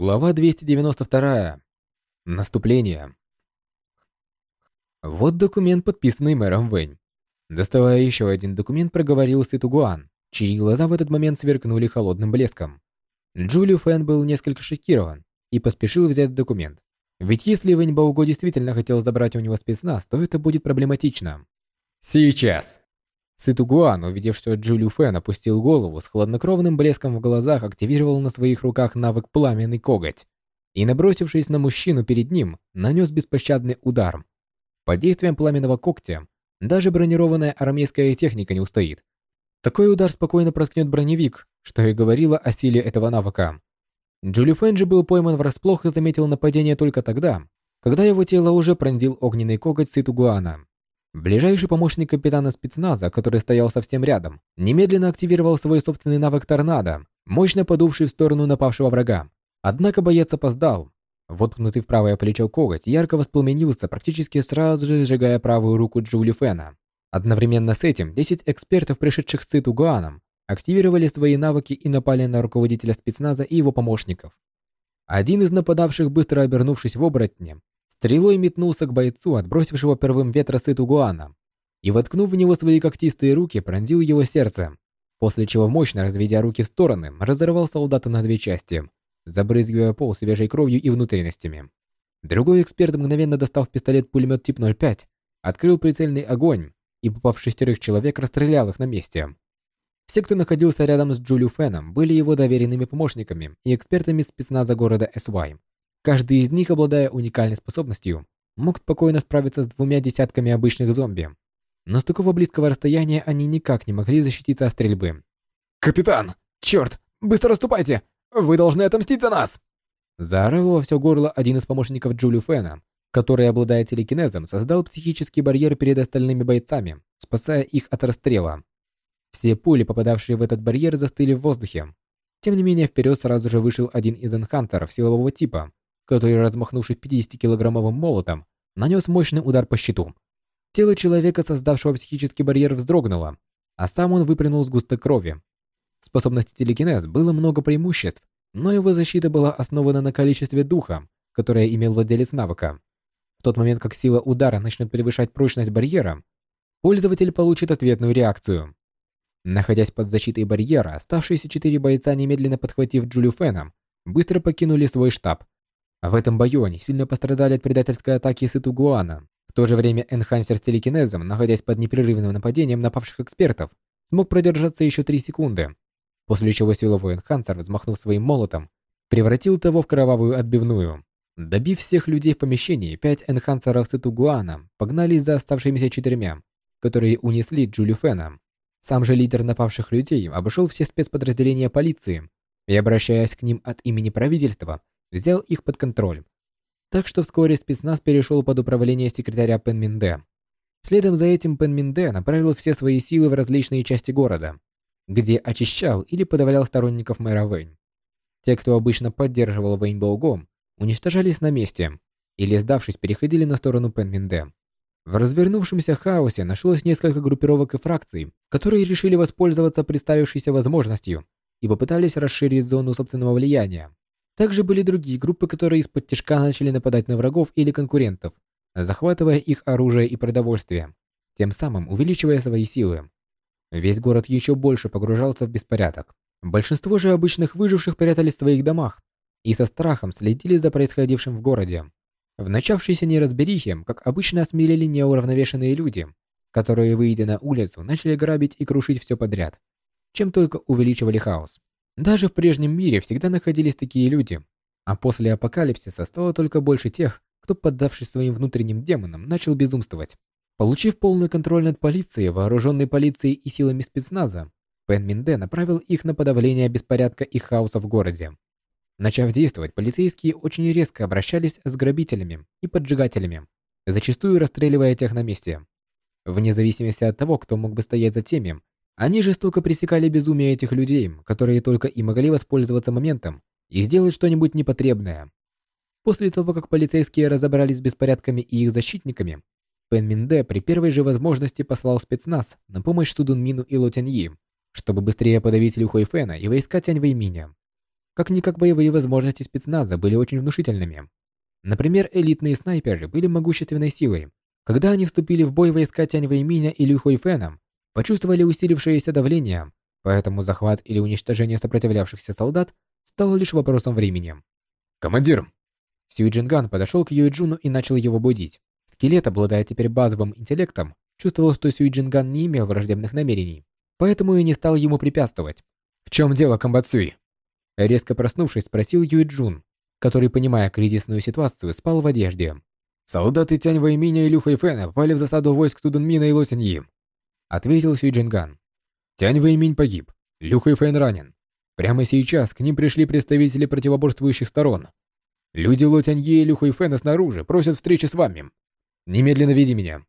Глава 292. Наступление. Вот документ, подписанный мэром Вэнь. Доставая еще один документ, проговорил Ситугуан, чьи глаза в этот момент сверкнули холодным блеском. Джулио Фэн был несколько шокирован и поспешил взять документ. Ведь если Вэнь Бауго действительно хотел забрать у него спецназ, то это будет проблематично. Сейчас. Сытугуан, увидев, что Джулю Фэн опустил голову, с хладнокровным блеском в глазах активировал на своих руках навык «Пламенный коготь» и, набросившись на мужчину перед ним, нанес беспощадный удар. Под действием пламенного когтя даже бронированная армейская техника не устоит. Такой удар спокойно проткнет броневик, что и говорило о силе этого навыка. Джули же был пойман врасплох и заметил нападение только тогда, когда его тело уже пронзил огненный коготь Сытугуана. Ближайший помощник капитана спецназа, который стоял совсем рядом, немедленно активировал свой собственный навык торнадо, мощно подувший в сторону напавшего врага. Однако боец опоздал. Воткнутый в правое плечо коготь ярко воспламенился, практически сразу же сжигая правую руку Джули Фена. Одновременно с этим 10 экспертов, пришедших с Циту Гуаном, активировали свои навыки и напали на руководителя спецназа и его помощников. Один из нападавших, быстро обернувшись в оборотне, Стрелой метнулся к бойцу, отбросившего первым ветра сыту Гуана, и, воткнув в него свои когтистые руки, пронзил его сердце, после чего, мощно разведя руки в стороны, разорвал солдата на две части, забрызгивая пол свежей кровью и внутренностями. Другой эксперт мгновенно достал пистолет-пулемет тип 05, открыл прицельный огонь и, попав в шестерых человек, расстрелял их на месте. Все, кто находился рядом с Джулю Феном, были его доверенными помощниками и экспертами спецназа города СY. Каждый из них, обладая уникальной способностью, мог спокойно справиться с двумя десятками обычных зомби. Но с такого близкого расстояния они никак не могли защититься от стрельбы. «Капитан! Черт! Быстро расступайте! Вы должны отомстить за нас!» Заорал во все горло один из помощников Джулиу Фэна, который, обладая телекинезом, создал психический барьер перед остальными бойцами, спасая их от расстрела. Все пули, попадавшие в этот барьер, застыли в воздухе. Тем не менее, вперед сразу же вышел один из энхантеров силового типа, который, размахнувшись 50-килограммовым молотом, нанес мощный удар по щиту. Тело человека, создавшего психический барьер, вздрогнуло, а сам он выплюнул сгусток крови. В способности телекинез было много преимуществ, но его защита была основана на количестве духа, которое имел владелец навыка. В тот момент, как сила удара начнет превышать прочность барьера, пользователь получит ответную реакцию. Находясь под защитой барьера, оставшиеся четыре бойца, немедленно подхватив Джулю Фэна, быстро покинули свой штаб в этом бою они сильно пострадали от предательской атаки Сытугуана. В то же время Энхансер с телекинезом, находясь под непрерывным нападением напавших экспертов, смог продержаться еще 3 секунды, после чего силовой Энхансер, взмахнув своим молотом, превратил того в кровавую отбивную. Добив всех людей в помещении, пять Энхансеров Сытугуана погнались за оставшимися четырьмя, которые унесли Джули Фэна. Сам же лидер напавших людей обошел все спецподразделения полиции и, обращаясь к ним от имени правительства, взял их под контроль. Так что вскоре спецназ перешел под управление секретаря Пен Минде. Следом за этим Пен Минде направил все свои силы в различные части города, где очищал или подавлял сторонников мэра Вэнь. Те, кто обычно поддерживал Вэнь Боуго, уничтожались на месте или, сдавшись, переходили на сторону Пен Минде. В развернувшемся хаосе нашлось несколько группировок и фракций, которые решили воспользоваться представившейся возможностью и попытались расширить зону собственного влияния. Также были другие группы, которые из-под тяжка начали нападать на врагов или конкурентов, захватывая их оружие и продовольствие, тем самым увеличивая свои силы. Весь город еще больше погружался в беспорядок. Большинство же обычных выживших прятались в своих домах и со страхом следили за происходившим в городе. В начавшейся неразберихе, как обычно, осмелели неуравновешенные люди, которые, выйдя на улицу, начали грабить и крушить все подряд, чем только увеличивали хаос. Даже в прежнем мире всегда находились такие люди, а после апокалипсиса стало только больше тех, кто, поддавшись своим внутренним демонам, начал безумствовать. Получив полный контроль над полицией, вооруженной полицией и силами спецназа, Пен Минде направил их на подавление беспорядка и хаоса в городе. Начав действовать, полицейские очень резко обращались с грабителями и поджигателями, зачастую расстреливая тех на месте. Вне зависимости от того, кто мог бы стоять за теми, они жестоко пресекали безумие этих людей, которые только и могли воспользоваться моментом и сделать что-нибудь непотребное. После того, как полицейские разобрались с беспорядками и их защитниками, Пен Минде при первой же возможности послал спецназ на помощь Тудун Мину и Ло Тяньи, чтобы быстрее подавить Лю Фэна и войска Тянь Вэйминя. Как-никак боевые возможности спецназа были очень внушительными. Например, элитные снайперы были могущественной силой. Когда они вступили в бой войска Тянь Вэйминя и Лю Хуэйфэна, почувствовали усилившееся давление, поэтому захват или уничтожение сопротивлявшихся солдат стало лишь вопросом времени. «Командир!» Сюй Джинган подошел к Юй Джуну и начал его будить. Скелет, обладая теперь базовым интеллектом, чувствовал, что Сюй Джинган не имел враждебных намерений, поэтому и не стал ему препятствовать. «В чем дело, Камбацуй?» Резко проснувшись, спросил Юй Джун, который, понимая кризисную ситуацию, спал в одежде. «Солдаты Тянь Вэйминя и Лю Хэйфэна попали в засаду войск Тудунмина и Лосиньи», ответил Сюй Джинган. «Тянь Вэйминь погиб, Лю Хэйфэн ранен. Прямо сейчас к ним пришли представители противоборствующих сторон. Люди Ло Тяньи и Лю Хэйфэна снаружи просят встречи с вами. Немедленно веди меня»,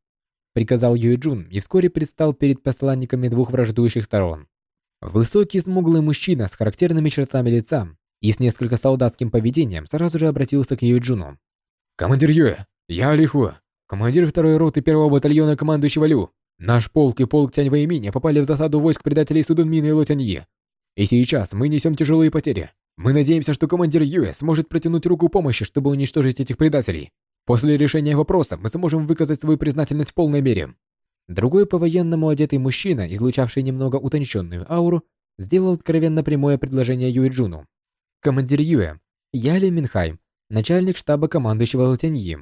приказал Юй Джун и вскоре предстал перед посланниками двух враждующих сторон. Высокий смуглый мужчина с характерными чертами лица и с несколько солдатским поведением сразу же обратился к Юй Джуну. «Командир Юэ, я Лиху, командир второй роты первого батальона командующего Лю. Наш полк и полк Тянь Вэйминя попали в засаду войск предателей Судунмина и Лотянье. И сейчас мы несем тяжелые потери. Мы надеемся, что командир Юэ сможет протянуть руку помощи, чтобы уничтожить этих предателей. После решения вопроса мы сможем выказать свою признательность в полной мере. Другой по-военному одетый мужчина, излучавший немного утонченную ауру, сделал откровенно прямое предложение Юэ Джуну. «Командир Юэ, я Ли Минхай, начальник штаба командующего Латяньи.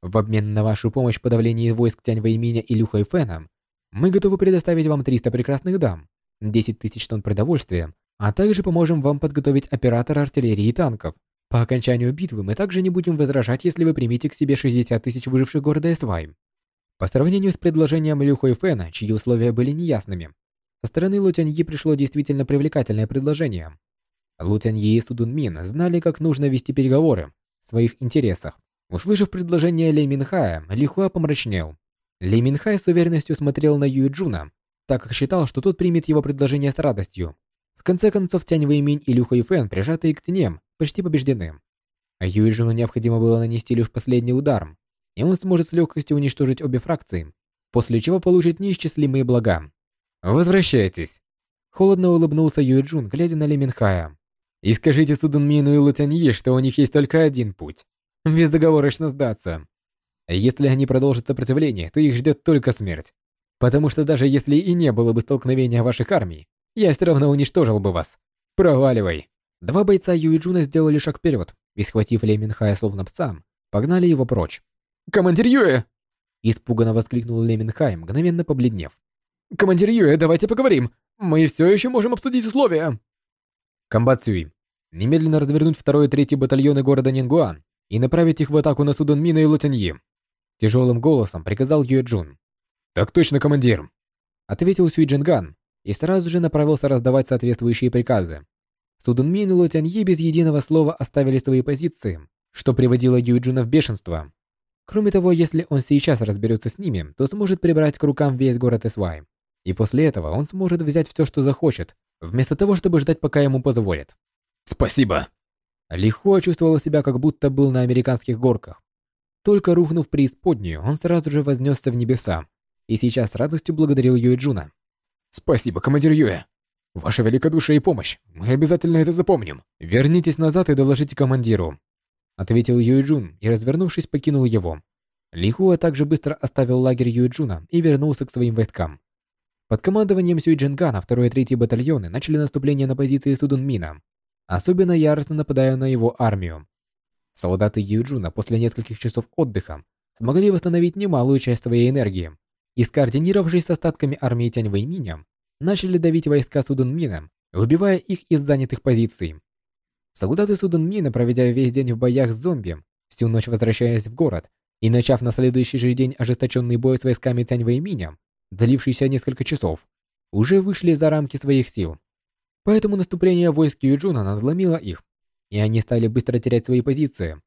В обмен на вашу помощь в подавлении войск Тянь Вэйминя и Лю Хайфэна, мы готовы предоставить вам 300 прекрасных дам, 10 тысяч тонн продовольствия, а также поможем вам подготовить оператора артиллерии и танков. По окончанию битвы мы также не будем возражать, если вы примете к себе 60 тысяч выживших города Эсвай. По сравнению с предложением Лю Хуэйфэна, чьи условия были неясными, со стороны Лутяньи пришло действительно привлекательное предложение. Лутяньи и Судунмин знали, как нужно вести переговоры в своих интересах. Услышав предложение Ли Минхая, Ли Хуа помрачнел. Ли Минхай с уверенностью смотрел на Юй Джуна, так как считал, что тот примет его предложение с радостью. В конце концов, Тянь Вэйминь и Лю Хуэйфэн, прижатые к стене, почти побеждены. А Юй Джуну необходимо было нанести лишь последний удар, и он сможет с легкостью уничтожить обе фракции, после чего получит неисчислимые блага. «Возвращайтесь!» Холодно улыбнулся Юй Джун, глядя на Ли Минхая. «И скажите Судунмину и Лутяньи, что у них есть только один путь – бездоговорочно сдаться. Если они продолжат сопротивление, то их ждет только смерть. Потому что даже если и не было бы столкновения ваших армий, я все равно уничтожил бы вас. Проваливай!» Два бойца Юй Джуна сделали шаг вперед и, схватив Минхая словно пса, погнали его прочь. «Командир Юэ!» Испуганно воскликнул Ли Минхай, мгновенно побледнев. «Командир Юэ, давайте поговорим! Мы все еще можем обсудить условия!» Комбат Сюй, немедленно развернуть второй и третий батальоны города Нингуан и направить их в атаку на Судун Мина и Лутяньи. Тяжелым голосом приказал Юэ Джун. «Так точно, командир!» Ответил Сюй Джинган и сразу же направился раздавать соответствующие приказы. Судун Мин и Лутяньи без единого слова оставили свои позиции, что приводило Юэ Джуна в бешенство. Кроме того, если он сейчас разберется с ними, то сможет прибрать к рукам весь город Эсвай. И после этого он сможет взять все, что захочет, вместо того, чтобы ждать, пока ему позволят. «Спасибо!» Ли Хуа чувствовал себя, как будто был на американских горках. Только рухнув в преисподнюю, он сразу же вознесся в небеса, и сейчас с радостью благодарил Юэ Джуна. «Спасибо, командир Юэ! Ваше великодушие и помощь, мы обязательно это запомним. Вернитесь назад и доложите командиру ответил Юйджун и, развернувшись, покинул его. Лихуа также быстро оставил лагерь Юйджуна и вернулся к своим войскам. Под командованием Сюйджингана 2 и 3 батальоны начали наступление на позиции Судунмина, особенно яростно нападая на его армию. Солдаты Юйджуна после нескольких часов отдыха смогли восстановить немалую часть своей энергии и, скоординировавшись с остатками армии Тянь Вэйминя, начали давить войска Судунмина, выбивая их из занятых позиций. Солдаты Суданмина, проведя весь день в боях с зомби, всю ночь возвращаясь в город и начав на следующий же день ожесточенный бой с войсками Тяньва и Миня, длившийся несколько часов, уже вышли за рамки своих сил. Поэтому наступление войск Юджуна надломило их, и они стали быстро терять свои позиции.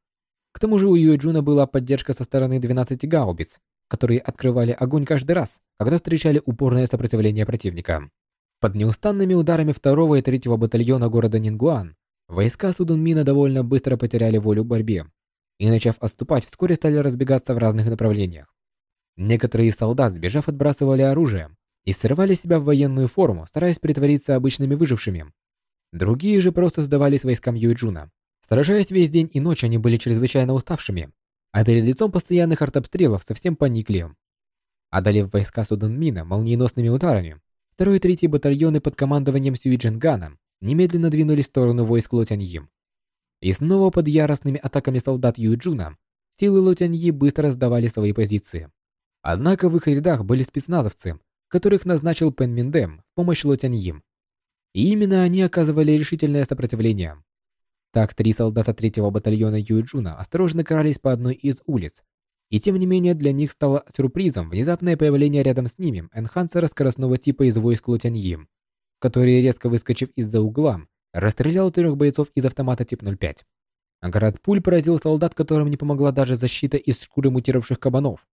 К тому же у Юджуна была поддержка со стороны 12 гаубиц, которые открывали огонь каждый раз, когда встречали упорное сопротивление противника. Под неустанными ударами 2 и 3 батальона города Нингуан Войска Судунмина довольно быстро потеряли волю в борьбе и, начав отступать, вскоре стали разбегаться в разных направлениях. Некоторые из солдат, сбежав, отбрасывали оружие и срывали себя в военную форму, стараясь притвориться обычными выжившими. Другие же просто сдавались войскам Юйджуна. Сражаясь весь день и ночь, они были чрезвычайно уставшими, а перед лицом постоянных артобстрелов совсем поникли. Одолев войска Суданмина молниеносными ударами, второй и третий батальоны под командованием Сюи Джингана немедленно двинулись в сторону войск Лотяньи. И снова под яростными атаками солдат Юйджуна силы Лотяньи быстро сдавали свои позиции. Однако в их рядах были спецназовцы, которых назначил Пен Миндем в помощь Лотяньи. И именно они оказывали решительное сопротивление. Так, три солдата третьего батальона Юйджуна осторожно крались по одной из улиц. И тем не менее для них стало сюрпризом внезапное появление рядом с ними энхансера скоростного типа из войск Лутяньи, который, резко выскочив из-за угла, расстрелял трех бойцов из автомата тип 05. Град пуль поразил солдат, которым не помогла даже защита из шкуры мутировавших кабанов.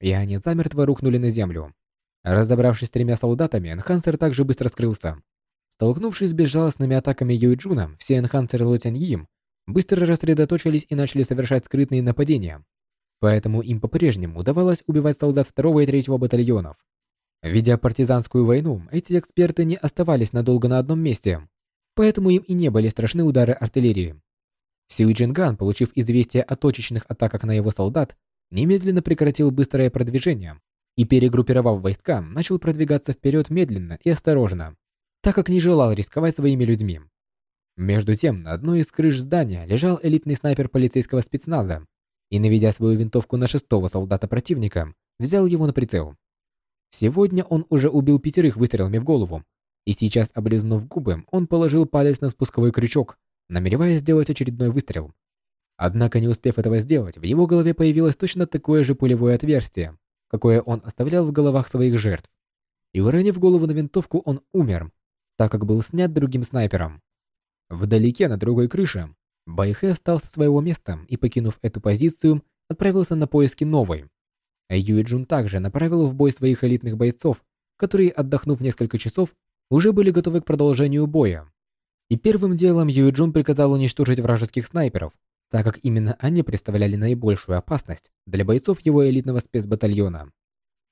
И они замертво рухнули на землю. Разобравшись с тремя солдатами, энхансер также быстро скрылся. Столкнувшись с безжалостными атаками Юйджуна, все энхансеры Лотяньи быстро рассредоточились и начали совершать скрытные нападения. Поэтому им по-прежнему удавалось убивать солдат второго и третьего батальонов. Ведя партизанскую войну, эти эксперты не оставались надолго на одном месте, поэтому им и не были страшны удары артиллерии. Сюй Джинган, получив известие о точечных атаках на его солдат, немедленно прекратил быстрое продвижение и, перегруппировав войска, начал продвигаться вперед медленно и осторожно так как не желал рисковать своими людьми. Между тем, на одной из крыш здания лежал элитный снайпер полицейского спецназа и, наведя свою винтовку на шестого солдата противника, взял его на прицел. Сегодня он уже убил пятерых выстрелами в голову, и сейчас, облизнув губы, он положил палец на спусковой крючок, намереваясь сделать очередной выстрел. Однако, не успев этого сделать, в его голове появилось точно такое же пулевое отверстие, какое он оставлял в головах своих жертв. И уронив голову на винтовку, он умер, так как был снят другим снайпером. Вдалеке, на другой крыше, Байхэ встал со своего места и, покинув эту позицию, отправился на поиски новой. Юэджун также направил в бой своих элитных бойцов, которые, отдохнув несколько часов, уже были готовы к продолжению боя. И первым делом Юэджун приказал уничтожить вражеских снайперов, так как именно они представляли наибольшую опасность для бойцов его элитного спецбатальона.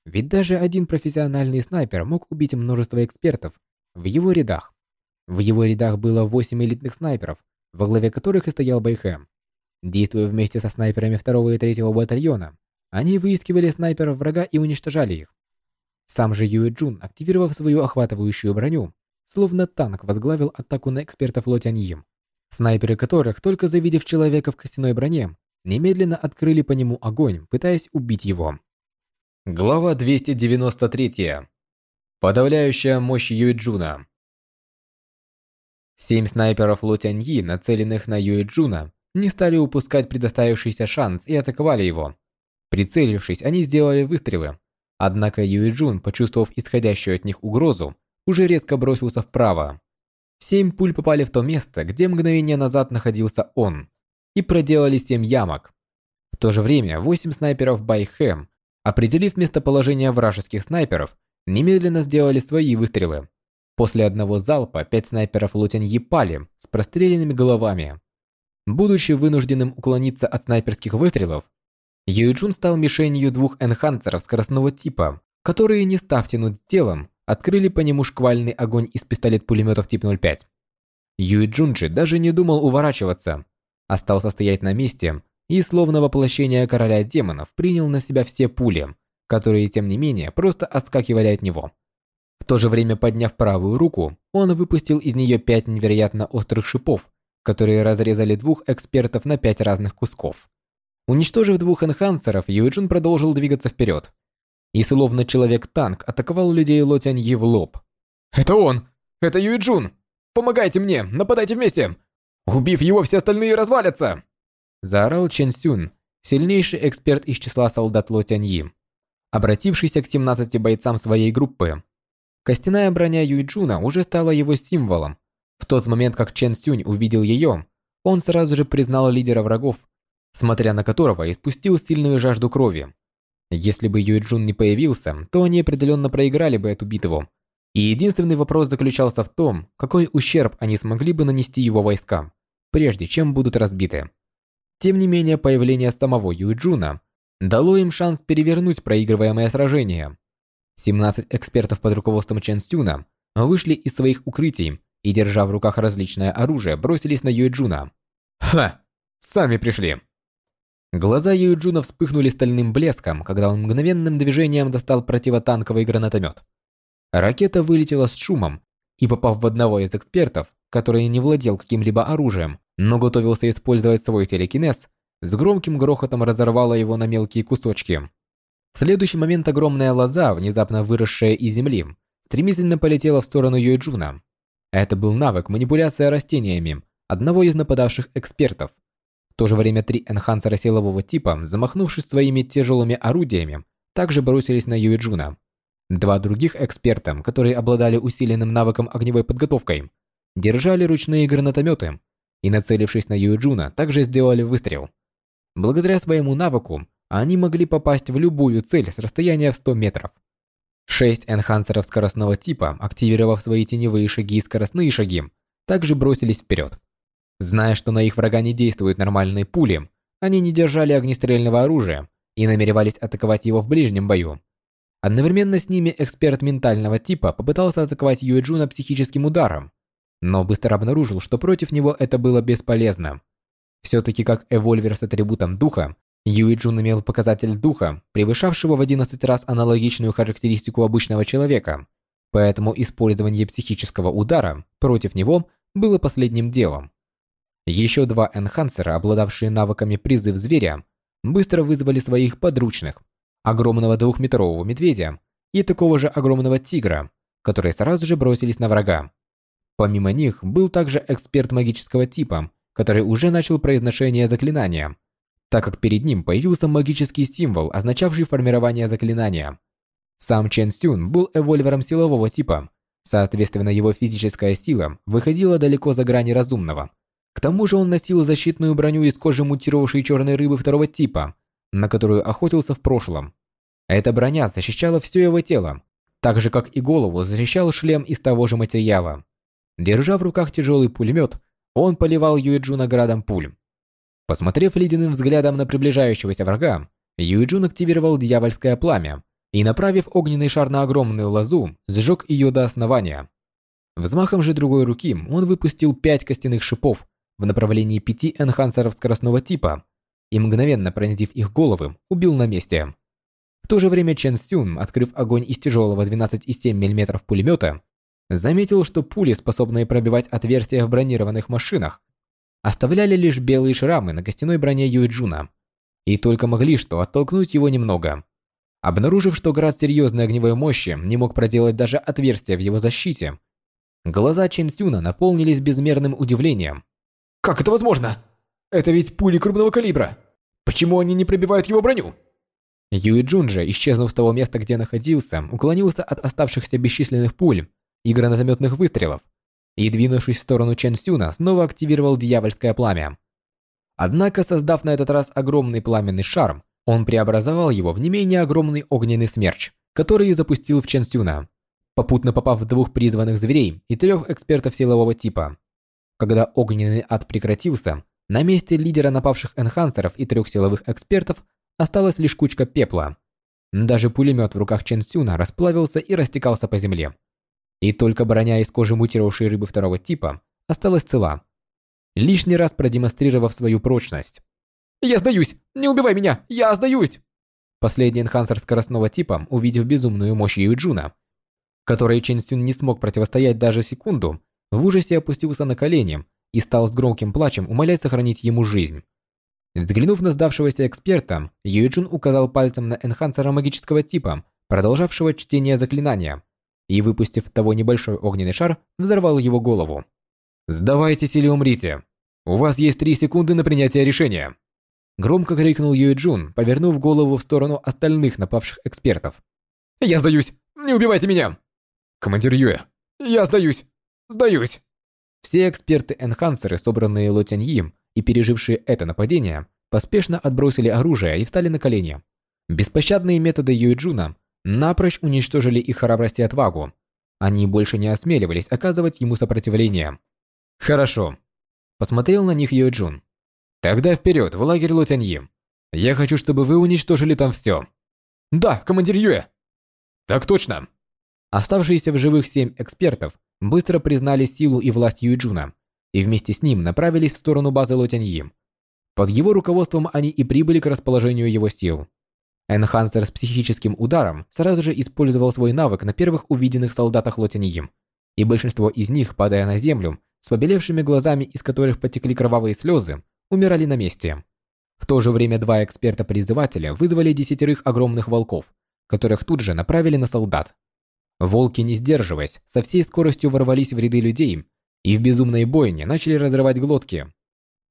Ведь даже один профессиональный снайпер мог убить множество экспертов в его рядах. В его рядах было 8 элитных снайперов, во главе которых и стоял Байхэм. Действуя вместе со снайперами 2 и 3 батальона, они выискивали снайперов врага и уничтожали их. Сам же Юэ Джун, активировав свою охватывающую броню, словно танк возглавил атаку на экспертов Лотяньи, снайперы которых, только завидев человека в костяной броне, немедленно открыли по нему огонь, пытаясь убить его. Глава 293. Подавляющая мощь Юэджуна. Семь снайперов Лотяньи, нацеленных на Юэджуна, не стали упускать предоставившийся шанс и атаковали его. Прицелившись, они сделали выстрелы. Однако Юэджун, почувствовав исходящую от них угрозу, уже резко бросился вправо. Семь пуль попали в то место, где мгновение назад находился он, и проделали семь ямок. В то же время восемь снайперов Байхэм, определив местоположение вражеских снайперов, немедленно сделали свои выстрелы. После одного залпа пять снайперов Лутяньи пали с простреленными головами. Будучи вынужденным уклониться от снайперских выстрелов, Юйчун стал мишенью двух энхансеров скоростного типа, которые, не став тянуть с делом, открыли по нему шквальный огонь из пистолет-пулеметов тип 05. Юйчунчи даже не думал уворачиваться, остался стоять на месте и, словно воплощение короля демонов, принял на себя все пули, которые, тем не менее, просто отскакивали от него. В то же время, подняв правую руку, он выпустил из нее пять невероятно острых шипов, которые разрезали двух экспертов на пять разных кусков. Уничтожив двух энхансеров, Юэджин продолжил двигаться вперед. И словно человек-танк атаковал людей Лотяньи в лоб. «Это он! Это Юэджун! Помогайте мне! Нападайте вместе! Убив его, все остальные развалятся!» Заорал Чен Сюн, сильнейший эксперт из числа солдат Лотяньи обратившийся к 17 бойцам своей группы. Костяная броня Юйджуна уже стала его символом. В тот момент, как Чен Сюнь увидел ее, он сразу же признал лидера врагов, смотря на которого испустил сильную жажду крови. Если бы Юйджун не появился, то они определенно проиграли бы эту битву. И единственный вопрос заключался в том, какой ущерб они смогли бы нанести его войскам, прежде чем будут разбиты. Тем не менее, появление самого Юйджуна дало им шанс перевернуть проигрываемое сражение. 17 экспертов под руководством Чен Сюна вышли из своих укрытий и, держа в руках различное оружие, бросились на Юэджуна. Ха! Сами пришли. Глаза Юэджуна вспыхнули стальным блеском, когда он мгновенным движением достал противотанковый гранатомет. Ракета вылетела с шумом и, попав в одного из экспертов, который не владел каким-либо оружием, но готовился использовать свой телекинез, с громким грохотом разорвала его на мелкие кусочки. В следующий момент огромная лоза, внезапно выросшая из земли, стремительно полетела в сторону Юэджуна. Это был навык манипуляция растениями одного из нападавших экспертов. В то же время три энхансера силового типа, замахнувшись своими тяжелыми орудиями, также бросились на Юэджуна. Два других эксперта, которые обладали усиленным навыком огневой подготовкой, держали ручные гранатометы и, нацелившись на Юэджуна, также сделали выстрел. Благодаря своему навыку, они могли попасть в любую цель с расстояния в 100 метров. Шесть энхансеров скоростного типа, активировав свои теневые шаги и скоростные шаги, также бросились вперед. Зная, что на их врага не действуют нормальные пули, они не держали огнестрельного оружия и намеревались атаковать его в ближнем бою. Одновременно с ними эксперт ментального типа попытался атаковать Юэджуна психическим ударом, но быстро обнаружил, что против него это было бесполезно. Все-таки как эвольвер с атрибутом духа, Юи Джун имел показатель духа, превышавшего в 11 раз аналогичную характеристику обычного человека, поэтому использование психического удара против него было последним делом. Еще два энхансера, обладавшие навыками призыв зверя, быстро вызвали своих подручных, огромного двухметрового медведя и такого же огромного тигра, которые сразу же бросились на врага. Помимо них был также эксперт магического типа, который уже начал произношение заклинания – так как перед ним появился магический символ, означавший формирование заклинания. Сам Чен Сюн был эвольвером силового типа, соответственно его физическая сила выходила далеко за грани разумного. К тому же он носил защитную броню из кожи мутировавшей черной рыбы второго типа, на которую охотился в прошлом. Эта броня защищала все его тело, так же как и голову защищал шлем из того же материала. Держа в руках тяжелый пулемет, он поливал Юэджуна градом пуль. Посмотрев ледяным взглядом на приближающегося врага, Юйджун активировал дьявольское пламя и, направив огненный шар на огромную лозу, сжег ее до основания. Взмахом же другой руки он выпустил пять костяных шипов в направлении пяти энхансеров скоростного типа и, мгновенно пронзив их головы, убил на месте. В то же время Чен Сюн, открыв огонь из тяжелого 12,7 мм пулемета, заметил, что пули, способные пробивать отверстия в бронированных машинах, оставляли лишь белые шрамы на костяной броне Юэджуна и только могли что оттолкнуть его немного. Обнаружив, что град серьезной огневой мощи не мог проделать даже отверстия в его защите, глаза Чен Сюна наполнились безмерным удивлением. «Как это возможно? Это ведь пули крупного калибра! Почему они не пробивают его броню?» Юи Джун же, исчезнув с того места, где находился, уклонился от оставшихся бесчисленных пуль и гранатометных выстрелов и, двинувшись в сторону Чен Сюна, снова активировал дьявольское пламя. Однако, создав на этот раз огромный пламенный шарм, он преобразовал его в не менее огромный огненный смерч, который запустил в Чен Сюна, попутно попав в двух призванных зверей и трех экспертов силового типа. Когда огненный ад прекратился, на месте лидера напавших энхансеров и трех силовых экспертов осталась лишь кучка пепла. Даже пулемет в руках Чен Сюна расплавился и растекался по земле. И только броня из кожи мутировавшей рыбы второго типа осталась цела, лишний раз продемонстрировав свою прочность. «Я сдаюсь! Не убивай меня! Я сдаюсь!» Последний энхансер скоростного типа, увидев безумную мощь Юджуна, которой Чен не смог противостоять даже секунду, в ужасе опустился на колени и стал с громким плачем умолять сохранить ему жизнь. Взглянув на сдавшегося эксперта, Юджун указал пальцем на энхансера магического типа, продолжавшего чтение заклинания и, выпустив того небольшой огненный шар, взорвал его голову. «Сдавайтесь или умрите! У вас есть три секунды на принятие решения!» Громко крикнул Юэ Джун, повернув голову в сторону остальных напавших экспертов. «Я сдаюсь! Не убивайте меня!» «Командир Юэ, я сдаюсь! Сдаюсь!» Все эксперты-энхансеры, собранные Ло Тяньи и пережившие это нападение, поспешно отбросили оружие и встали на колени. Беспощадные методы Юэ Джуна напрочь уничтожили их храбрость и отвагу. Они больше не осмеливались оказывать ему сопротивление. «Хорошо», – посмотрел на них Йо. «Тогда вперед, в лагерь Лотяньи. Я хочу, чтобы вы уничтожили там все». «Да, командир Юэ!» «Так точно!» Оставшиеся в живых семь экспертов быстро признали силу и власть Юйджуна и вместе с ним направились в сторону базы Лотяньи. Под его руководством они и прибыли к расположению его сил. Энхансер с психическим ударом сразу же использовал свой навык на первых увиденных солдатах Лотяньи, и большинство из них, падая на землю, с побелевшими глазами, из которых потекли кровавые слезы, умирали на месте. В то же время два эксперта-призывателя вызвали десятерых огромных волков, которых тут же направили на солдат. Волки, не сдерживаясь, со всей скоростью ворвались в ряды людей и в безумной бойне начали разрывать глотки.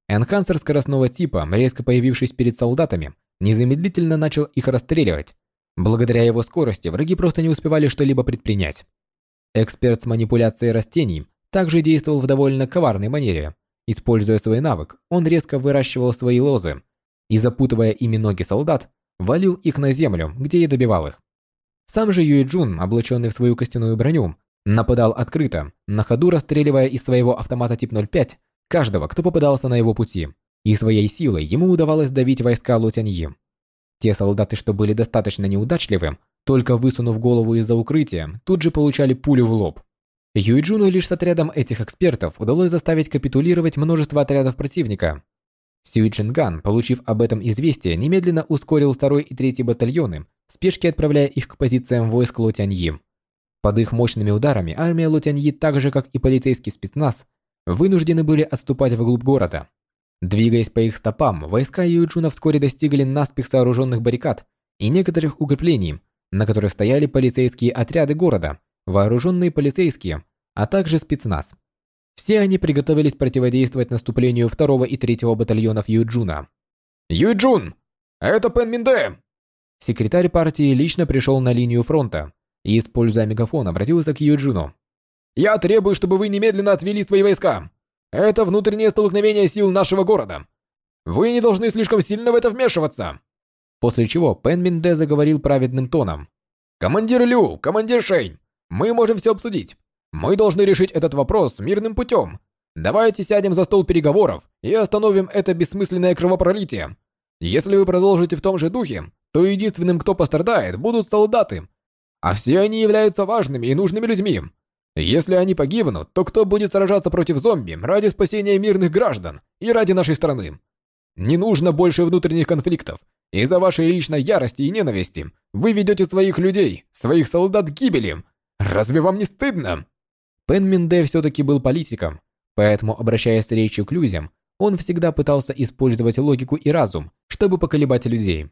Энхансер скоростного типа, резко появившись перед солдатами, незамедлительно начал их расстреливать. Благодаря его скорости враги просто не успевали что-либо предпринять. Эксперт с манипуляцией растений также действовал в довольно коварной манере. Используя свой навык, он резко выращивал свои лозы и, запутывая ими ноги солдат, валил их на землю, где и добивал их. Сам же Юй Джун, облаченный в свою костяную броню, нападал открыто, на ходу расстреливая из своего автомата тип 05 каждого, кто попадался на его пути, и своей силой ему удавалось давить войска Лутяньи. Те солдаты, что были достаточно неудачливы, только высунув голову из-за укрытия, тут же получали пулю в лоб. Юйджуну лишь с отрядом этих экспертов удалось заставить капитулировать множество отрядов противника. Сюй Чинган, получив об этом известие, немедленно ускорил второй и третий батальоны, в спешке отправляя их к позициям войск Лотяньи. Под их мощными ударами армия Лотяньи, так же как и полицейский спецназ, вынуждены были отступать вглубь города. Двигаясь по их стопам, войска Юйджуна вскоре достигли наспех сооруженных баррикад и некоторых укреплений, на которых стояли полицейские отряды города, вооруженные полицейские, а также спецназ. Все они приготовились противодействовать наступлению второго и третьего батальонов Юджуна. «Юджун! Это Пен Минде!» Секретарь партии лично пришел на линию фронта и, используя мегафон, обратился к Юджуну. «Я требую, чтобы вы немедленно отвели свои войска. Это внутреннее столкновение сил нашего города. Вы не должны слишком сильно в это вмешиваться!» После чего Пен Минде заговорил праведным тоном. «Командир Лю, командир Шень, мы можем все обсудить. Мы должны решить этот вопрос мирным путем. Давайте сядем за стол переговоров и остановим это бессмысленное кровопролитие. Если вы продолжите в том же духе, то единственным, кто пострадает, будут солдаты. А все они являются важными и нужными людьми. Если они погибнут, то кто будет сражаться против зомби ради спасения мирных граждан и ради нашей страны? Не нужно больше внутренних конфликтов. Из-за вашей личной ярости и ненависти вы ведете своих людей, своих солдат к гибели. Разве вам не стыдно? Пен Минде все-таки был политиком, поэтому, обращаясь речью к людям, он всегда пытался использовать логику и разум, чтобы поколебать людей.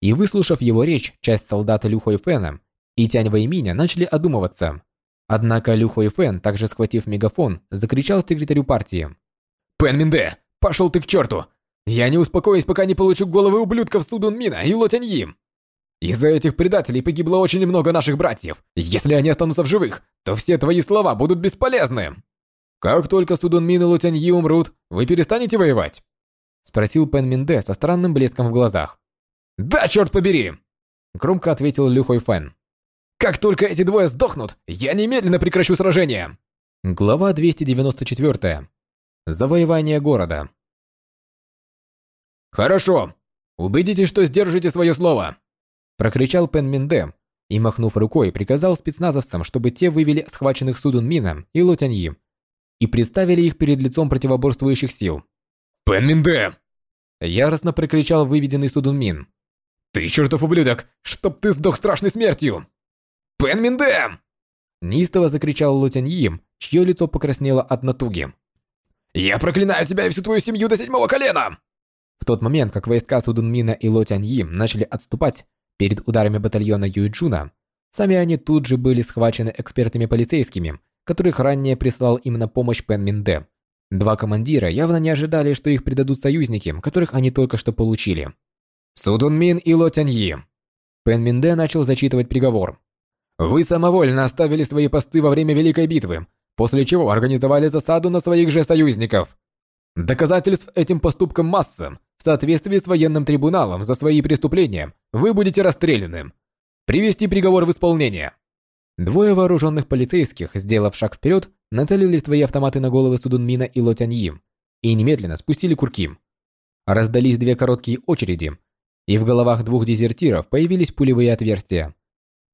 И выслушав его речь, часть солдата Лю Хой Фэна и Тянь Вэйминя начали одумываться. Однако Лю Хой Фэн, также схватив мегафон, закричал секретарю партии. «Пен Минде, пошел ты к черту! Я не успокоюсь, пока не получу головы ублюдков Судун Мина и Ло Тяньи! Из-за этих предателей погибло очень много наших братьев. Если они останутся в живых, то все твои слова будут бесполезны. Как только Судун Мин и Лутяньи умрут, вы перестанете воевать? Спросил Пен Минде со странным блеском в глазах. Да, черт побери! Громко ответил Лю Хой Фэн. Как только эти двое сдохнут, я немедленно прекращу сражение. Глава 294. Завоевание города. Хорошо. Убедитесь, что сдержите свое слово. Прокричал Пен Минде и, махнув рукой, приказал спецназовцам, чтобы те вывели схваченных Судун Мина и Лотяньи и представили их перед лицом противоборствующих сил. «Пен Минде!» Яростно прокричал выведенный Судун Мин. «Ты чертов ублюдок! Чтоб ты сдох страшной смертью!» «Пен Минде!» Неистово закричал Лотяньи, чье лицо покраснело от натуги. «Я проклинаю тебя и всю твою семью до седьмого колена!» В тот момент, как войска Судунмина и Лотяньи начали отступать, Перед ударами батальона Юйджуна, сами они тут же были схвачены экспертами-полицейскими, которых ранее прислал им на помощь Пен Минде. Два командира явно не ожидали, что их предадут союзники, которых они только что получили. Судун Мин и Ло Тяньи. Пен Минде начал зачитывать приговор. Вы самовольно оставили свои посты во время Великой битвы, после чего организовали засаду на своих же союзников. Доказательств этим поступкам масса. В соответствии с военным трибуналом за свои преступления вы будете расстреляны. Привести приговор в исполнение. Двое вооруженных полицейских, сделав шаг вперед, нацелили свои автоматы на головы Судунмина и Лотяньи и немедленно спустили курки. Раздались две короткие очереди, и в головах двух дезертиров появились пулевые отверстия.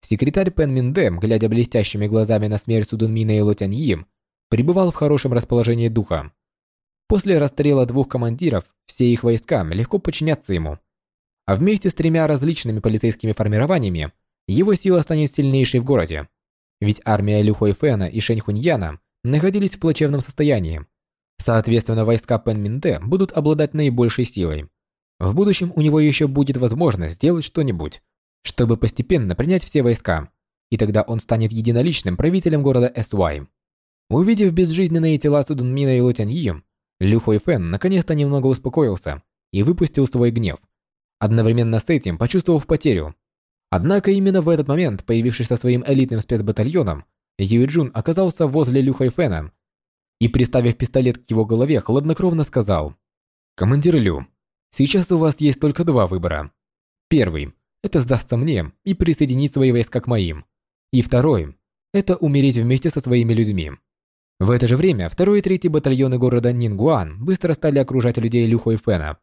Секретарь Пен Миндэм, глядя блестящими глазами на смерть Судунмина и Лотяньи, пребывал в хорошем расположении духа. После расстрела двух командиров все их войска легко подчинятся ему. А вместе с тремя различными полицейскими формированиями его сила станет сильнейшей в городе. Ведь армия Лю Фэна и Шэнь Хуньяна находились в плачевном состоянии. Соответственно, войска Пен Минте будут обладать наибольшей силой. В будущем у него еще будет возможность сделать что-нибудь, чтобы постепенно принять все войска, и тогда он станет единоличным правителем города Эсвай. Увидев безжизненные тела Судунмина и Лотяньи, Лю Фэн наконец-то немного успокоился и выпустил свой гнев, одновременно с этим почувствовав потерю. Однако именно в этот момент, появившись со своим элитным спецбатальоном, Юэджун оказался возле Лю Фэна и, приставив пистолет к его голове, хладнокровно сказал «Командир Лю, сейчас у вас есть только два выбора. Первый – это сдастся мне и присоединить свои войска к моим. И второй – это умереть вместе со своими людьми». В это же время второй и третий батальоны города Нингуан быстро стали окружать людей Лю Фэна.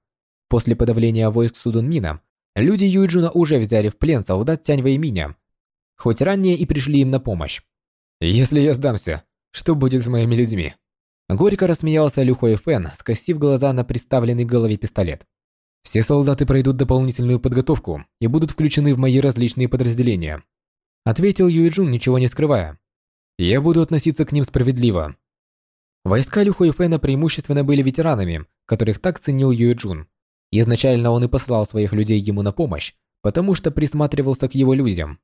После подавления войск Судунмина, люди Юйджуна уже взяли в плен солдат Тянь Вэйминя, хоть ранее и пришли им на помощь. «Если я сдамся, что будет с моими людьми?» Горько рассмеялся Люхой Фэн, скосив глаза на приставленный к голове пистолет. «Все солдаты пройдут дополнительную подготовку и будут включены в мои различные подразделения», ответил Юэджун, ничего не скрывая. «Я буду относиться к ним справедливо». Войска Люхой Фэна преимущественно были ветеранами, которых так ценил Юэджун. Изначально он и послал своих людей ему на помощь, потому что присматривался к его людям.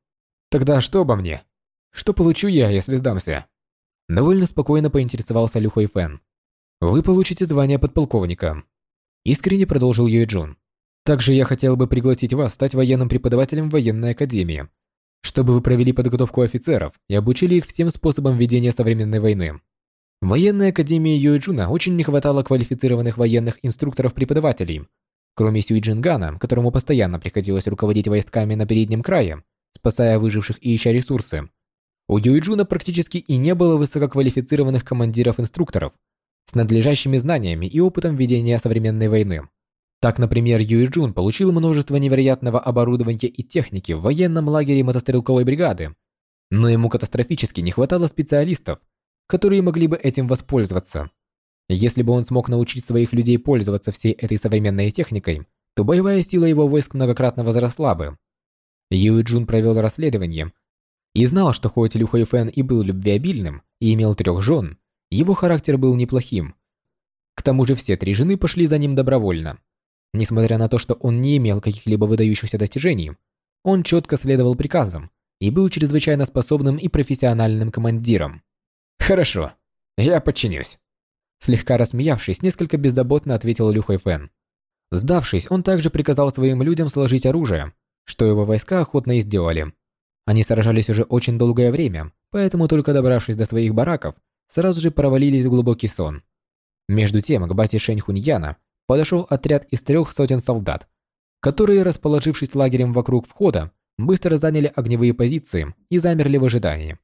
«Тогда что обо мне? Что получу я, если сдамся?» Довольно спокойно поинтересовался Лю Хуэйфэн. «Вы получите звание подполковника», – искренне продолжил Юэ Джун. «Также я хотел бы пригласить вас стать военным преподавателем в военной академии, чтобы вы провели подготовку офицеров и обучили их всем способам ведения современной войны. Военной академии Юэ Джуна очень не хватало квалифицированных военных инструкторов-преподавателей, кроме Сюй Джингана, которому постоянно приходилось руководить войсками на переднем крае, спасая выживших и ища ресурсы. У Юйджуна практически и не было высококвалифицированных командиров-инструкторов с надлежащими знаниями и опытом ведения современной войны. Так, например, Юйджун получил множество невероятного оборудования и техники в военном лагере мотострелковой бригады, но ему катастрофически не хватало специалистов, которые могли бы этим воспользоваться. Если бы он смог научить своих людей пользоваться всей этой современной техникой, то боевая сила его войск многократно возросла бы. Юй Джун провел расследование и знал, что хоть Лю Фэн и был любвеобильным и имел трех жен, его характер был неплохим. К тому же все три жены пошли за ним добровольно. Несмотря на то, что он не имел каких-либо выдающихся достижений, он четко следовал приказам и был чрезвычайно способным и профессиональным командиром. «Хорошо, я подчинюсь». Слегка рассмеявшись, несколько беззаботно ответил Лю Фэн. Сдавшись, он также приказал своим людям сложить оружие, что его войска охотно и сделали. Они сражались уже очень долгое время, поэтому только добравшись до своих бараков, сразу же провалились в глубокий сон. Между тем, к базе Шэньхуньяна подошел отряд из трех сотен солдат, которые, расположившись лагерем вокруг входа, быстро заняли огневые позиции и замерли в ожидании.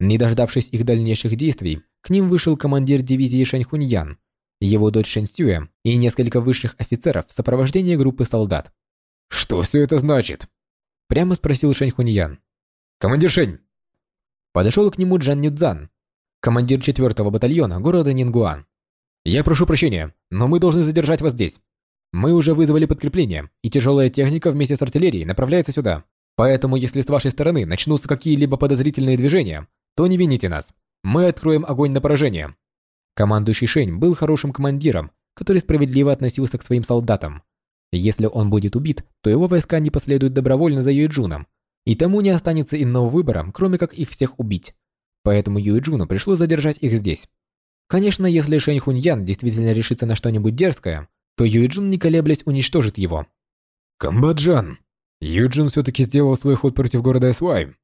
Не дождавшись их дальнейших действий, к ним вышел командир дивизии Шэньхуньян, его дочь Шэньсюэ и несколько высших офицеров в сопровождении группы солдат. «Что все это значит?» Прямо спросил Шэньхуньян. «Командир Шень!» Подошел к нему Джан Нюдзан, командир 4-го батальона города Нингуан. «Я прошу прощения, но мы должны задержать вас здесь. Мы уже вызвали подкрепление, и тяжелая техника вместе с артиллерией направляется сюда. Поэтому, если с вашей стороны начнутся какие-либо подозрительные движения, то не вините нас. Мы откроем огонь на поражение». Командующий Шень был хорошим командиром, который справедливо относился к своим солдатам. Если он будет убит, то его войска не последуют добровольно за Юэджуном, и тому не останется иного выбора, кроме как их всех убить. Поэтому Юэджуну пришлось задержать их здесь. Конечно, если Шэнь Хуньян действительно решится на что-нибудь дерзкое, то Юэджун, не колеблясь, уничтожит его. «Камбаджан, Юджин все-таки сделал свой ход против города Эсвай?»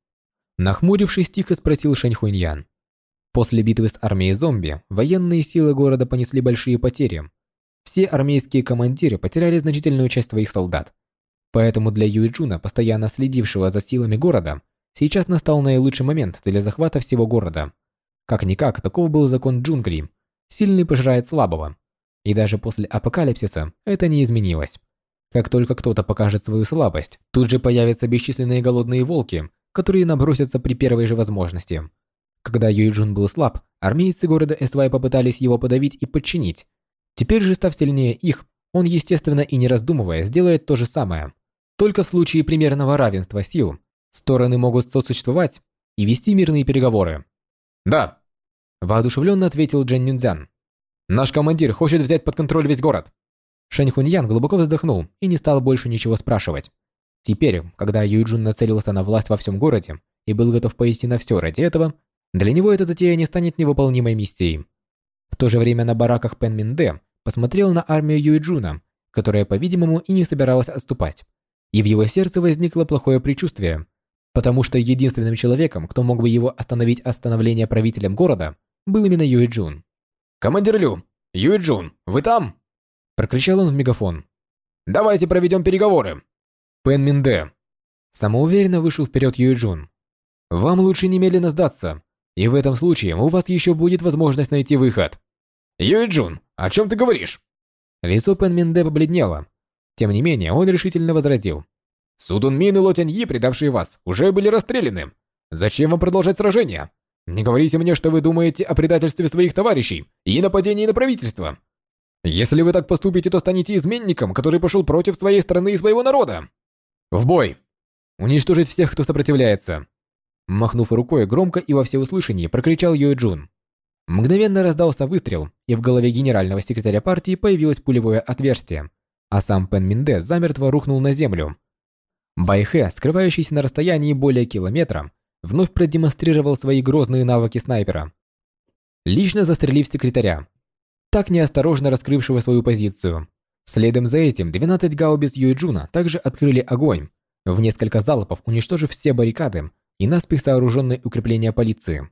Нахмурившись, тихо спросил Шэнь Хуньян. После битвы с армией зомби, военные силы города понесли большие потери. Все армейские командиры потеряли значительную часть своих солдат. Поэтому для Юйджуна, постоянно следившего за силами города, сейчас настал наилучший момент для захвата всего города. Как-никак, таков был закон джунглей. Сильный пожирает слабого. И даже после апокалипсиса это не изменилось. Как только кто-то покажет свою слабость, тут же появятся бесчисленные голодные волки которые набросятся при первой же возможности. Когда Юйджун был слаб, армейцы города Эсвай попытались его подавить и подчинить. Теперь же, став сильнее их, он, естественно и не раздумывая, сделает то же самое. Только в случае примерного равенства сил стороны могут сосуществовать и вести мирные переговоры. «Да», – воодушевленно ответил Джен Нюнцзян. «Наш командир хочет взять под контроль весь город». Шэнь Хуньян глубоко вздохнул и не стал больше ничего спрашивать. Теперь, когда Юйджун нацелился на власть во всем городе и был готов пойти на все ради этого, для него эта затея не станет невыполнимой миссией. В то же время на бараках Пен Минде посмотрел на армию Юйджуна, которая, по-видимому, и не собиралась отступать. И в его сердце возникло плохое предчувствие, потому что единственным человеком, кто мог бы его остановить остановление правителем города, был именно Юйджун. «Командир Лю! Юйджун, вы там?» Прокричал он в мегафон. «Давайте проведем переговоры!» Пен Минде. Самоуверенно вышел вперед Юйджун. «Вам лучше немедленно сдаться, и в этом случае у вас еще будет возможность найти выход». «Юйджун, о чем ты говоришь?» Лицо Пен Минде побледнело. Тем не менее, он решительно возразил. «Судун Мин и Ло Тяньи, предавшие вас, уже были расстреляны. Зачем вам продолжать сражение? Не говорите мне, что вы думаете о предательстве своих товарищей и нападении на правительство. Если вы так поступите, то станете изменником, который пошел против своей страны и своего народа. В бой! Уничтожить всех, кто сопротивляется!» Махнув рукой, громко и во всеуслышание прокричал Йой Джун. Мгновенно раздался выстрел, и в голове генерального секретаря партии появилось пулевое отверстие, а сам Пен Минде замертво рухнул на землю. Байхэ, скрывающийся на расстоянии более километра, вновь продемонстрировал свои грозные навыки снайпера. Лично застрелив секретаря, так неосторожно раскрывшего свою позицию. Следом за этим 12 гаубиц Юйджуна также открыли огонь, в несколько залпов уничтожив все баррикады и наспех сооруженные укрепления полиции.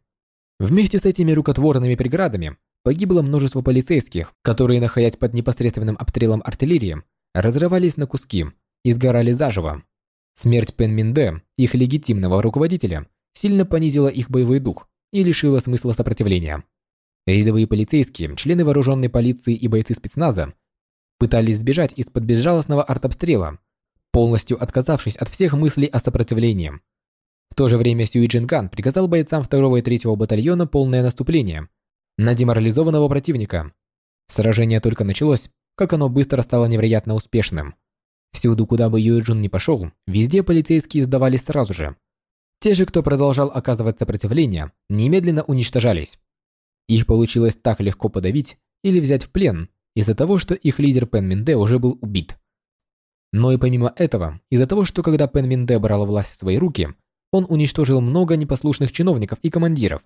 Вместе с этими рукотворными преградами погибло множество полицейских, которые, находясь под непосредственным обстрелом артиллерии, разрывались на куски и сгорали заживо. Смерть Пен Минде, их легитимного руководителя, сильно понизила их боевой дух и лишила смысла сопротивления. Рядовые полицейские, члены вооруженной полиции и бойцы спецназа пытались сбежать из-под безжалостного артобстрела, полностью отказавшись от всех мыслей о сопротивлении. В то же время Сюи Джинган приказал бойцам 2 и 3 батальона полное наступление на деморализованного противника. Сражение только началось, как оно быстро стало невероятно успешным. Всюду, куда бы Юэ Джун не пошел, везде полицейские сдавались сразу же. Те же, кто продолжал оказывать сопротивление, немедленно уничтожались. Их получилось так легко подавить или взять в плен из-за того, что их лидер Пен Минде уже был убит. Но и помимо этого, из-за того, что когда Пен Минде брал власть в свои руки, он уничтожил много непослушных чиновников и командиров.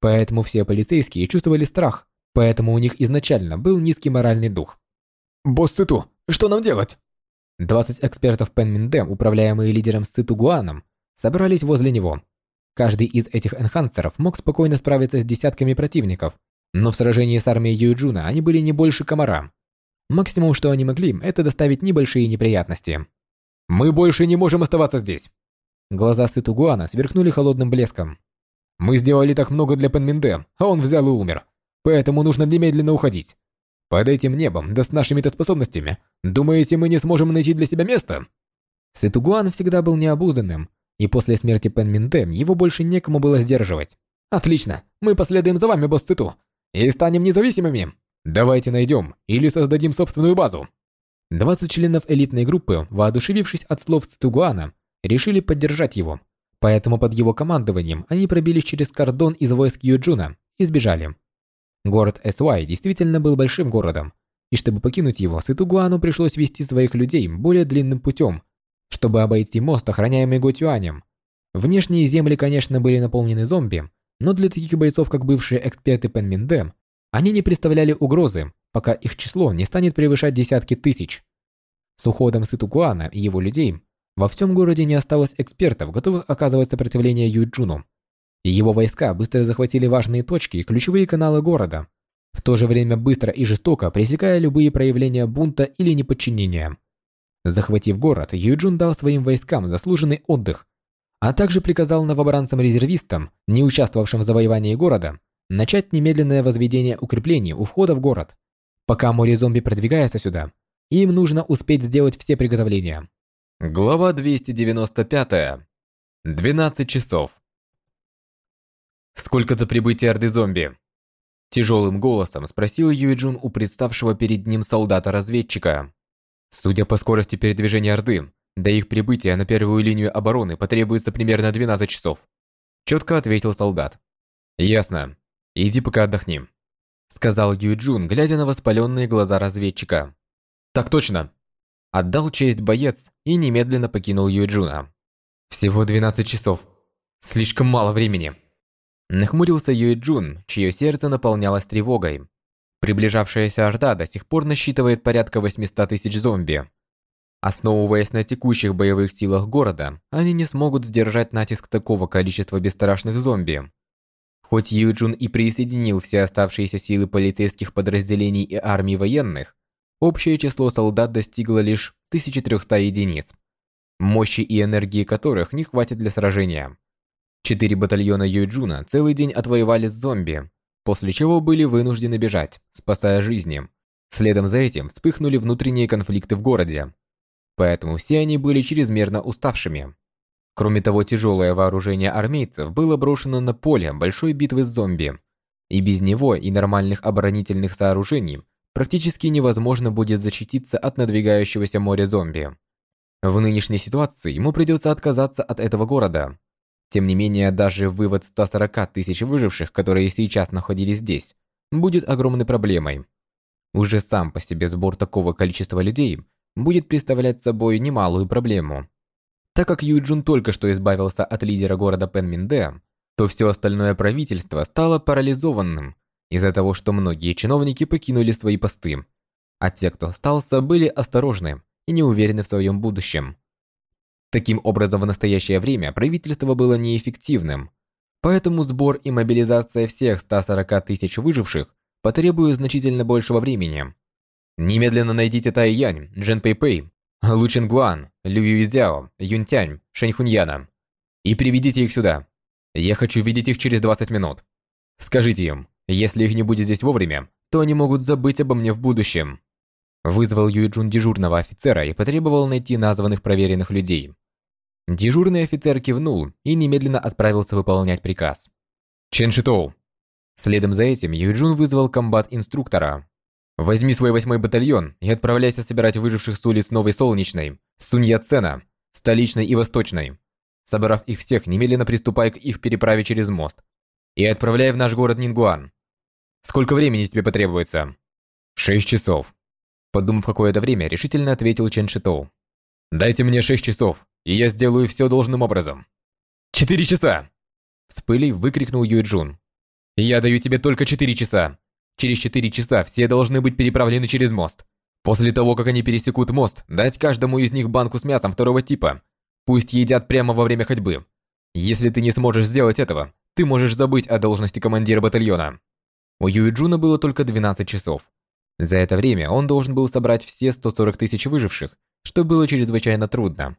Поэтому все полицейские чувствовали страх, поэтому у них изначально был низкий моральный дух. «Босс Циту, что нам делать?» 20 экспертов Пен Минде, управляемые лидером Циту Гуаном, собрались возле него Каждый из этих энхансеров мог спокойно справиться с десятками противников, но в сражении с армией Юджуна они были не больше комара. Максимум, что они могли, это доставить небольшие неприятности. «Мы больше не можем оставаться здесь!» Глаза Сытугуана сверкнули холодным блеском. «Мы сделали так много для Пенминде, а он взял и умер. Поэтому нужно немедленно уходить. Под этим небом, да с нашими-то способностями, думаете, мы не сможем найти для себя место?» Сытугуан всегда был необузданным, и после смерти Пен Минте его больше некому было сдерживать. «Отлично! Мы последуем за вами, босс Циту, и станем независимыми! Давайте найдем или создадим собственную базу!» 20 членов элитной группы, воодушевившись от слов Цитугуана, решили поддержать его. Поэтому под его командованием они пробились через кордон из войск Юджуна и сбежали. Город Эсуай действительно был большим городом, и чтобы покинуть его, Сытугуану пришлось вести своих людей более длинным путем чтобы обойти мост, охраняемый Готюанем. Внешние земли, конечно, были наполнены зомби, но для таких бойцов, как бывшие эксперты Пенминде, они не представляли угрозы, пока их число не станет превышать десятки тысяч. С уходом Сытукуана и его людей во всем городе не осталось экспертов, готовых оказывать сопротивление Юджуну. Его войска быстро захватили важные точки и ключевые каналы города, в то же время быстро и жестоко пресекая любые проявления бунта или неподчинения. Захватив город, Юджун дал своим войскам заслуженный отдых, а также приказал новобранцам-резервистам, не участвовавшим в завоевании города, начать немедленное возведение укреплений у входа в город. Пока море зомби продвигается сюда, им нужно успеть сделать все приготовления. Глава 295. 12 часов. «Сколько до прибытия Орды зомби?» Тяжелым голосом спросил Юэджун у представшего перед ним солдата-разведчика. Судя по скорости передвижения Орды, до их прибытия на первую линию обороны потребуется примерно 12 часов. Четко ответил солдат. «Ясно. Иди пока отдохни», сказал Юэджун, глядя на воспаленные глаза разведчика. «Так точно!» Отдал честь боец и немедленно покинул Юэджуна. Всего 12 часов. Слишком мало времени. Нахмурился Юэ Джун, чье сердце наполнялось тревогой. Приближавшаяся Орда до сих пор насчитывает порядка 800 тысяч зомби. Основываясь на текущих боевых силах города, они не смогут сдержать натиск такого количества бесстрашных зомби. Хоть Юджун и присоединил все оставшиеся силы полицейских подразделений и армии военных, общее число солдат достигло лишь 1300 единиц мощи и энергии которых не хватит для сражения. Четыре батальона Юйджуна целый день отвоевали с зомби, после чего были вынуждены бежать, спасая жизни. Следом за этим вспыхнули внутренние конфликты в городе. Поэтому все они были чрезмерно уставшими. Кроме того, тяжелое вооружение армейцев было брошено на поле большой битвы с зомби. И без него и нормальных оборонительных сооружений практически невозможно будет защититься от надвигающегося моря зомби. В нынешней ситуации ему придется отказаться от этого города. Тем не менее, даже вывод 140 тысяч выживших, которые сейчас находились здесь, будет огромной проблемой. Уже сам по себе сбор такого количества людей будет представлять собой немалую проблему. Так как Юджун только что избавился от лидера города Пенминде, то все остальное правительство стало парализованным из-за того, что многие чиновники покинули свои посты, а те, кто остался, были осторожны и не уверены в своем будущем. Таким образом, в настоящее время правительство было неэффективным, поэтому сбор и мобилизация всех 140 тысяч выживших потребуют значительно большего времени. Немедленно найдите Тай Янь, Джен Пэй Пэй, Лу Чингуан, Лю Тянь, Шэнь Хуньяна и приведите их сюда. Я хочу видеть их через 20 минут. Скажите им, если их не будет здесь вовремя, то они могут забыть обо мне в будущем. Вызвал Юйджун дежурного офицера и потребовал найти названных проверенных людей. Дежурный офицер кивнул и немедленно отправился выполнять приказ. Чен Шитоу. Следом за этим Юйджун вызвал комбат-инструктора. «Возьми свой восьмой батальон и отправляйся собирать выживших с улиц Новой Солнечной, Сунья-Цена, Столичной и Восточной. Собрав их всех, немедленно приступай к их переправе через мост. И отправляй в наш город Нингуан. Сколько времени тебе потребуется?» «Шесть часов», Подумав какое-то время, решительно ответил Чен Шитоу. «Дайте мне шесть часов, и я сделаю все должным образом». «Четыре часа!» С пылей выкрикнул Юй Джун. «Я даю тебе только четыре часа. Через четыре часа все должны быть переправлены через мост. После того, как они пересекут мост, дать каждому из них банку с мясом второго типа. Пусть едят прямо во время ходьбы. Если ты не сможешь сделать этого, ты можешь забыть о должности командира батальона». У Юй Джуна было только 12 часов. За это время он должен был собрать все 140 тысяч выживших, что было чрезвычайно трудно.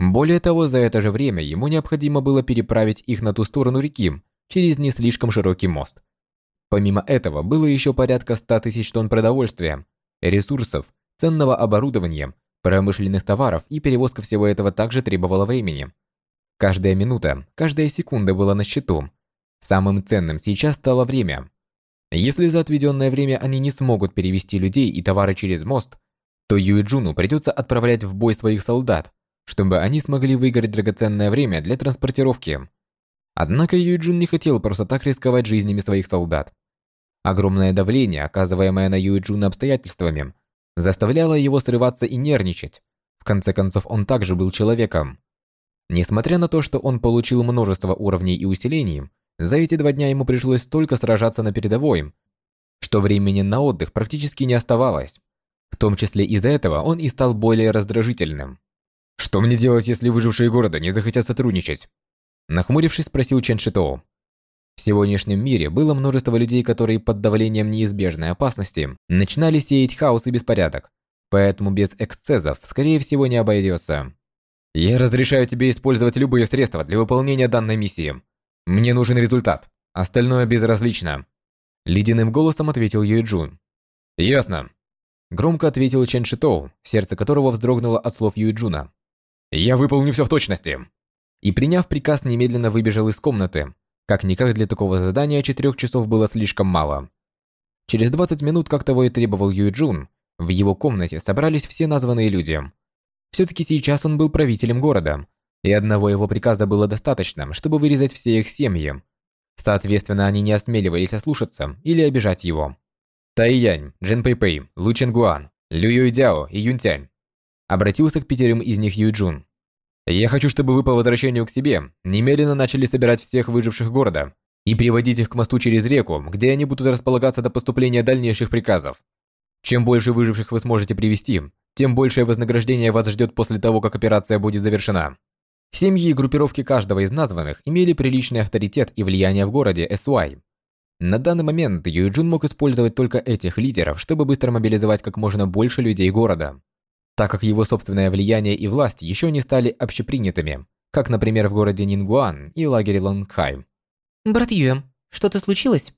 Более того, за это же время ему необходимо было переправить их на ту сторону реки, через не слишком широкий мост. Помимо этого, было еще порядка 100 тысяч тонн продовольствия, ресурсов, ценного оборудования, промышленных товаров и перевозка всего этого также требовала времени. Каждая минута, каждая секунда была на счету. Самым ценным сейчас стало время. Если за отведенное время они не смогут перевести людей и товары через мост, то Юэджуну придется отправлять в бой своих солдат, чтобы они смогли выиграть драгоценное время для транспортировки. Однако Юэджун не хотел просто так рисковать жизнями своих солдат. Огромное давление, оказываемое на Юэджуна обстоятельствами, заставляло его срываться и нервничать. В конце концов, он также был человеком. Несмотря на то, что он получил множество уровней и усилений, за эти два дня ему пришлось столько сражаться на передовой, что времени на отдых практически не оставалось. В том числе из-за этого он и стал более раздражительным. «Что мне делать, если выжившие города не захотят сотрудничать?» Нахмурившись, спросил Чен Шитоу. В сегодняшнем мире было множество людей, которые под давлением неизбежной опасности начинали сеять хаос и беспорядок, поэтому без эксцессов, скорее всего, не обойдется. «Я разрешаю тебе использовать любые средства для выполнения данной миссии. Мне нужен результат. Остальное безразлично. Ледяным голосом ответил Юйджун. Ясно. Громко ответил Чен Шитоу, сердце которого вздрогнуло от слов Юйджуна. Я выполню все в точности. и, приняв приказ, немедленно выбежал из комнаты. Как-никак для такого задания четырех часов было слишком мало. Через 20 минут, как того и требовал Юй Джун, в его комнате собрались все названные люди. Все-таки сейчас он был правителем города, и одного его приказа было достаточно, чтобы вырезать все их семьи. Соответственно, они не осмеливались ослушаться или обижать его. Тайянь, Джин Пэйпэй, Лу Ченгуан, Лю Юйдяо и Юнтянь. Обратился к пятерым из них Юйджун. Я хочу, чтобы вы по возвращению к себе немедленно начали собирать всех выживших города и приводить их к мосту через реку, где они будут располагаться до поступления дальнейших приказов. Чем больше выживших вы сможете привести, тем большее вознаграждение вас ждет после того, как операция будет завершена. Семьи и группировки каждого из названных имели приличный авторитет и влияние в городе Эсуай. На данный момент Юджун мог использовать только этих лидеров, чтобы быстро мобилизовать как можно больше людей города так как его собственное влияние и власть еще не стали общепринятыми, как, например, в городе Нингуан и лагере Лонгхайм. «Брат Юэ, что-то случилось?»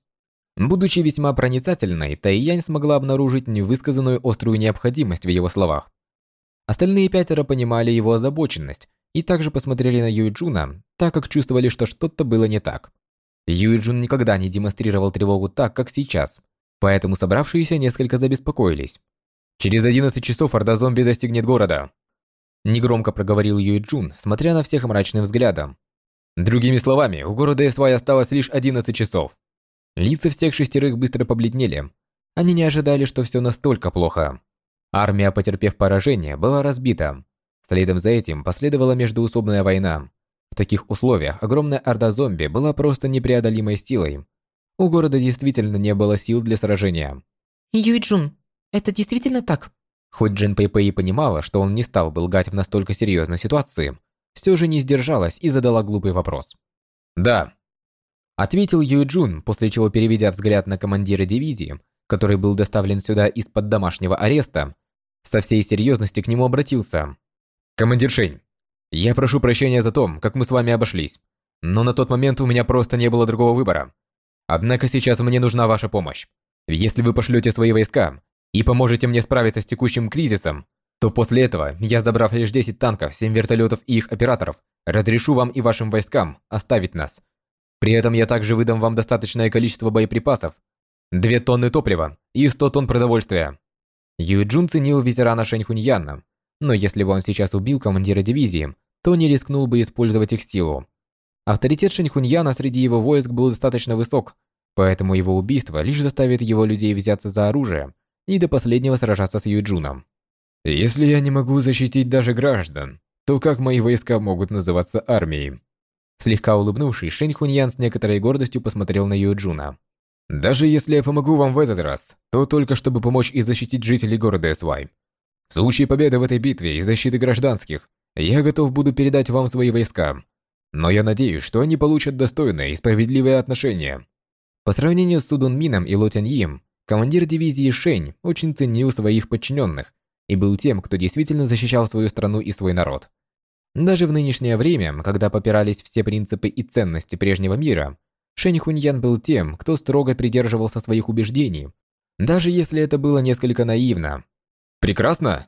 Будучи весьма проницательной, Тайянь смогла обнаружить невысказанную острую необходимость в его словах. Остальные пятеро понимали его озабоченность и также посмотрели на Юйджуна, так как чувствовали, что что-то было не так. Юйджун никогда не демонстрировал тревогу так, как сейчас, поэтому собравшиеся несколько забеспокоились. Через 11 часов орда зомби достигнет города. Негромко проговорил Юй Джун, смотря на всех мрачным взглядом. Другими словами, у города Эсвай осталось лишь 11 часов. Лица всех шестерых быстро побледнели. Они не ожидали, что все настолько плохо. Армия, потерпев поражение, была разбита. Следом за этим последовала междуусобная война. В таких условиях огромная орда зомби была просто непреодолимой силой. У города действительно не было сил для сражения. Юйджун, это действительно так? Хоть Джин Пэй и понимала, что он не стал бы лгать в настолько серьезной ситуации, все же не сдержалась и задала глупый вопрос. «Да», — ответил Юй Джун, после чего, переведя взгляд на командира дивизии, который был доставлен сюда из-под домашнего ареста, со всей серьезности к нему обратился. «Командир Шень, я прошу прощения за то, как мы с вами обошлись, но на тот момент у меня просто не было другого выбора. Однако сейчас мне нужна ваша помощь. Если вы пошлете свои войска, и поможете мне справиться с текущим кризисом, то после этого я, забрав лишь 10 танков, 7 вертолетов и их операторов, разрешу вам и вашим войскам оставить нас. При этом я также выдам вам достаточное количество боеприпасов, 2 тонны топлива и 100 тонн продовольствия. Юджун ценил ветерана Шэньхуньяна, но если бы он сейчас убил командира дивизии, то не рискнул бы использовать их силу. Авторитет Шэньхуньяна среди его войск был достаточно высок, поэтому его убийство лишь заставит его людей взяться за оружие и до последнего сражаться с Юджуном. Если я не могу защитить даже граждан, то как мои войска могут называться армией? Слегка улыбнувшись, Шэнь Хуньян с некоторой гордостью посмотрел на Юджуна. Даже если я помогу вам в этот раз, то только чтобы помочь и защитить жителей города Свай. В случае победы в этой битве и защиты гражданских, я готов буду передать вам свои войска. Но я надеюсь, что они получат достойное и справедливое отношение. По сравнению с Судун Мином и Ло Тяньим, Командир дивизии Шень очень ценил своих подчиненных и был тем, кто действительно защищал свою страну и свой народ. Даже в нынешнее время, когда попирались все принципы и ценности прежнего мира, Шэнь Хуньян был тем, кто строго придерживался своих убеждений, даже если это было несколько наивно. «Прекрасно!»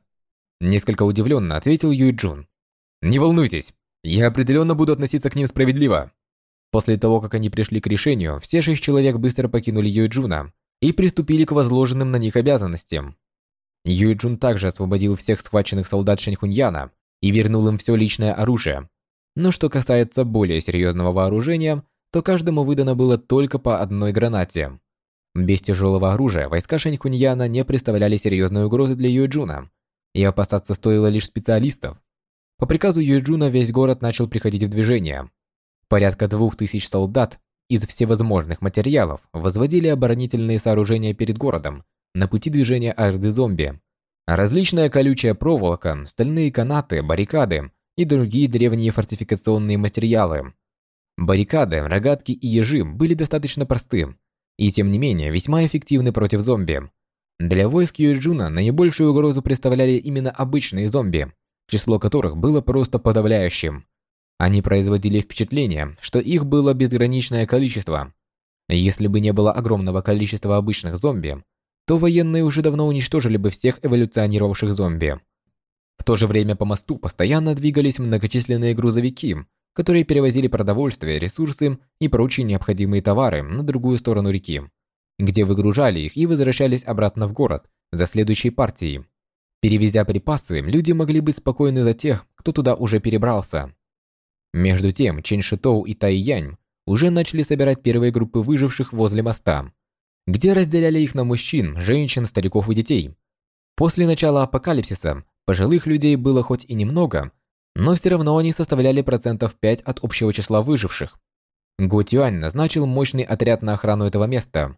Несколько удивленно ответил Юй Джун. «Не волнуйтесь, я определенно буду относиться к ним справедливо». После того, как они пришли к решению, все шесть человек быстро покинули Юй Джуна и приступили к возложенным на них обязанностям. Юйджун также освободил всех схваченных солдат Шэньхуньяна и вернул им все личное оружие. Но что касается более серьезного вооружения, то каждому выдано было только по одной гранате. Без тяжелого оружия войска Шэньхуньяна не представляли серьезной угрозы для Юйджуна, и опасаться стоило лишь специалистов. По приказу Юйджуна весь город начал приходить в движение. Порядка двух тысяч солдат из всевозможных материалов возводили оборонительные сооружения перед городом на пути движения орды зомби. Различная колючая проволока, стальные канаты, баррикады и другие древние фортификационные материалы. Баррикады, рогатки и ежи были достаточно просты, и тем не менее весьма эффективны против зомби. Для войск Юджуна наибольшую угрозу представляли именно обычные зомби, число которых было просто подавляющим. Они производили впечатление, что их было безграничное количество. Если бы не было огромного количества обычных зомби, то военные уже давно уничтожили бы всех эволюционировавших зомби. В то же время по мосту постоянно двигались многочисленные грузовики, которые перевозили продовольствие, ресурсы и прочие необходимые товары на другую сторону реки, где выгружали их и возвращались обратно в город за следующей партией. Перевезя припасы, люди могли быть спокойны за тех, кто туда уже перебрался. Между тем, Чен Шитоу и Тай Янь уже начали собирать первые группы выживших возле моста, где разделяли их на мужчин, женщин, стариков и детей. После начала апокалипсиса пожилых людей было хоть и немного, но все равно они составляли процентов 5 от общего числа выживших. Го Тюань назначил мощный отряд на охрану этого места,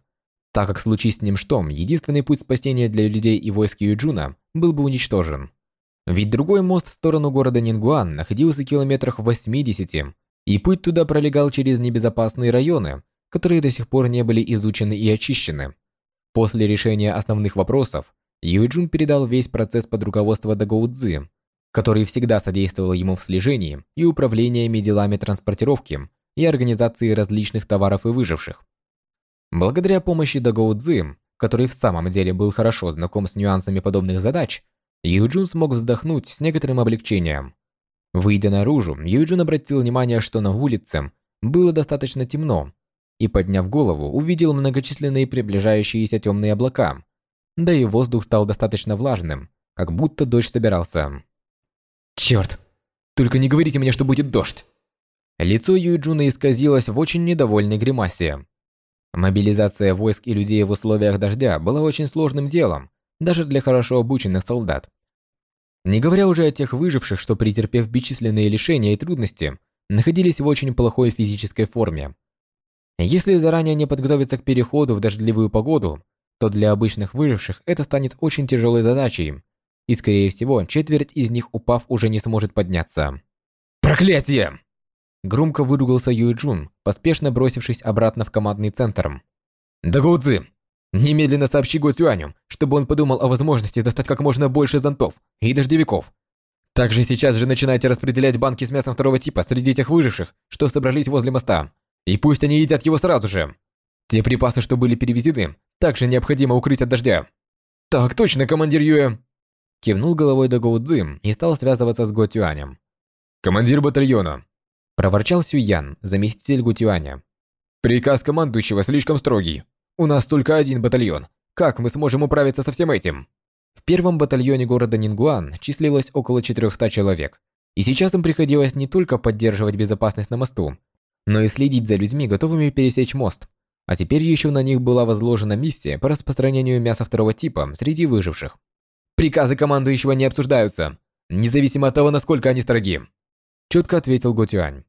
так как случись с ним что, единственный путь спасения для людей и войск Юджуна был бы уничтожен. Ведь другой мост в сторону города Нингуан находился в километрах в 80, и путь туда пролегал через небезопасные районы, которые до сих пор не были изучены и очищены. После решения основных вопросов, Юйджун передал весь процесс под руководство Дагоу Цзы, который всегда содействовал ему в слежении и управлениями делами транспортировки и организации различных товаров и выживших. Благодаря помощи Дагоу Цзы, который в самом деле был хорошо знаком с нюансами подобных задач, Юджун смог вздохнуть с некоторым облегчением. Выйдя наружу, Юджин обратил внимание, что на улице было достаточно темно, и, подняв голову, увидел многочисленные приближающиеся темные облака. Да и воздух стал достаточно влажным, как будто дождь собирался. «Черт! Только не говорите мне, что будет дождь!» Лицо Юджуна исказилось в очень недовольной гримасе. Мобилизация войск и людей в условиях дождя была очень сложным делом, даже для хорошо обученных солдат. Не говоря уже о тех выживших, что претерпев бесчисленные лишения и трудности, находились в очень плохой физической форме. Если заранее не подготовиться к переходу в дождливую погоду, то для обычных выживших это станет очень тяжелой задачей, и скорее всего, четверть из них, упав, уже не сможет подняться. «Проклятие!» Громко выругался Юй Джун, поспешно бросившись обратно в командный центр. «Дагоудзи, Немедленно сообщи Го Цюаню, чтобы он подумал о возможности достать как можно больше зонтов и дождевиков. Также сейчас же начинайте распределять банки с мясом второго типа среди тех выживших, что собрались возле моста. И пусть они едят его сразу же. Те припасы, что были перевезены, также необходимо укрыть от дождя. Так точно, командир Юэ. Кивнул головой до Гоу Цзим и стал связываться с Го Тюанем. Командир батальона. Проворчал Сюян, заместитель Го Тюаня. Приказ командующего слишком строгий. У нас только один батальон. Как мы сможем управиться со всем этим? В первом батальоне города Нингуан числилось около 400 человек. И сейчас им приходилось не только поддерживать безопасность на мосту, но и следить за людьми, готовыми пересечь мост. А теперь еще на них была возложена миссия по распространению мяса второго типа среди выживших. Приказы командующего не обсуждаются, независимо от того, насколько они строги. Четко ответил Готюань.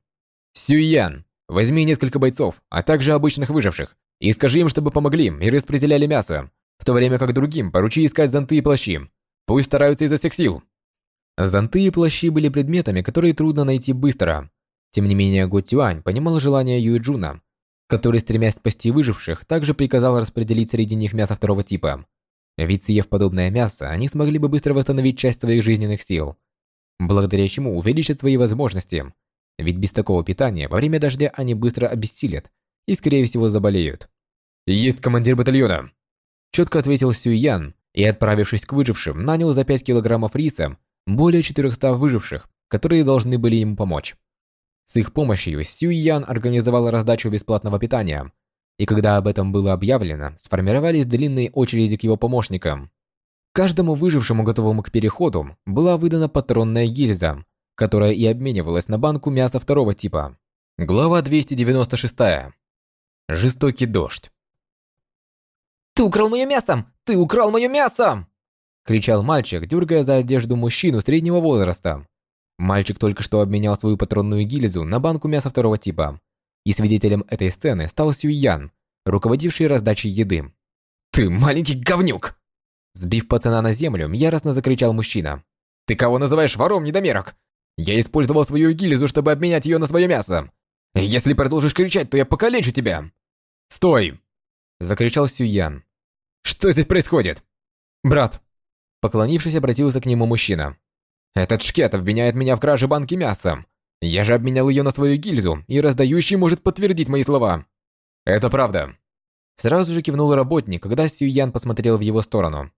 Сюян, возьми несколько бойцов, а также обычных выживших, и скажи им, чтобы помогли и распределяли мясо, в то время как другим поручи искать зонты и плащи. Пусть стараются изо всех сил. Зонты и плащи были предметами, которые трудно найти быстро. Тем не менее, Го Тюань понимал желание Юэ Джуна, который, стремясь спасти выживших, также приказал распределить среди них мясо второго типа. Ведь съев подобное мясо, они смогли бы быстро восстановить часть своих жизненных сил, благодаря чему увеличат свои возможности. Ведь без такого питания во время дождя они быстро обессилят и, скорее всего, заболеют. «Есть командир батальона!» Четко ответил Сюйян и, отправившись к выжившим, нанял за 5 килограммов риса более 400 выживших, которые должны были ему помочь. С их помощью Сюйян организовал раздачу бесплатного питания, и когда об этом было объявлено, сформировались длинные очереди к его помощникам. Каждому выжившему, готовому к переходу, была выдана патронная гильза, которая и обменивалась на банку мяса второго типа. Глава 296. Жестокий дождь. «Ты украл мое мясо! Ты украл мое мясо!» кричал мальчик, дергая за одежду мужчину среднего возраста. Мальчик только что обменял свою патронную гильзу на банку мяса второго типа. И свидетелем этой сцены стал Сюйян, руководивший раздачей еды. «Ты маленький говнюк!» Сбив пацана на землю, яростно закричал мужчина. «Ты кого называешь вором, недомерок? Я использовал свою гильзу, чтобы обменять ее на свое мясо. Если продолжишь кричать, то я покалечу тебя!» «Стой!» – закричал Сюян. «Что здесь происходит?» «Брат!» Поклонившись, обратился к нему мужчина. «Этот шкет обвиняет меня в краже банки мяса. Я же обменял ее на свою гильзу, и раздающий может подтвердить мои слова». «Это правда». Сразу же кивнул работник, когда Сюян посмотрел в его сторону.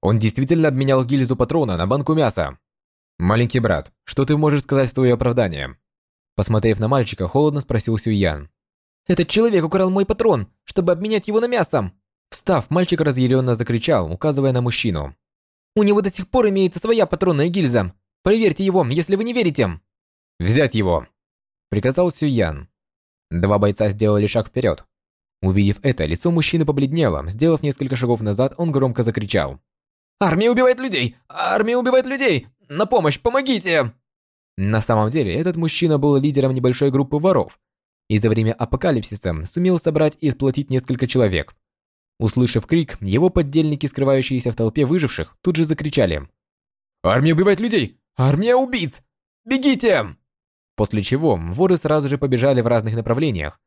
Он действительно обменял гильзу патрона на банку мяса. «Маленький брат, что ты можешь сказать в свое оправдание?» Посмотрев на мальчика, холодно спросил Сюян. «Этот человек украл мой патрон, чтобы обменять его на мясо!» Встав, мальчик разъяренно закричал, указывая на мужчину. «У него до сих пор имеется своя патронная гильза. Проверьте его, если вы не верите!» «Взять его!» Приказал Сюян. Два бойца сделали шаг вперед. Увидев это, лицо мужчины побледнело. Сделав несколько шагов назад, он громко закричал. «Армия убивает людей! Армия убивает людей! На помощь, помогите!» На самом деле, этот мужчина был лидером небольшой группы воров и за время апокалипсиса сумел собрать и сплотить несколько человек. Услышав крик, его поддельники, скрывающиеся в толпе выживших, тут же закричали. «Армия убивает людей! Армия убийц! Бегите!» После чего воры сразу же побежали в разных направлениях.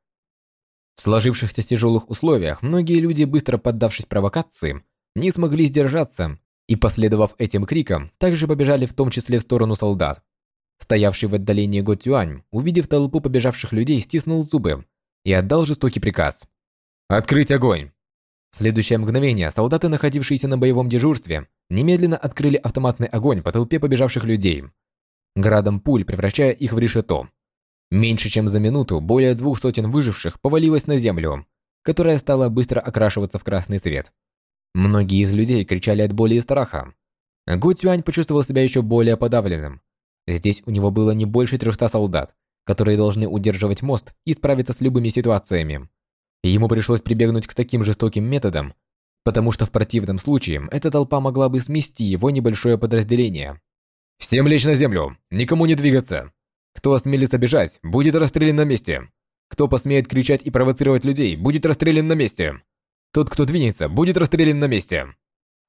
В сложившихся тяжелых условиях многие люди, быстро поддавшись провокации, не смогли сдержаться и, последовав этим крикам, также побежали в том числе в сторону солдат. Стоявший в отдалении Го Тюань, увидев толпу побежавших людей, стиснул зубы и отдал жестокий приказ. «Открыть огонь!» В следующее мгновение солдаты, находившиеся на боевом дежурстве, немедленно открыли автоматный огонь по толпе побежавших людей, градом пуль превращая их в решето. Меньше чем за минуту более двух сотен выживших повалилось на землю, которая стала быстро окрашиваться в красный цвет. Многие из людей кричали от боли и страха. Гу Цюань почувствовал себя еще более подавленным. Здесь у него было не больше 300 солдат, которые должны удерживать мост и справиться с любыми ситуациями. Ему пришлось прибегнуть к таким жестоким методам, потому что в противном случае эта толпа могла бы смести его небольшое подразделение. «Всем лечь на землю! Никому не двигаться! Кто осмелится бежать, будет расстрелян на месте! Кто посмеет кричать и провоцировать людей, будет расстрелян на месте! Тот, кто двинется, будет расстрелян на месте!»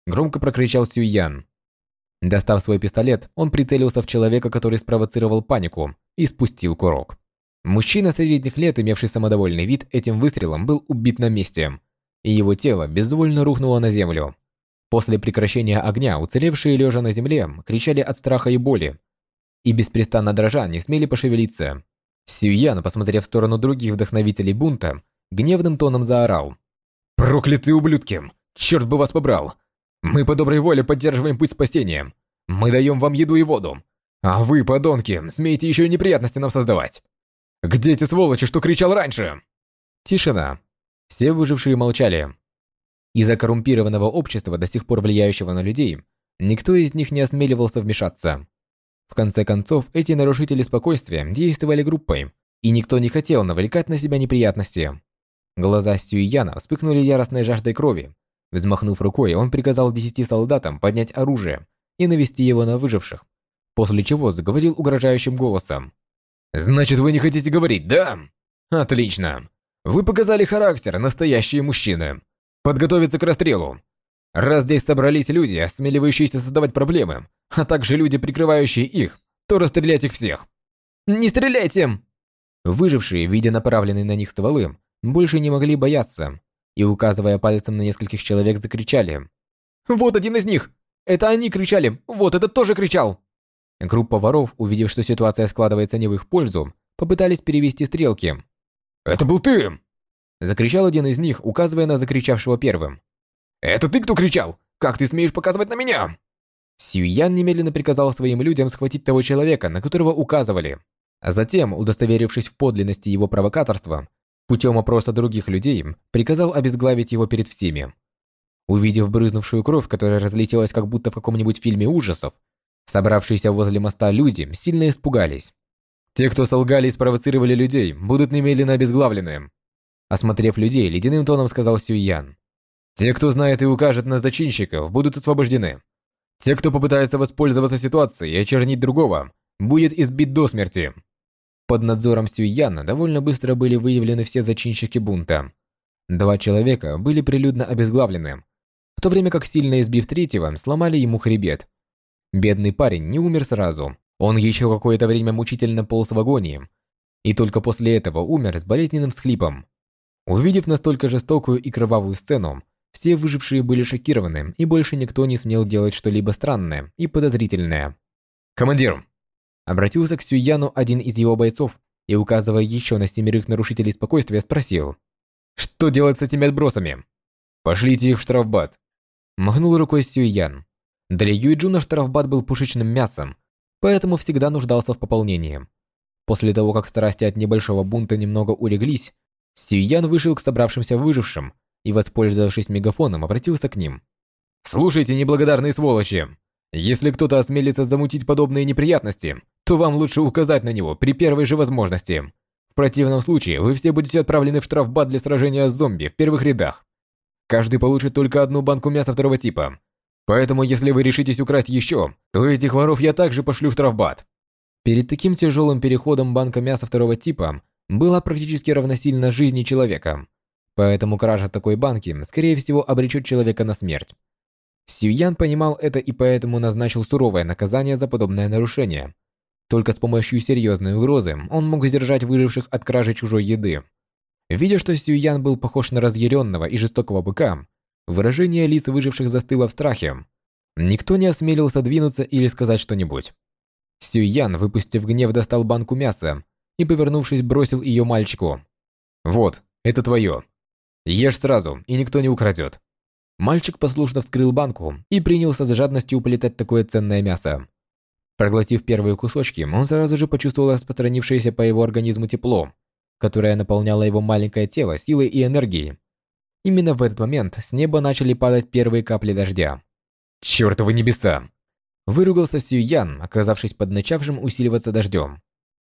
Громко прокричал Сюйян. Достав свой пистолет, он прицелился в человека, который спровоцировал панику, и спустил курок. Мужчина средних лет, имевший самодовольный вид, этим выстрелом был убит на месте, и его тело безвольно рухнуло на землю. После прекращения огня уцелевшие лежа на земле кричали от страха и боли, и беспрестанно дрожа не смели пошевелиться. Сюян, посмотрев в сторону других вдохновителей бунта, гневным тоном заорал. «Проклятые ублюдки! Черт бы вас побрал! Мы по доброй воле поддерживаем путь спасения. Мы даем вам еду и воду. А вы, подонки, смеете еще и неприятности нам создавать. Где эти сволочи, что кричал раньше? Тишина. Все выжившие молчали. Из-за коррумпированного общества, до сих пор влияющего на людей, никто из них не осмеливался вмешаться. В конце концов, эти нарушители спокойствия действовали группой, и никто не хотел навлекать на себя неприятности. Глаза Сюйяна вспыхнули яростной жаждой крови, Взмахнув рукой, он приказал десяти солдатам поднять оружие и навести его на выживших, после чего заговорил угрожающим голосом. «Значит, вы не хотите говорить, да? Отлично. Вы показали характер, настоящие мужчины. Подготовиться к расстрелу. Раз здесь собрались люди, осмеливающиеся создавать проблемы, а также люди, прикрывающие их, то расстрелять их всех. Не стреляйте!» Выжившие, видя направленные на них стволы, больше не могли бояться и, указывая пальцем на нескольких человек, закричали. «Вот один из них! Это они кричали! Вот этот тоже кричал!» Группа воров, увидев, что ситуация складывается не в их пользу, попытались перевести стрелки. «Это был ты!» Закричал один из них, указывая на закричавшего первым. «Это ты кто кричал? Как ты смеешь показывать на меня?» Сюян немедленно приказал своим людям схватить того человека, на которого указывали. А затем, удостоверившись в подлинности его провокаторства, Путем опроса других людей приказал обезглавить его перед всеми. Увидев брызнувшую кровь, которая разлетелась как будто в каком-нибудь фильме ужасов, собравшиеся возле моста люди сильно испугались. Те, кто солгали и спровоцировали людей, будут немедленно обезглавлены. Осмотрев людей, ледяным тоном сказал Сюйян. Те, кто знает и укажет на зачинщиков, будут освобождены. Те, кто попытается воспользоваться ситуацией и очернить другого, будет избит до смерти. Под надзором Сюйяна довольно быстро были выявлены все зачинщики бунта. Два человека были прилюдно обезглавлены, в то время как сильно избив третьего, сломали ему хребет. Бедный парень не умер сразу. Он еще какое-то время мучительно полз в агонии, и только после этого умер с болезненным всхлипом. Увидев настолько жестокую и кровавую сцену, все выжившие были шокированы, и больше никто не смел делать что-либо странное и подозрительное. «Командир, Обратился к Сюяну один из его бойцов и, указывая еще на семерых нарушителей спокойствия, спросил. «Что делать с этими отбросами?» «Пошлите их в штрафбат». Махнул рукой Сюян. Для Юйджуна штрафбат был пушечным мясом, поэтому всегда нуждался в пополнении. После того, как страсти от небольшого бунта немного улеглись, Стюян вышел к собравшимся выжившим и, воспользовавшись мегафоном, обратился к ним. «Слушайте, неблагодарные сволочи! Если кто-то осмелится замутить подобные неприятности, то вам лучше указать на него при первой же возможности. В противном случае вы все будете отправлены в штрафбат для сражения с зомби в первых рядах. Каждый получит только одну банку мяса второго типа. Поэтому, если вы решитесь украсть еще, то этих воров я также пошлю в штрафбат. Перед таким тяжелым переходом банка мяса второго типа была практически равносильна жизни человека. Поэтому кража такой банки, скорее всего, обречет человека на смерть. Сюян понимал это и поэтому назначил суровое наказание за подобное нарушение. Только с помощью серьезной угрозы он мог сдержать выживших от кражи чужой еды. Видя, что Сюян был похож на разъяренного и жестокого быка, выражение лиц выживших застыло в страхе. Никто не осмелился двинуться или сказать что-нибудь. Сюян, выпустив гнев, достал банку мяса и, повернувшись, бросил ее мальчику. «Вот, это твое. Ешь сразу, и никто не украдет». Мальчик послушно вскрыл банку и принялся с жадностью уплетать такое ценное мясо. Проглотив первые кусочки, он сразу же почувствовал распространившееся по его организму тепло, которая наполняла его маленькое тело силой и энергией. Именно в этот момент с неба начали падать первые капли дождя. «Чёртовы небеса!» Выругался Сюян, оказавшись под начавшим усиливаться дождем.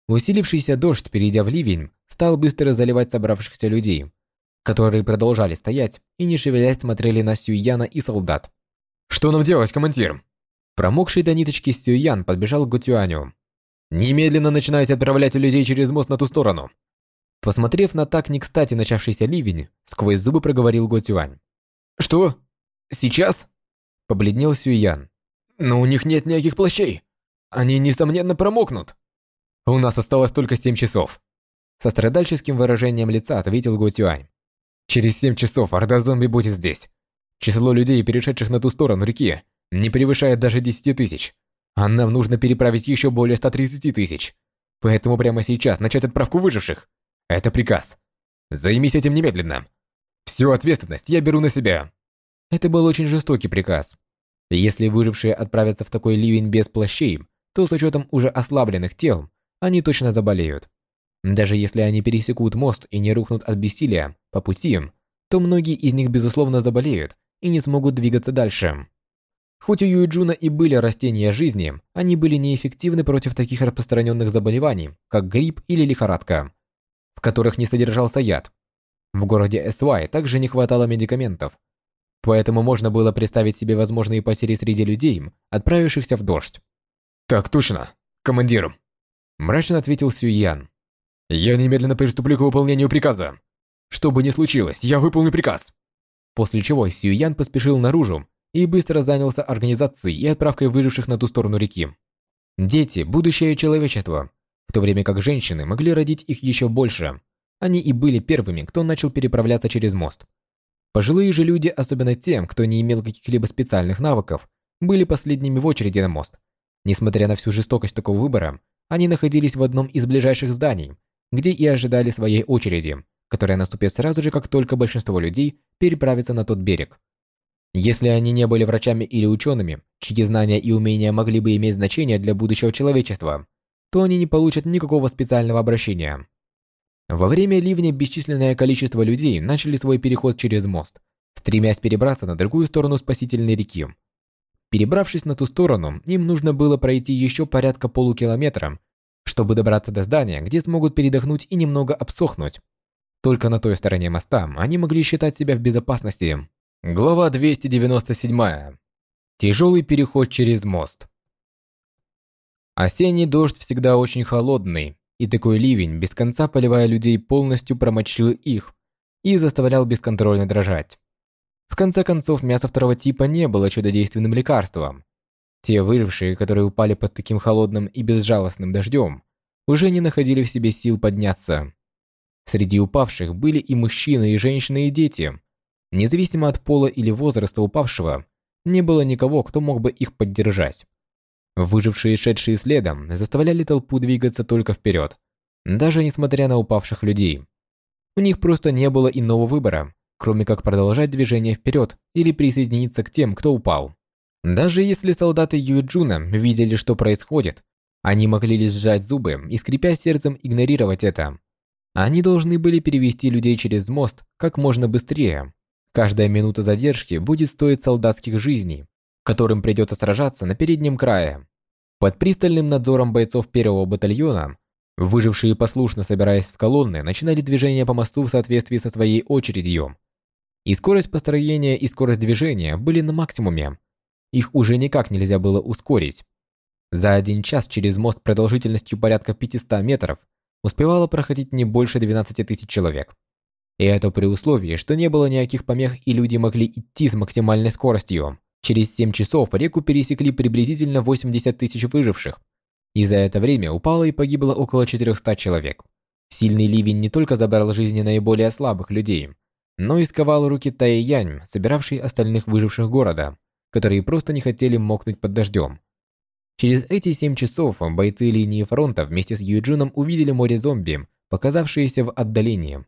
Усилившийся дождь, перейдя в ливень, стал быстро заливать собравшихся людей, которые продолжали стоять и не шевелясь смотрели на Сюяна и солдат. «Что нам делать, командир?» Промокший до ниточки Сюян подбежал к Гутюаню. «Немедленно начинайте отправлять людей через мост на ту сторону. Посмотрев на так не кстати начавшийся ливень, сквозь зубы проговорил Го Тюань. «Что? Сейчас?» Побледнел Сюян. «Но у них нет никаких плащей. Они, несомненно, промокнут». «У нас осталось только семь часов». Со страдальческим выражением лица ответил Го Тюань. «Через семь часов орда зомби будет здесь. Число людей, перешедших на ту сторону реки, не превышает даже десяти тысяч. А нам нужно переправить еще более 130 тысяч. Поэтому прямо сейчас начать отправку выживших. Это приказ. Займись этим немедленно. Всю ответственность я беру на себя. Это был очень жестокий приказ. Если выжившие отправятся в такой ливень без плащей, то с учетом уже ослабленных тел, они точно заболеют. Даже если они пересекут мост и не рухнут от бессилия по пути, то многие из них безусловно заболеют и не смогут двигаться дальше. Хоть у Юйджуна и были растения жизни, они были неэффективны против таких распространенных заболеваний, как грипп или лихорадка которых не содержался яд. В городе Эсвай также не хватало медикаментов, поэтому можно было представить себе возможные потери среди людей, отправившихся в дождь. «Так точно, командир», – мрачно ответил Сюйян. «Я немедленно приступлю к выполнению приказа. Что бы ни случилось, я выполню приказ». После чего Сюйян поспешил наружу и быстро занялся организацией и отправкой выживших на ту сторону реки. Дети – будущее человечества, в то время как женщины могли родить их еще больше. Они и были первыми, кто начал переправляться через мост. Пожилые же люди, особенно тем, кто не имел каких-либо специальных навыков, были последними в очереди на мост. Несмотря на всю жестокость такого выбора, они находились в одном из ближайших зданий, где и ожидали своей очереди, которая наступит сразу же, как только большинство людей переправится на тот берег. Если они не были врачами или учеными, чьи знания и умения могли бы иметь значение для будущего человечества, то они не получат никакого специального обращения. Во время ливня бесчисленное количество людей начали свой переход через мост, стремясь перебраться на другую сторону спасительной реки. Перебравшись на ту сторону, им нужно было пройти еще порядка полукилометра, чтобы добраться до здания, где смогут передохнуть и немного обсохнуть. Только на той стороне моста они могли считать себя в безопасности. Глава 297. Тяжелый переход через мост. Осенний дождь всегда очень холодный, и такой ливень, без конца поливая людей, полностью промочил их и заставлял бесконтрольно дрожать. В конце концов, мясо второго типа не было чудодейственным лекарством. Те выжившие, которые упали под таким холодным и безжалостным дождем, уже не находили в себе сил подняться. Среди упавших были и мужчины, и женщины, и дети. Независимо от пола или возраста упавшего, не было никого, кто мог бы их поддержать. Выжившие, шедшие следом, заставляли толпу двигаться только вперед, даже несмотря на упавших людей. У них просто не было иного выбора, кроме как продолжать движение вперед или присоединиться к тем, кто упал. Даже если солдаты Юэджуна видели, что происходит, Они могли лишь сжать зубы и, скрипя сердцем, игнорировать это. Они должны были перевести людей через мост как можно быстрее. Каждая минута задержки будет стоить солдатских жизней, которым придется сражаться на переднем крае. Под пристальным надзором бойцов первого батальона, выжившие послушно собираясь в колонны, начинали движение по мосту в соответствии со своей очередью. И скорость построения и скорость движения были на максимуме. Их уже никак нельзя было ускорить. За один час через мост продолжительностью порядка 500 метров успевало проходить не больше 12 тысяч человек. И это при условии, что не было никаких помех и люди могли идти с максимальной скоростью. Через 7 часов реку пересекли приблизительно 80 тысяч выживших. И за это время упало и погибло около 400 человек. Сильный ливень не только забрал жизни наиболее слабых людей, но и сковал руки Таи Янь, собиравшей остальных выживших города, которые просто не хотели мокнуть под дождем. Через эти 7 часов бойцы линии фронта вместе с Юджином увидели море зомби, показавшееся в отдалении.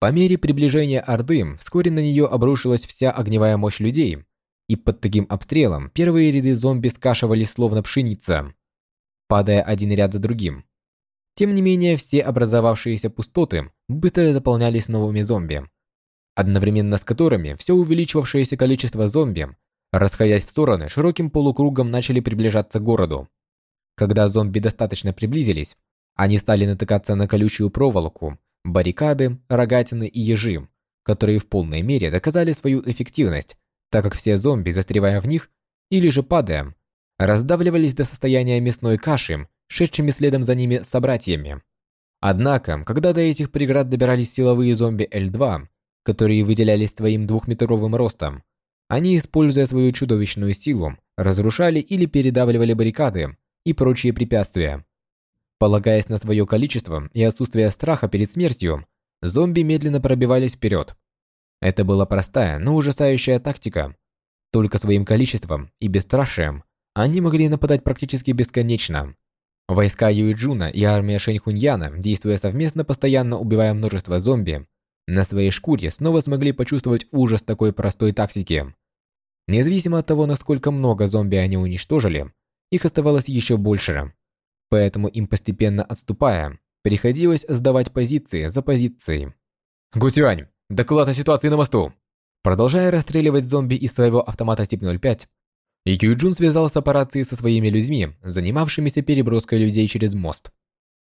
По мере приближения Орды, вскоре на нее обрушилась вся огневая мощь людей, и под таким обстрелом первые ряды зомби скашивались словно пшеница, падая один ряд за другим. Тем не менее, все образовавшиеся пустоты быстро заполнялись новыми зомби, одновременно с которыми все увеличивавшееся количество зомби расходясь в стороны, широким полукругом начали приближаться к городу. Когда зомби достаточно приблизились, они стали натыкаться на колючую проволоку, баррикады, рогатины и ежи, которые в полной мере доказали свою эффективность, так как все зомби, застревая в них или же падая, раздавливались до состояния мясной каши, шедшими следом за ними собратьями. Однако, когда до этих преград добирались силовые зомби L2, которые выделялись своим двухметровым ростом, они, используя свою чудовищную силу, разрушали или передавливали баррикады и прочие препятствия. Полагаясь на свое количество и отсутствие страха перед смертью, зомби медленно пробивались вперед. Это была простая, но ужасающая тактика. Только своим количеством и бесстрашием они могли нападать практически бесконечно. Войска Юиджуна и армия Шэньхуньяна, действуя совместно, постоянно убивая множество зомби, на своей шкуре снова смогли почувствовать ужас такой простой тактики. Независимо от того, насколько много зомби они уничтожили, их оставалось еще больше. Поэтому им постепенно отступая, приходилось сдавать позиции за позицией. «Гутюань, доклад о ситуации на мосту!» Продолжая расстреливать зомби из своего автомата тип 05, Юджун связался по рации со своими людьми, занимавшимися переброской людей через мост.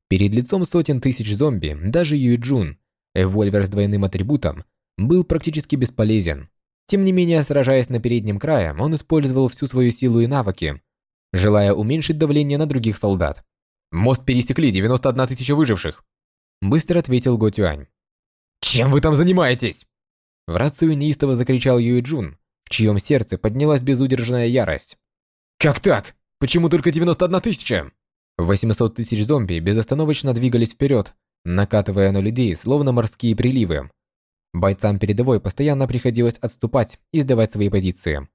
Перед лицом сотен тысяч зомби даже Юджун, эвольвер с двойным атрибутом, был практически бесполезен. Тем не менее, сражаясь на переднем крае, он использовал всю свою силу и навыки, желая уменьшить давление на других солдат. «Мост пересекли 91 тысяча выживших», – быстро ответил Го Тюань. «Чем вы там занимаетесь?» В рацию неистово закричал Юй Джун, в чьем сердце поднялась безудержная ярость. «Как так? Почему только 91 тысяча?» 800 тысяч зомби безостановочно двигались вперед, накатывая на людей, словно морские приливы. Бойцам передовой постоянно приходилось отступать и сдавать свои позиции.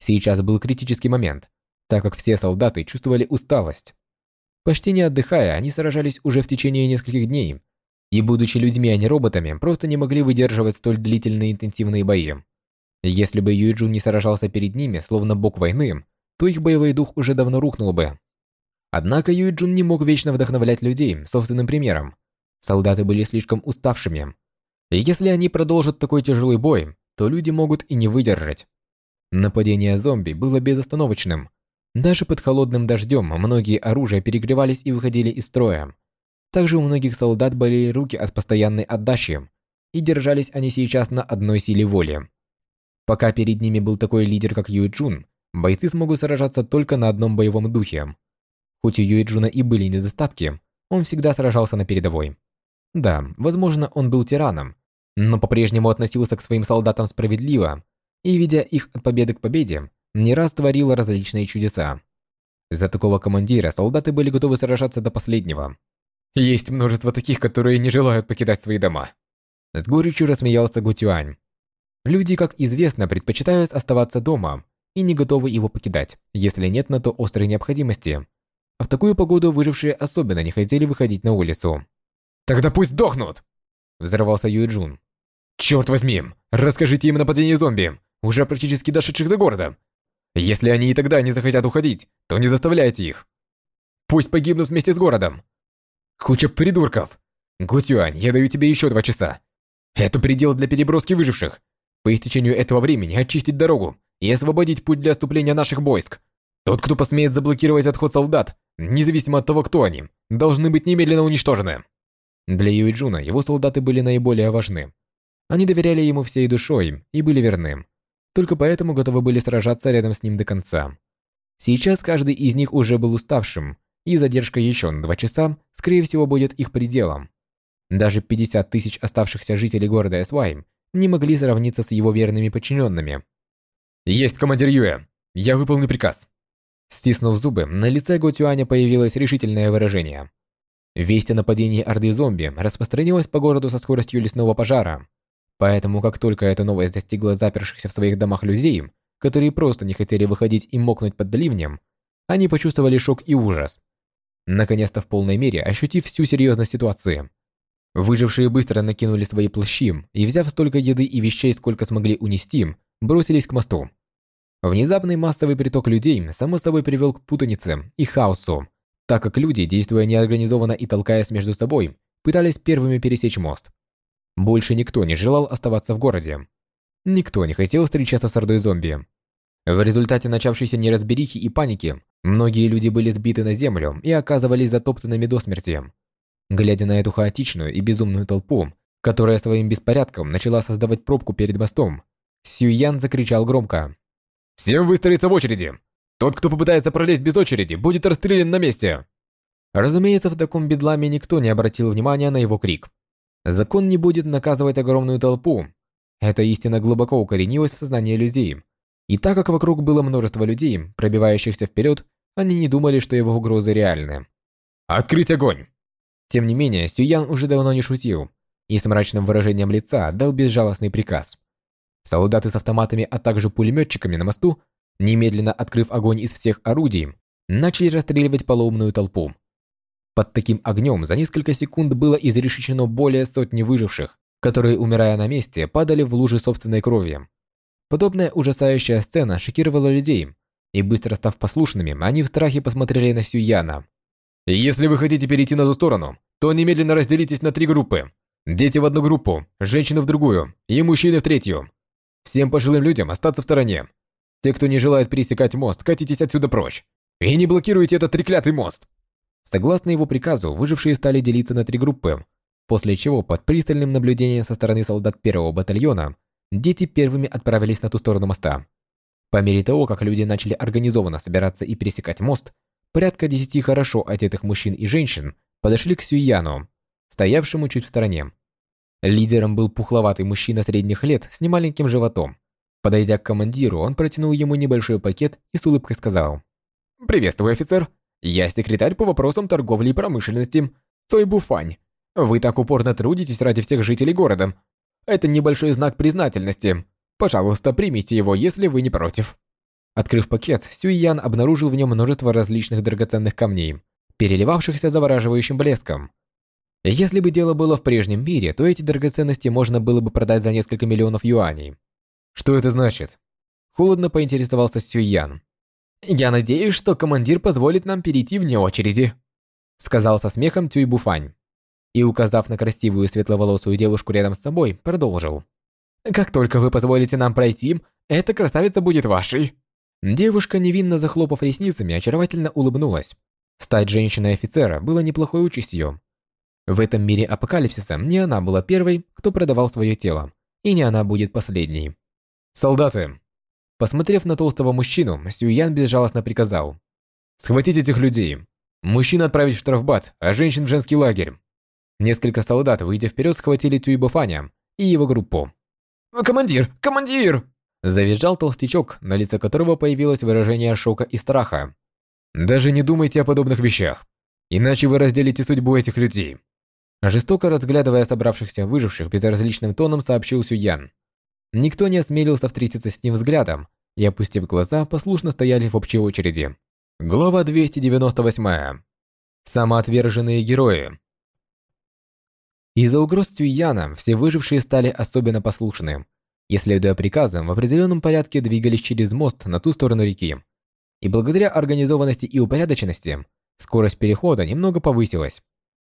Сейчас был критический момент, так как все солдаты чувствовали усталость. Почти не отдыхая, они сражались уже в течение нескольких дней, и будучи людьми, а не роботами, просто не могли выдерживать столь длительные интенсивные бои. Если бы Юйджун не сражался перед ними, словно бог войны, то их боевой дух уже давно рухнул бы. Однако Юйджун не мог вечно вдохновлять людей собственным примером. Солдаты были слишком уставшими, и если они продолжат такой тяжелый бой, то люди могут и не выдержать. Нападение зомби было безостановочным. Даже под холодным дождем многие оружия перегревались и выходили из строя. Также у многих солдат болели руки от постоянной отдачи, и держались они сейчас на одной силе воли. Пока перед ними был такой лидер, как Юй Джун, бойцы смогут сражаться только на одном боевом духе. Хоть у Юй Джуна и были недостатки, он всегда сражался на передовой. Да, возможно, он был тираном, но по-прежнему относился к своим солдатам справедливо и, ведя их от победы к победе, не раз творил различные чудеса. За такого командира солдаты были готовы сражаться до последнего. Есть множество таких, которые не желают покидать свои дома. С горечью рассмеялся Гутюань. Люди, как известно, предпочитают оставаться дома и не готовы его покидать, если нет на то острой необходимости. А в такую погоду выжившие особенно не хотели выходить на улицу. «Тогда пусть дохнут!» Взорвался Юджун. Черт возьми, расскажите им о нападении зомби, уже практически дошедших до города. Если они и тогда не захотят уходить, то не заставляйте их. Пусть погибнут вместе с городом. Куча придурков. Гутюань, я даю тебе еще два часа. Это предел для переброски выживших. По истечению этого времени очистить дорогу и освободить путь для отступления наших войск. Тот, кто посмеет заблокировать отход солдат, независимо от того, кто они, должны быть немедленно уничтожены. Для Юиджуна его солдаты были наиболее важны. Они доверяли ему всей душой и были верны. Только поэтому готовы были сражаться рядом с ним до конца. Сейчас каждый из них уже был уставшим, и задержка еще на два часа, скорее всего, будет их пределом. Даже 50 тысяч оставшихся жителей города Эсвайм не могли сравниться с его верными подчиненными. «Есть, командир Юэ! Я выполню приказ!» Стиснув зубы, на лице Готюаня появилось решительное выражение. Весть о нападении орды зомби распространилась по городу со скоростью лесного пожара. Поэтому, как только эта новость достигла запершихся в своих домах людей, которые просто не хотели выходить и мокнуть под ливнем, они почувствовали шок и ужас. Наконец-то в полной мере ощутив всю серьезность ситуации. Выжившие быстро накинули свои плащи и, взяв столько еды и вещей, сколько смогли унести, бросились к мосту. Внезапный массовый приток людей само собой привел к путанице и хаосу, так как люди, действуя неорганизованно и толкаясь между собой, пытались первыми пересечь мост. Больше никто не желал оставаться в городе. Никто не хотел встречаться с ордой зомби. В результате начавшейся неразберихи и паники, многие люди были сбиты на землю и оказывались затоптанными до смерти. Глядя на эту хаотичную и безумную толпу, которая своим беспорядком начала создавать пробку перед мостом, Сюян закричал громко. Всем выстроиться в очереди. Тот, кто попытается пролезть без очереди, будет расстрелян на месте. Разумеется, в таком бедламе никто не обратил внимания на его крик. Закон не будет наказывать огромную толпу. Эта истина глубоко укоренилась в сознании людей. И так как вокруг было множество людей, пробивающихся вперед, они не думали, что его угрозы реальны. «Открыть огонь!» Тем не менее, Сюян уже давно не шутил и с мрачным выражением лица дал безжалостный приказ. Солдаты с автоматами, а также пулеметчиками на мосту, немедленно открыв огонь из всех орудий, начали расстреливать полоумную толпу. Под таким огнем за несколько секунд было изрешечено более сотни выживших, которые, умирая на месте, падали в лужи собственной крови. Подобная ужасающая сцена шокировала людей, и быстро став послушными, они в страхе посмотрели на Сюяна. «Если вы хотите перейти на ту сторону, то немедленно разделитесь на три группы. Дети в одну группу, женщины в другую и мужчины в третью. Всем пожилым людям остаться в стороне. Те, кто не желает пересекать мост, катитесь отсюда прочь. И не блокируйте этот треклятый мост. Согласно его приказу, выжившие стали делиться на три группы, после чего под пристальным наблюдением со стороны солдат первого батальона дети первыми отправились на ту сторону моста. По мере того, как люди начали организованно собираться и пересекать мост, порядка десяти хорошо одетых мужчин и женщин подошли к Сюяну, стоявшему чуть в стороне. Лидером был пухловатый мужчина средних лет с немаленьким животом. Подойдя к командиру, он протянул ему небольшой пакет и с улыбкой сказал. «Приветствую, офицер. Я секретарь по вопросам торговли и промышленности. Цой Буфань. Вы так упорно трудитесь ради всех жителей города. Это небольшой знак признательности. Пожалуйста, примите его, если вы не против». Открыв пакет, Сюйян обнаружил в нем множество различных драгоценных камней, переливавшихся завораживающим блеском. Если бы дело было в прежнем мире, то эти драгоценности можно было бы продать за несколько миллионов юаней. Что это значит? Холодно поинтересовался Сюян. Я надеюсь, что командир позволит нам перейти вне очереди, сказал со смехом Тюй Буфань. И указав на красивую светловолосую девушку рядом с собой, продолжил. Как только вы позволите нам пройти, эта красавица будет вашей. Девушка, невинно захлопав ресницами, очаровательно улыбнулась. Стать женщиной офицера было неплохой участью, в этом мире апокалипсиса не она была первой, кто продавал свое тело, и не она будет последней. «Солдаты!» Посмотрев на толстого мужчину, Сюян безжалостно приказал. «Схватить этих людей. Мужчин отправить в штрафбат, а женщин в женский лагерь». Несколько солдат, выйдя вперед, схватили Тюйбо Фаня и его группу. «Командир! Командир!» Завизжал толстячок, на лице которого появилось выражение шока и страха. «Даже не думайте о подобных вещах, иначе вы разделите судьбу этих людей. Жестоко разглядывая собравшихся выживших безразличным тоном, сообщил Сюян. Никто не осмелился встретиться с ним взглядом, и, опустив глаза, послушно стояли в общей очереди. Глава 298. Самоотверженные герои. Из-за угроз Сюяна все выжившие стали особенно послушны и, следуя приказам, в определенном порядке двигались через мост на ту сторону реки. И благодаря организованности и упорядоченности, скорость перехода немного повысилась.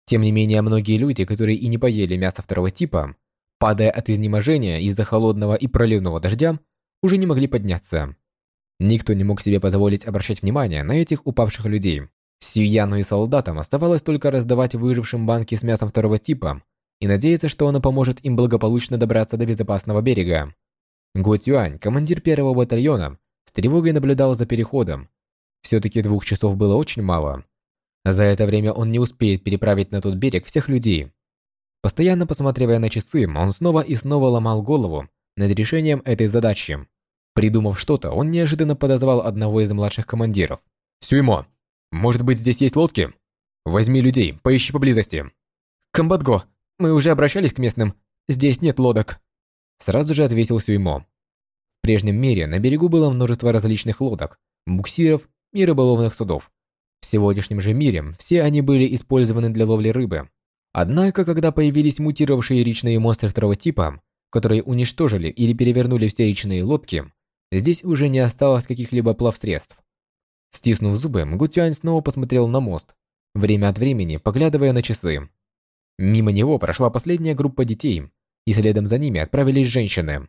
Тем не менее, многие люди, которые и не поели мясо второго типа, падая от изнеможения из-за холодного и проливного дождя, уже не могли подняться. Никто не мог себе позволить обращать внимание на этих упавших людей. Сюяну и солдатам оставалось только раздавать выжившим банки с мясом второго типа и надеяться, что оно поможет им благополучно добраться до безопасного берега. Го Тюань, командир первого батальона, с тревогой наблюдал за переходом. Все-таки двух часов было очень мало. За это время он не успеет переправить на тот берег всех людей. Постоянно посматривая на часы, он снова и снова ломал голову над решением этой задачи. Придумав что-то, он неожиданно подозвал одного из младших командиров. «Сюймо, может быть здесь есть лодки? Возьми людей, поищи поблизости». «Комбатго, мы уже обращались к местным. Здесь нет лодок». Сразу же ответил Сюймо. В прежнем мире на берегу было множество различных лодок, буксиров и рыболовных судов. В сегодняшнем же мире все они были использованы для ловли рыбы. Однако, когда появились мутировавшие речные монстры второго типа, которые уничтожили или перевернули все речные лодки, здесь уже не осталось каких-либо плавсредств. Стиснув зубы, Гутюань снова посмотрел на мост, время от времени поглядывая на часы. Мимо него прошла последняя группа детей, и следом за ними отправились женщины.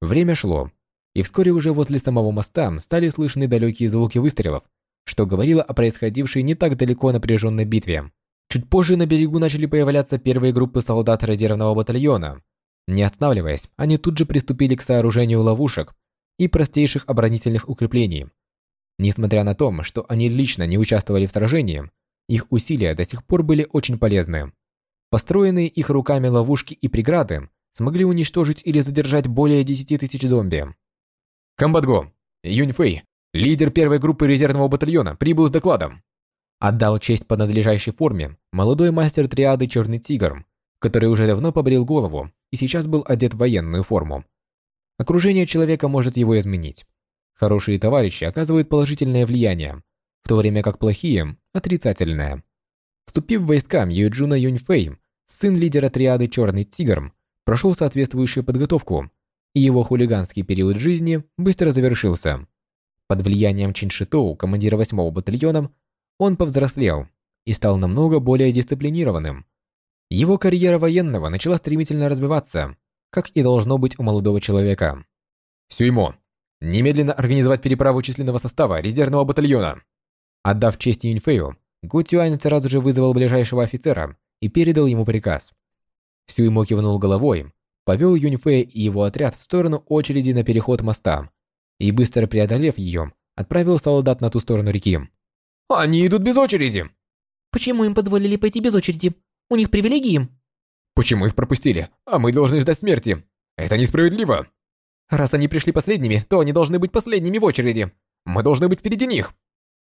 Время шло, и вскоре уже возле самого моста стали слышны далекие звуки выстрелов что говорило о происходившей не так далеко напряженной битве. Чуть позже на берегу начали появляться первые группы солдат резервного батальона. Не останавливаясь, они тут же приступили к сооружению ловушек и простейших оборонительных укреплений. Несмотря на то, что они лично не участвовали в сражении, их усилия до сих пор были очень полезны. Построенные их руками ловушки и преграды смогли уничтожить или задержать более 10 тысяч зомби. Камбатго, Юньфэй, Лидер первой группы резервного батальона прибыл с докладом. Отдал честь по надлежащей форме молодой мастер триады Черный Тигр, который уже давно побрил голову и сейчас был одет в военную форму. Окружение человека может его изменить. Хорошие товарищи оказывают положительное влияние, в то время как плохие – отрицательное. Вступив в войска Юджуна Юньфэй, сын лидера триады Черный Тигр, прошел соответствующую подготовку, и его хулиганский период жизни быстро завершился. Под влиянием Чиншитоу, командира 8-го батальона, он повзрослел и стал намного более дисциплинированным. Его карьера военного начала стремительно развиваться, как и должно быть у молодого человека. Сюймо, немедленно организовать переправу численного состава резервного батальона. Отдав честь Юньфею, Гу Тюань сразу же вызвал ближайшего офицера и передал ему приказ. Сюймо кивнул головой, повел Юньфея и его отряд в сторону очереди на переход моста и, быстро преодолев ее, отправил солдат на ту сторону реки. «Они идут без очереди!» «Почему им позволили пойти без очереди? У них привилегии?» «Почему их пропустили? А мы должны ждать смерти. Это несправедливо!» «Раз они пришли последними, то они должны быть последними в очереди. Мы должны быть впереди них!»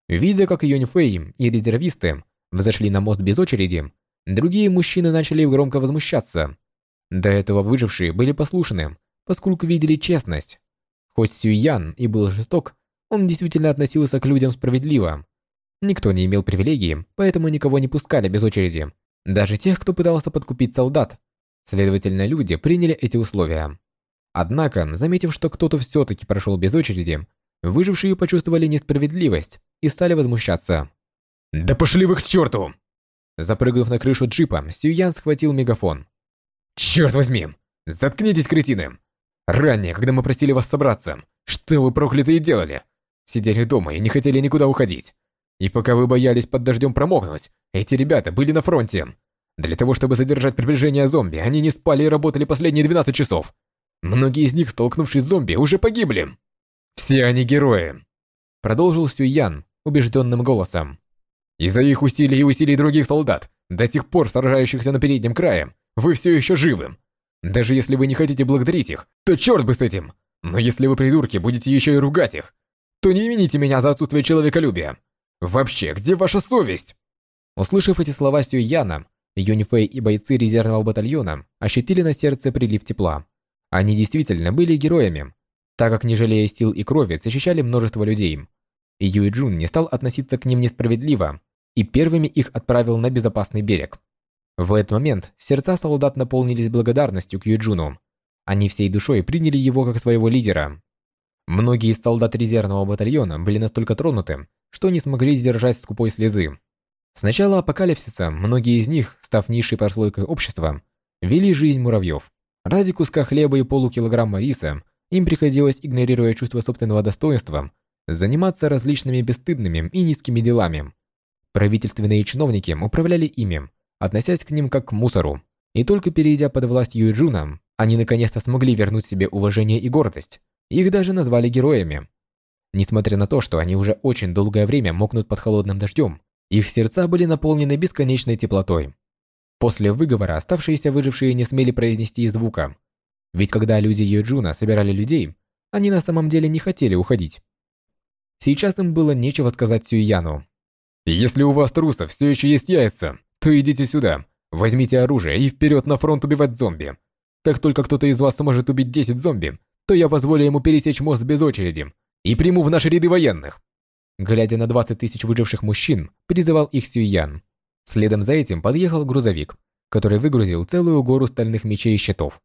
Видя, как Юнь Фэй и резервисты взошли на мост без очереди, другие мужчины начали громко возмущаться. До этого выжившие были послушны, поскольку видели честность. Хоть Сюян и был жесток, он действительно относился к людям справедливо. Никто не имел привилегий, поэтому никого не пускали без очереди. Даже тех, кто пытался подкупить солдат. Следовательно, люди приняли эти условия. Однако, заметив, что кто-то все-таки прошел без очереди, выжившие почувствовали несправедливость и стали возмущаться. «Да пошли вы к черту!» Запрыгнув на крышу джипа, Сюян схватил мегафон. «Черт возьми! Заткнитесь, кретины! Ранее, когда мы просили вас собраться, что вы проклятые делали? Сидели дома и не хотели никуда уходить. И пока вы боялись под дождем промокнуть, эти ребята были на фронте. Для того, чтобы задержать приближение зомби, они не спали и работали последние 12 часов. Многие из них, столкнувшись с зомби, уже погибли. Все они герои. Продолжил Сюян убежденным голосом. Из-за их усилий и усилий других солдат, до сих пор сражающихся на переднем крае, вы все еще живы. Даже если вы не хотите благодарить их, то черт бы с этим. Но если вы, придурки, будете еще и ругать их, то не вините меня за отсутствие человеколюбия. Вообще, где ваша совесть? Услышав эти слова Сью Яна, Юнифей и бойцы резервного батальона ощутили на сердце прилив тепла. Они действительно были героями, так как, не жалея сил и крови, защищали множество людей. И Юй Джун не стал относиться к ним несправедливо и первыми их отправил на безопасный берег. В этот момент сердца солдат наполнились благодарностью к Юджуну. Они всей душой приняли его как своего лидера. Многие из солдат резервного батальона были настолько тронуты, что не смогли сдержать скупой слезы. С начала апокалипсиса многие из них, став низшей прослойкой общества, вели жизнь муравьев. Ради куска хлеба и полукилограмма риса им приходилось, игнорируя чувство собственного достоинства, заниматься различными бесстыдными и низкими делами. Правительственные чиновники управляли ими, относясь к ним как к мусору. И только перейдя под власть Юэджуна, они наконец-то смогли вернуть себе уважение и гордость. Их даже назвали героями. Несмотря на то, что они уже очень долгое время мокнут под холодным дождем, их сердца были наполнены бесконечной теплотой. После выговора оставшиеся выжившие не смели произнести и звука. Ведь когда люди Юджуна собирали людей, они на самом деле не хотели уходить. Сейчас им было нечего сказать Сюяну. «Если у вас, трусов, все еще есть яйца, то идите сюда, возьмите оружие и вперед на фронт убивать зомби. Как только кто-то из вас сможет убить 10 зомби, то я позволю ему пересечь мост без очереди и приму в наши ряды военных». Глядя на 20 тысяч выживших мужчин, призывал их Сюян. Следом за этим подъехал грузовик, который выгрузил целую гору стальных мечей и щитов.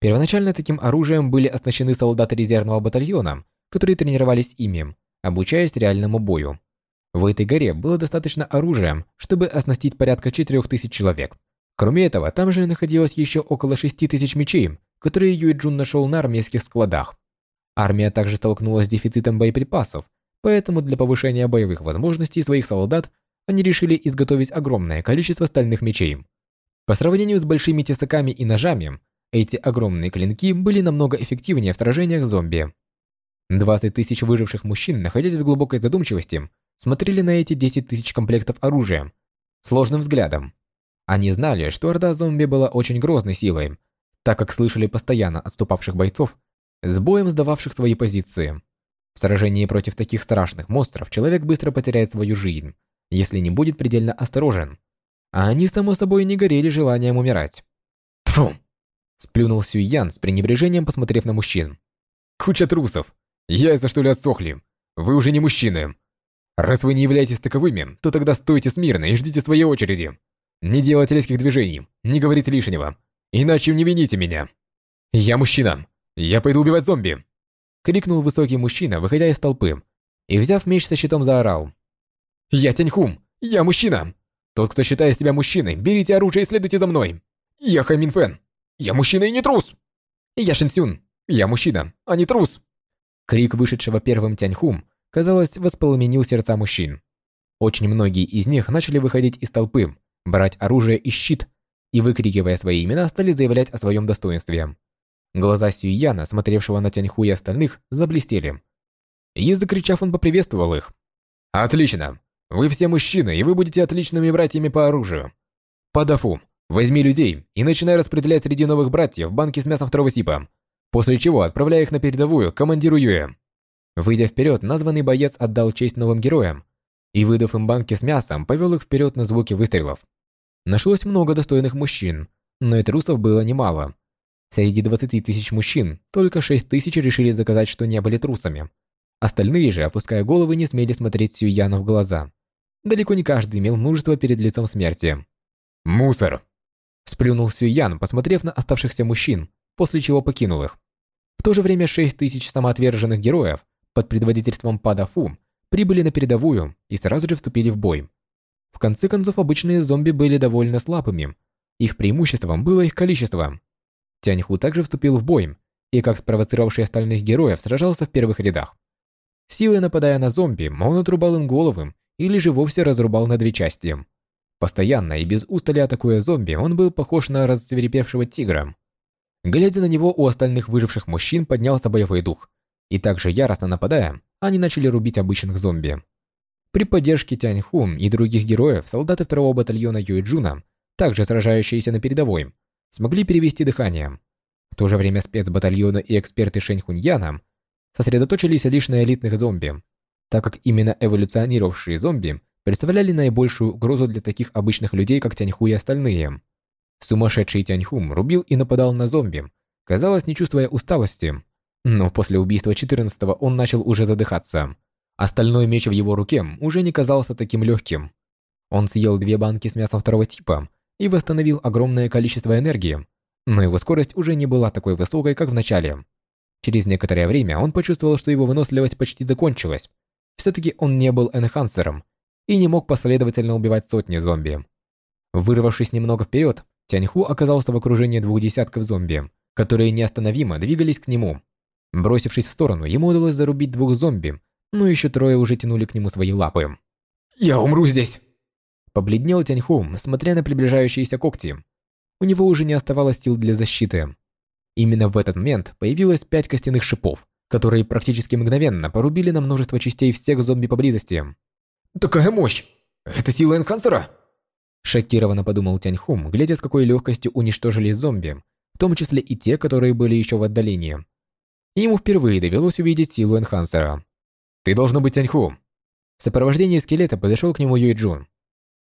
Первоначально таким оружием были оснащены солдаты резервного батальона, которые тренировались ими, обучаясь реальному бою. В этой горе было достаточно оружия, чтобы оснастить порядка 4000 человек. Кроме этого, там же находилось еще около 6000 мечей, которые Юэджун нашел на армейских складах. Армия также столкнулась с дефицитом боеприпасов, поэтому для повышения боевых возможностей своих солдат они решили изготовить огромное количество стальных мечей. По сравнению с большими тесаками и ножами, эти огромные клинки были намного эффективнее в сражениях с зомби. 20 тысяч выживших мужчин, находясь в глубокой задумчивости, смотрели на эти 10 тысяч комплектов оружия сложным взглядом. Они знали, что орда зомби была очень грозной силой, так как слышали постоянно отступавших бойцов, с боем сдававших свои позиции. В сражении против таких страшных монстров человек быстро потеряет свою жизнь, если не будет предельно осторожен. А они, само собой, не горели желанием умирать. Тфу! Сплюнул Сюйян с пренебрежением, посмотрев на мужчин. Куча трусов! Яйца что ли отсохли? Вы уже не мужчины. Раз вы не являетесь таковыми, то тогда стойте смирно и ждите своей очереди. Не делайте резких движений, не говорите лишнего. Иначе не вините меня. Я мужчина. Я пойду убивать зомби. Крикнул высокий мужчина, выходя из толпы. И, взяв меч со щитом, заорал. Я Тяньхум. Я мужчина. Тот, кто считает себя мужчиной, берите оружие и следуйте за мной. Я Хаймин Фэн. Я мужчина и не трус. Я Шинсюн. Я мужчина, а не трус. Крик вышедшего первым Тяньхум казалось, воспламенил сердца мужчин. Очень многие из них начали выходить из толпы, брать оружие и щит, и, выкрикивая свои имена, стали заявлять о своем достоинстве. Глаза Сюйяна, смотревшего на Тяньху и остальных, заблестели. И, закричав, он поприветствовал их. «Отлично! Вы все мужчины, и вы будете отличными братьями по оружию. Падафу, возьми людей и начинай распределять среди новых братьев банки с мясом второго типа, после чего отправляй их на передовую командиру Юэ. Выйдя вперед, названный боец отдал честь новым героям и, выдав им банки с мясом, повел их вперед на звуки выстрелов. Нашлось много достойных мужчин, но и трусов было немало. Среди 20 тысяч мужчин только 6 тысяч решили доказать, что не были трусами. Остальные же, опуская головы, не смели смотреть Сюяну в глаза. Далеко не каждый имел мужество перед лицом смерти. «Мусор!» Сплюнул Сюян, посмотрев на оставшихся мужчин, после чего покинул их. В то же время 6 тысяч самоотверженных героев под предводительством Падафу прибыли на передовую и сразу же вступили в бой. В конце концов, обычные зомби были довольно слабыми. Их преимуществом было их количество. Тяньху также вступил в бой и, как спровоцировавший остальных героев, сражался в первых рядах. Силой нападая на зомби, он отрубал им головы или же вовсе разрубал на две части. Постоянно и без устали атакуя зомби, он был похож на рассверепевшего тигра. Глядя на него, у остальных выживших мужчин поднялся боевой дух, и также яростно нападая, они начали рубить обычных зомби. При поддержке Тянь Хун и других героев, солдаты второго батальона Юэджуна, также сражающиеся на передовой, смогли перевести дыхание. В то же время спецбатальоны и эксперты Шэнь Хуньяна сосредоточились лишь на элитных зомби, так как именно эволюционировавшие зомби представляли наибольшую угрозу для таких обычных людей, как Тяньху и остальные. Сумасшедший Тяньхум рубил и нападал на зомби, казалось, не чувствуя усталости, но после убийства 14-го он начал уже задыхаться. Остальной меч в его руке уже не казался таким легким. Он съел две банки с мясом второго типа и восстановил огромное количество энергии, но его скорость уже не была такой высокой, как в начале. Через некоторое время он почувствовал, что его выносливость почти закончилась. Все-таки он не был энхансером и не мог последовательно убивать сотни зомби. Вырвавшись немного вперед, Тяньху оказался в окружении двух десятков зомби, которые неостановимо двигались к нему. Бросившись в сторону, ему удалось зарубить двух зомби, но еще трое уже тянули к нему свои лапы. «Я умру здесь!» Побледнел Тяньху, смотря на приближающиеся когти. У него уже не оставалось сил для защиты. Именно в этот момент появилось пять костяных шипов, которые практически мгновенно порубили на множество частей всех зомби поблизости. «Такая мощь! Это сила энхансера?» Шокированно подумал Тяньхум, глядя с какой легкостью уничтожили зомби, в том числе и те, которые были еще в отдалении. Ему впервые довелось увидеть силу энхансера. «Ты должен быть Тяньху!» В сопровождении скелета подошел к нему Юй Джун.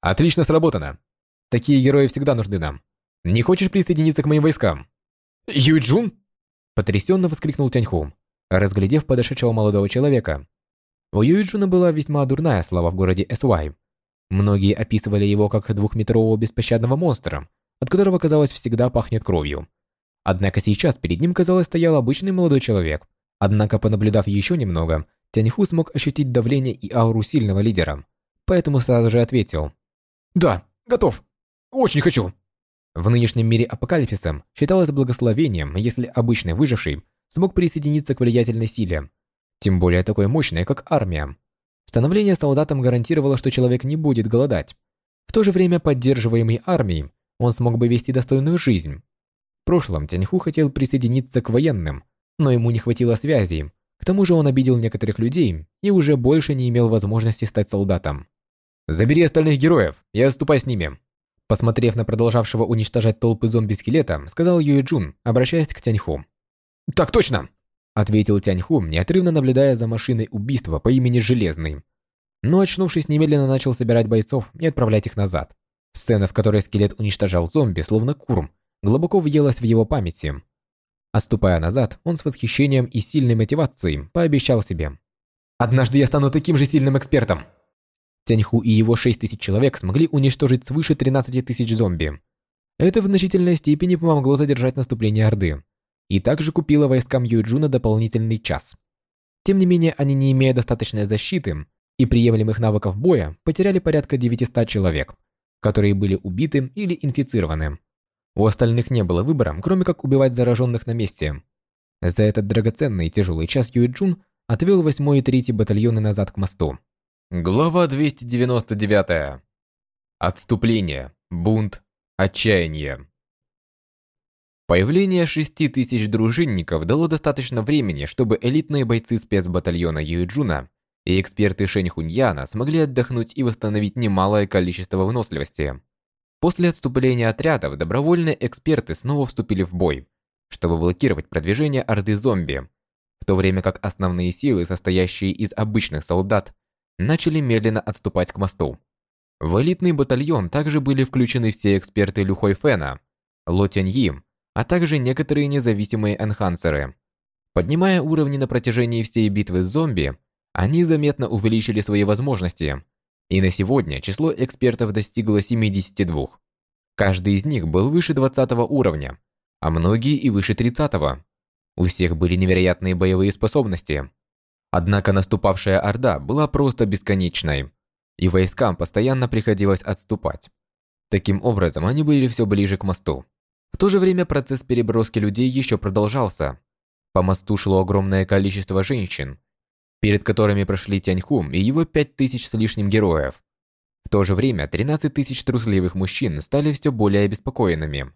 «Отлично сработано! Такие герои всегда нужны нам. Не хочешь присоединиться к моим войскам?» «Юй Джун?» Потрясенно воскликнул Тяньху, разглядев подошедшего молодого человека. У Юй Джуна была весьма дурная слава в городе Эсуай. Многие описывали его как двухметрового беспощадного монстра, от которого, казалось, всегда пахнет кровью. Однако сейчас перед ним, казалось, стоял обычный молодой человек. Однако, понаблюдав еще немного, Тяньху смог ощутить давление и ауру сильного лидера. Поэтому сразу же ответил. «Да, готов. Очень хочу». В нынешнем мире апокалипсиса считалось благословением, если обычный выживший смог присоединиться к влиятельной силе, тем более такой мощной, как армия. Становление солдатом гарантировало, что человек не будет голодать. В то же время поддерживаемый армией, он смог бы вести достойную жизнь. В прошлом Тяньху хотел присоединиться к военным, но ему не хватило связей. К тому же он обидел некоторых людей и уже больше не имел возможности стать солдатом. «Забери остальных героев и отступай с ними!» Посмотрев на продолжавшего уничтожать толпы зомби-скелета, сказал Юй Джун, обращаясь к Тяньху. «Так точно!» ответил Тяньху, неотрывно наблюдая за машиной убийства по имени Железный. Но очнувшись, немедленно начал собирать бойцов и отправлять их назад. Сцена, в которой скелет уничтожал зомби, словно курм, глубоко въелась в его памяти. Оступая назад, он с восхищением и сильной мотивацией пообещал себе. «Однажды я стану таким же сильным экспертом!» Тяньху и его 6 тысяч человек смогли уничтожить свыше 13 тысяч зомби. Это в значительной степени помогло задержать наступление Орды и также купила войскам Юджуна дополнительный час. Тем не менее, они, не имея достаточной защиты и приемлемых навыков боя, потеряли порядка 900 человек, которые были убиты или инфицированы. У остальных не было выбора, кроме как убивать зараженных на месте. За этот драгоценный и тяжелый час Юджун отвел 8 и 3 батальоны назад к мосту. Глава 299. Отступление, бунт, отчаяние. Появление шести тысяч дружинников дало достаточно времени, чтобы элитные бойцы спецбатальона Юйджуна и эксперты Шэнь Хуньяна смогли отдохнуть и восстановить немалое количество выносливости. После отступления отрядов добровольные эксперты снова вступили в бой, чтобы блокировать продвижение орды зомби, в то время как основные силы, состоящие из обычных солдат, начали медленно отступать к мосту. В элитный батальон также были включены все эксперты Люхой Фэна, Ло Тяньи, а также некоторые независимые энхансеры. Поднимая уровни на протяжении всей битвы с зомби, они заметно увеличили свои возможности, и на сегодня число экспертов достигло 72. Каждый из них был выше 20 уровня, а многие и выше 30. -го. У всех были невероятные боевые способности. Однако наступавшая Орда была просто бесконечной, и войскам постоянно приходилось отступать. Таким образом, они были все ближе к мосту. В то же время процесс переброски людей еще продолжался. По мосту шло огромное количество женщин, перед которыми прошли Тяньху и его пять тысяч с лишним героев. В то же время 13 тысяч трусливых мужчин стали все более обеспокоенными,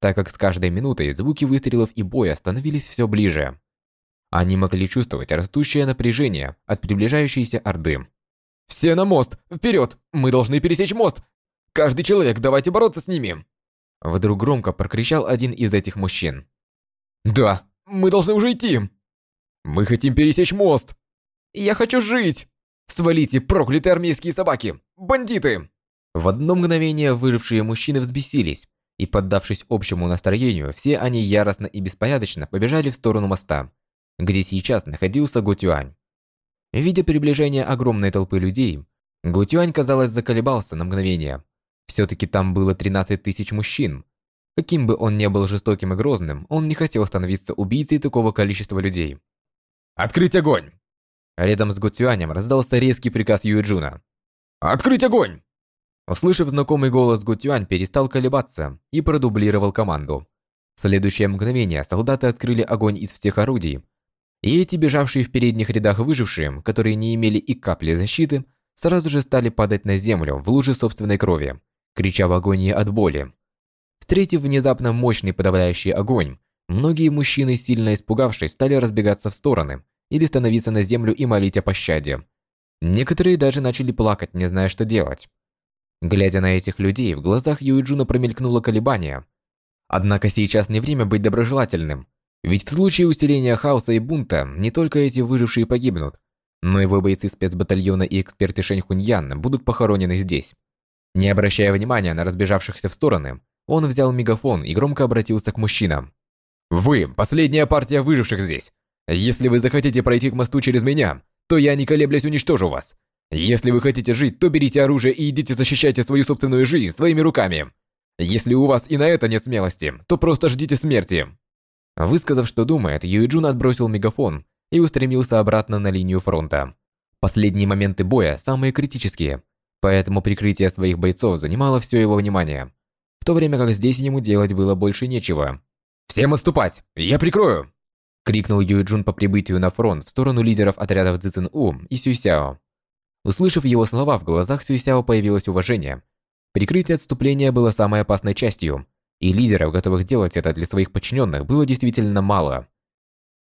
так как с каждой минутой звуки выстрелов и боя становились все ближе. Они могли чувствовать растущее напряжение от приближающейся Орды. «Все на мост! Вперед! Мы должны пересечь мост! Каждый человек, давайте бороться с ними!» Вдруг громко прокричал один из этих мужчин. «Да, мы должны уже идти! Мы хотим пересечь мост! Я хочу жить! Свалите, проклятые армейские собаки! Бандиты!» В одно мгновение выжившие мужчины взбесились, и, поддавшись общему настроению, все они яростно и беспорядочно побежали в сторону моста, где сейчас находился Гутюань. Видя приближение огромной толпы людей, Гутюань, казалось, заколебался на мгновение, все-таки там было 13 тысяч мужчин. Каким бы он ни был жестоким и грозным, он не хотел становиться убийцей такого количества людей. «Открыть огонь!» Рядом с Гутюанем раздался резкий приказ Юэджуна. Открыть огонь! Услышав знакомый голос Гутюань, перестал колебаться и продублировал команду. В следующее мгновение солдаты открыли огонь из всех орудий, и эти бежавшие в передних рядах выжившие, которые не имели и капли защиты, сразу же стали падать на землю в луже собственной крови, крича в агонии от боли. Встретив внезапно мощный подавляющий огонь, многие мужчины, сильно испугавшись, стали разбегаться в стороны или становиться на землю и молить о пощаде. Некоторые даже начали плакать, не зная, что делать. Глядя на этих людей, в глазах Юиджуна промелькнуло колебание. Однако сейчас не время быть доброжелательным, ведь в случае усиления хаоса и бунта не только эти выжившие погибнут, но его бойцы спецбатальона и эксперты Шэньхуньян будут похоронены здесь. Не обращая внимания на разбежавшихся в стороны, он взял мегафон и громко обратился к мужчинам. «Вы – последняя партия выживших здесь. Если вы захотите пройти к мосту через меня, то я, не колеблясь, уничтожу вас. Если вы хотите жить, то берите оружие и идите защищайте свою собственную жизнь своими руками. Если у вас и на это нет смелости, то просто ждите смерти». Высказав, что думает, Юиджун отбросил мегафон и устремился обратно на линию фронта. Последние моменты боя самые критические, поэтому прикрытие своих бойцов занимало все его внимание, в то время как здесь ему делать было больше нечего. «Всем отступать! Я прикрою!» крикнул Юйджун по прибытию на фронт в сторону лидеров отрядов Цзин У и Сюйсяо. Услышав его слова, в глазах Сюйсяо появилось уважение. Прикрытие отступления было самой опасной частью, и лидеров, готовых делать это для своих подчиненных, было действительно мало.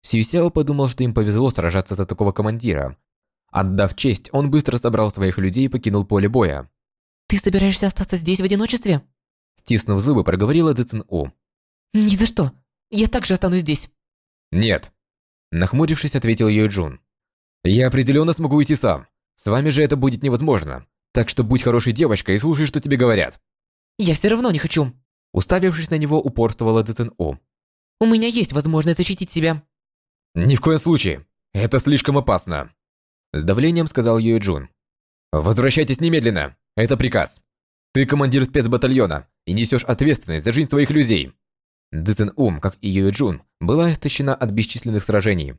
Сюйсяо подумал, что им повезло сражаться за такого командира. Отдав честь, он быстро собрал своих людей и покинул поле боя. «Ты собираешься остаться здесь в одиночестве?» Стиснув зубы, проговорила Цзин У. «Ни за что! Я также останусь здесь!» «Нет!» Нахмурившись, ответил Юджун. «Я определенно смогу уйти сам. С вами же это будет невозможно. Так что будь хорошей девочкой и слушай, что тебе говорят». «Я все равно не хочу!» Уставившись на него, упорствовала Цзэн У. «У меня есть возможность защитить себя!» «Ни в коем случае! Это слишком опасно!» С давлением сказал Юджун. «Возвращайтесь немедленно! Это приказ! Ты командир спецбатальона и несешь ответственность за жизнь своих людей!» Цзэн Ум, как и Юэ Джун, была истощена от бесчисленных сражений.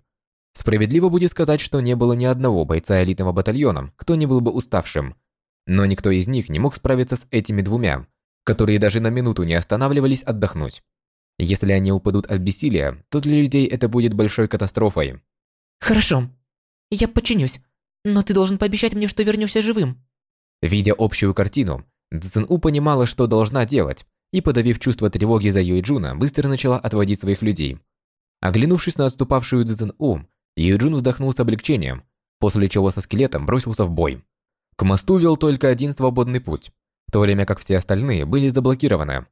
Справедливо будет сказать, что не было ни одного бойца элитного батальона, кто не был бы уставшим. Но никто из них не мог справиться с этими двумя, которые даже на минуту не останавливались отдохнуть. Если они упадут от бессилия, то для людей это будет большой катастрофой. «Хорошо. Я подчинюсь. Но ты должен пообещать мне, что вернешься живым». Видя общую картину, Цзэн У понимала, что должна делать, и, подавив чувство тревоги за Юйджуна, быстро начала отводить своих людей. Оглянувшись на отступавшую Цзэн У, Юйджун вздохнул с облегчением, после чего со скелетом бросился в бой. К мосту вел только один свободный путь, в то время как все остальные были заблокированы.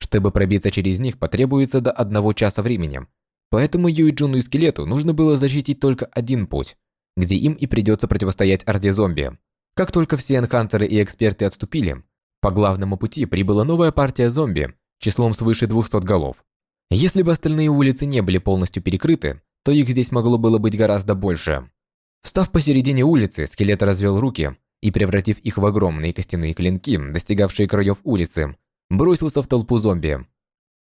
Чтобы пробиться через них, потребуется до одного часа времени. Поэтому Юйджуну и скелету нужно было защитить только один путь, где им и придется противостоять орде зомби. Как только все энхантеры и эксперты отступили, по главному пути прибыла новая партия зомби, числом свыше 200 голов. Если бы остальные улицы не были полностью перекрыты, то их здесь могло было быть гораздо больше. Встав посередине улицы, скелет развел руки и, превратив их в огромные костяные клинки, достигавшие краев улицы, бросился в толпу зомби.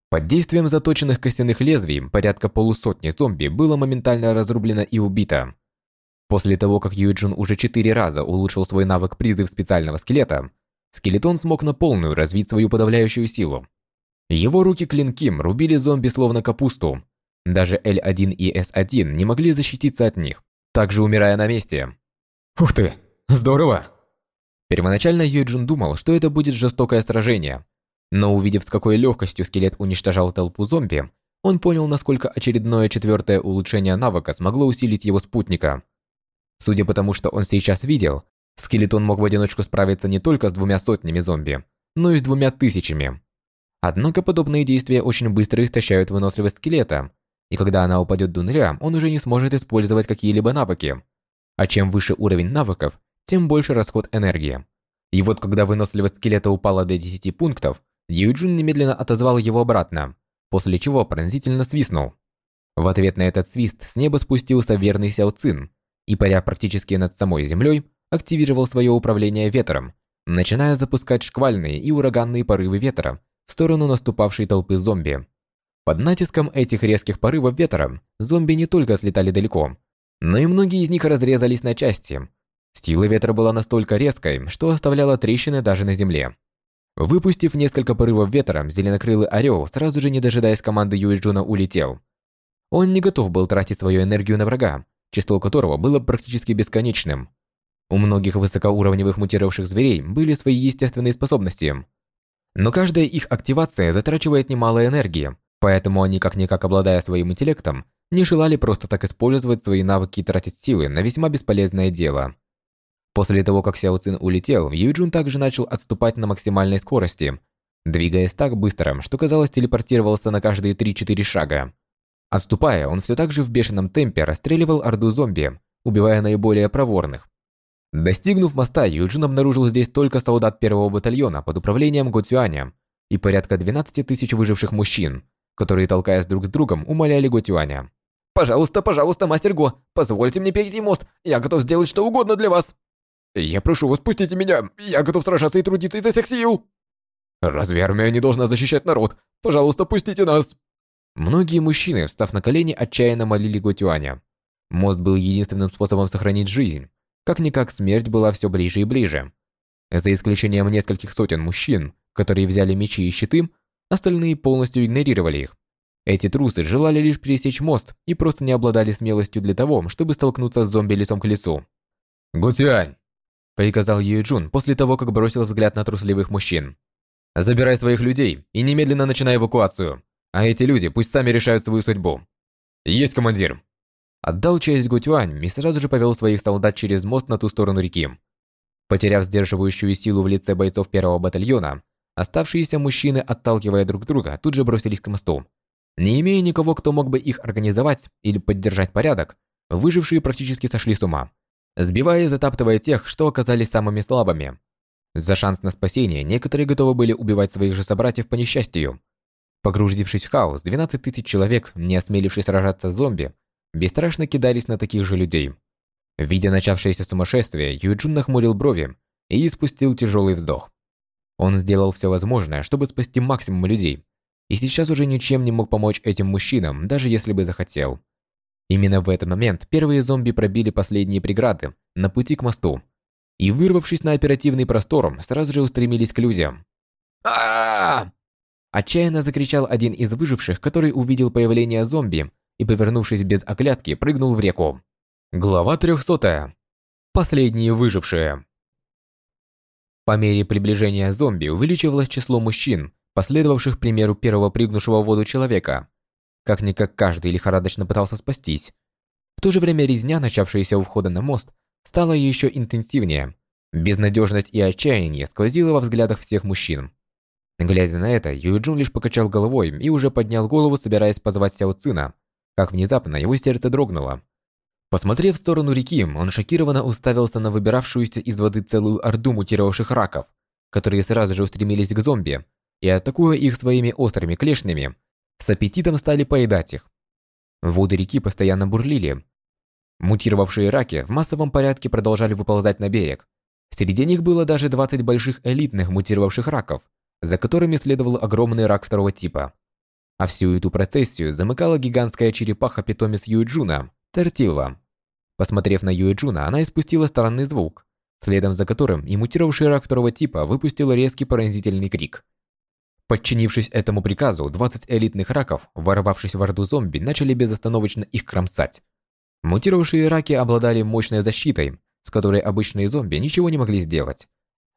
Под действием заточенных костяных лезвий порядка полусотни зомби было моментально разрублено и убито. После того, как Юджин уже четыре раза улучшил свой навык призыв специального скелета, Скелетон смог на полную развить свою подавляющую силу. Его руки-клинки рубили зомби словно капусту. Даже L1 и S1 не могли защититься от них, также умирая на месте. Ух ты, здорово! Первоначально Юджин думал, что это будет жестокое сражение. Но увидев, с какой легкостью скелет уничтожал толпу зомби, он понял, насколько очередное четвертое улучшение навыка смогло усилить его спутника. Судя по тому, что он сейчас видел, Скелетон мог в одиночку справиться не только с двумя сотнями зомби, но и с двумя тысячами. Однако подобные действия очень быстро истощают выносливость скелета, и когда она упадет до нуля, он уже не сможет использовать какие-либо навыки. А чем выше уровень навыков, тем больше расход энергии. И вот когда выносливость скелета упала до 10 пунктов, Юджин немедленно отозвал его обратно, после чего пронзительно свистнул. В ответ на этот свист с неба спустился верный Сяо Цин, и паря практически над самой землей, активировал свое управление ветром, начиная запускать шквальные и ураганные порывы ветра в сторону наступавшей толпы зомби. Под натиском этих резких порывов ветра зомби не только отлетали далеко, но и многие из них разрезались на части. Сила ветра была настолько резкой, что оставляла трещины даже на земле. Выпустив несколько порывов ветра, зеленокрылый орел, сразу же не дожидаясь команды Юэджуна, улетел. Он не готов был тратить свою энергию на врага, число которого было практически бесконечным. У многих высокоуровневых мутировавших зверей были свои естественные способности. Но каждая их активация затрачивает немало энергии, поэтому они, как-никак обладая своим интеллектом, не желали просто так использовать свои навыки и тратить силы на весьма бесполезное дело. После того, как Сяо Цин улетел, Юджун также начал отступать на максимальной скорости, двигаясь так быстро, что казалось телепортировался на каждые 3-4 шага. Отступая, он все так же в бешеном темпе расстреливал орду зомби, убивая наиболее проворных. Достигнув моста, Юджин обнаружил здесь только солдат первого батальона под управлением Го и порядка 12 тысяч выживших мужчин, которые, толкаясь друг с другом, умоляли Го. «Пожалуйста, пожалуйста, мастер Го, позвольте мне перейти мост, я готов сделать что угодно для вас!» «Я прошу вас, пустите меня, я готов сражаться и трудиться изо всех сил!» «Разве армия не должна защищать народ? Пожалуйста, пустите нас!» Многие мужчины, встав на колени, отчаянно молили Готюаня. Мост был единственным способом сохранить жизнь. Как-никак смерть была все ближе и ближе. За исключением нескольких сотен мужчин, которые взяли мечи и щиты, остальные полностью игнорировали их. Эти трусы желали лишь пересечь мост и просто не обладали смелостью для того, чтобы столкнуться с зомби лицом к лицу. «Гутянь!» – приказал Юджун после того, как бросил взгляд на трусливых мужчин. «Забирай своих людей и немедленно начинай эвакуацию. А эти люди пусть сами решают свою судьбу. Есть командир. Отдал честь Гутюань и сразу же повел своих солдат через мост на ту сторону реки. Потеряв сдерживающую силу в лице бойцов первого батальона, оставшиеся мужчины, отталкивая друг друга, тут же бросились к мосту. Не имея никого, кто мог бы их организовать или поддержать порядок, выжившие практически сошли с ума, сбивая и затаптывая тех, что оказались самыми слабыми. За шанс на спасение некоторые готовы были убивать своих же собратьев по несчастью, Погрузившись в хаос, 12 тысяч человек, не осмелившись сражаться с зомби, бесстрашно кидались на таких же людей. Видя начавшееся сумасшествие, Юджун нахмурил брови и испустил тяжелый вздох. Он сделал все возможное, чтобы спасти максимум людей, и сейчас уже ничем не мог помочь этим мужчинам, даже если бы захотел. Именно в этот момент первые зомби пробили последние преграды на пути к мосту и, вырвавшись на оперативный простор, сразу же устремились к людям. а, Отчаянно закричал один из выживших, который увидел появление зомби и, повернувшись без оглядки, прыгнул в реку. Глава 300. Последние выжившие. По мере приближения зомби увеличивалось число мужчин, последовавших примеру первого прыгнувшего в воду человека. Как-никак каждый лихорадочно пытался спастись. В то же время резня, начавшаяся у входа на мост, стала еще интенсивнее. Безнадежность и отчаяние сквозило во взглядах всех мужчин. Глядя на это, Юджун лишь покачал головой и уже поднял голову, собираясь позвать Сяо Цина, как внезапно его сердце дрогнуло. Посмотрев в сторону реки, он шокированно уставился на выбиравшуюся из воды целую орду мутировавших раков, которые сразу же устремились к зомби, и, атакуя их своими острыми клешнями, с аппетитом стали поедать их. Воды реки постоянно бурлили. Мутировавшие раки в массовом порядке продолжали выползать на берег. Среди них было даже 20 больших элитных мутировавших раков, за которыми следовал огромный рак второго типа. А всю эту процессию замыкала гигантская черепаха-питомец Юэджуна, Тортила. Посмотрев на Юэджуна, она испустила странный звук, следом за которым и мутировавший рак второго типа выпустил резкий пронзительный крик. Подчинившись этому приказу, 20 элитных раков, ворвавшись в орду зомби, начали безостановочно их кромсать. Мутировавшие раки обладали мощной защитой, с которой обычные зомби ничего не могли сделать.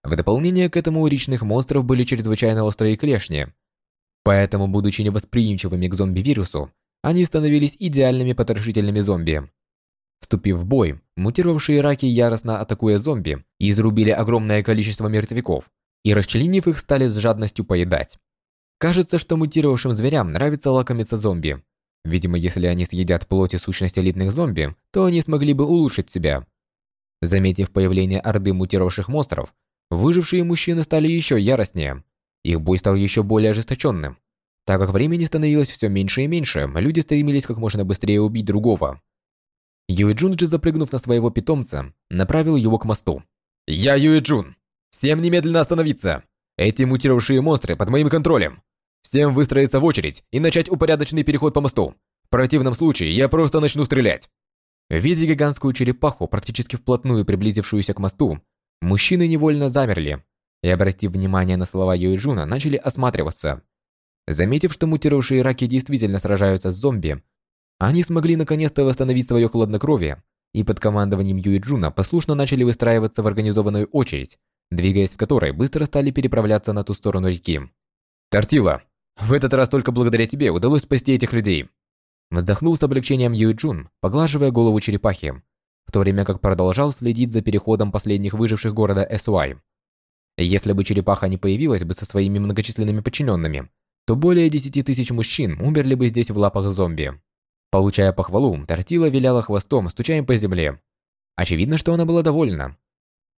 В дополнение к этому у речных монстров были чрезвычайно острые клешни. Поэтому, будучи невосприимчивыми к зомби-вирусу, они становились идеальными потрошительными зомби. Вступив в бой, мутировавшие раки, яростно атакуя зомби, изрубили огромное количество мертвяков и, расчленив их, стали с жадностью поедать. Кажется, что мутировавшим зверям нравится лакомиться зомби. Видимо, если они съедят плоть и сущность элитных зомби, то они смогли бы улучшить себя. Заметив появление орды мутировавших монстров, Выжившие мужчины стали еще яростнее. Их бой стал еще более ожесточенным. Так как времени становилось все меньше и меньше, люди стремились как можно быстрее убить другого. Юэджун же, запрыгнув на своего питомца, направил его к мосту. «Я Юэджун! Всем немедленно остановиться! Эти мутировавшие монстры под моим контролем! Всем выстроиться в очередь и начать упорядоченный переход по мосту! В противном случае я просто начну стрелять!» Видя гигантскую черепаху, практически вплотную приблизившуюся к мосту, мужчины невольно замерли и, обратив внимание на слова Юэджуна, начали осматриваться. Заметив, что мутировавшие раки действительно сражаются с зомби, они смогли наконец-то восстановить свое хладнокровие и под командованием Юэджуна послушно начали выстраиваться в организованную очередь, двигаясь в которой быстро стали переправляться на ту сторону реки. «Тортила, в этот раз только благодаря тебе удалось спасти этих людей!» Вздохнул с облегчением Юй Джун, поглаживая голову черепахи, в то время как продолжал следить за переходом последних выживших города Эсуай. Если бы черепаха не появилась бы со своими многочисленными подчиненными, то более 10 тысяч мужчин умерли бы здесь в лапах зомби. Получая похвалу, Тортила виляла хвостом, стуча по земле. Очевидно, что она была довольна.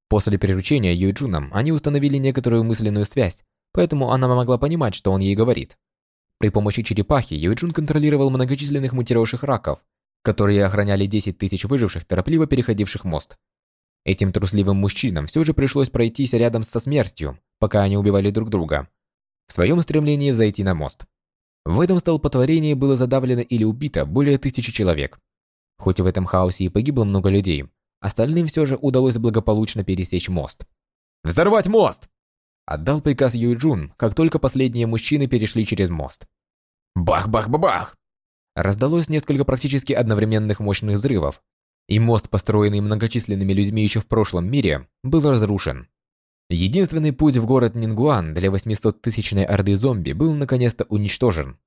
После приручения Юйджуном они установили некоторую мысленную связь, поэтому она могла понимать, что он ей говорит. При помощи черепахи Юйджун контролировал многочисленных мутировавших раков, которые охраняли 10 тысяч выживших, торопливо переходивших мост. Этим трусливым мужчинам все же пришлось пройтись рядом со смертью, пока они убивали друг друга, в своем стремлении взойти на мост. В этом столпотворении было задавлено или убито более тысячи человек. Хоть в этом хаосе и погибло много людей, остальным все же удалось благополучно пересечь мост. «Взорвать мост!» Отдал приказ Юйджун, как только последние мужчины перешли через мост. Бах-бах-бах-бах! Раздалось несколько практически одновременных мощных взрывов, и мост, построенный многочисленными людьми еще в прошлом мире, был разрушен. Единственный путь в город Нингуан для 800-тысячной орды зомби был наконец-то уничтожен.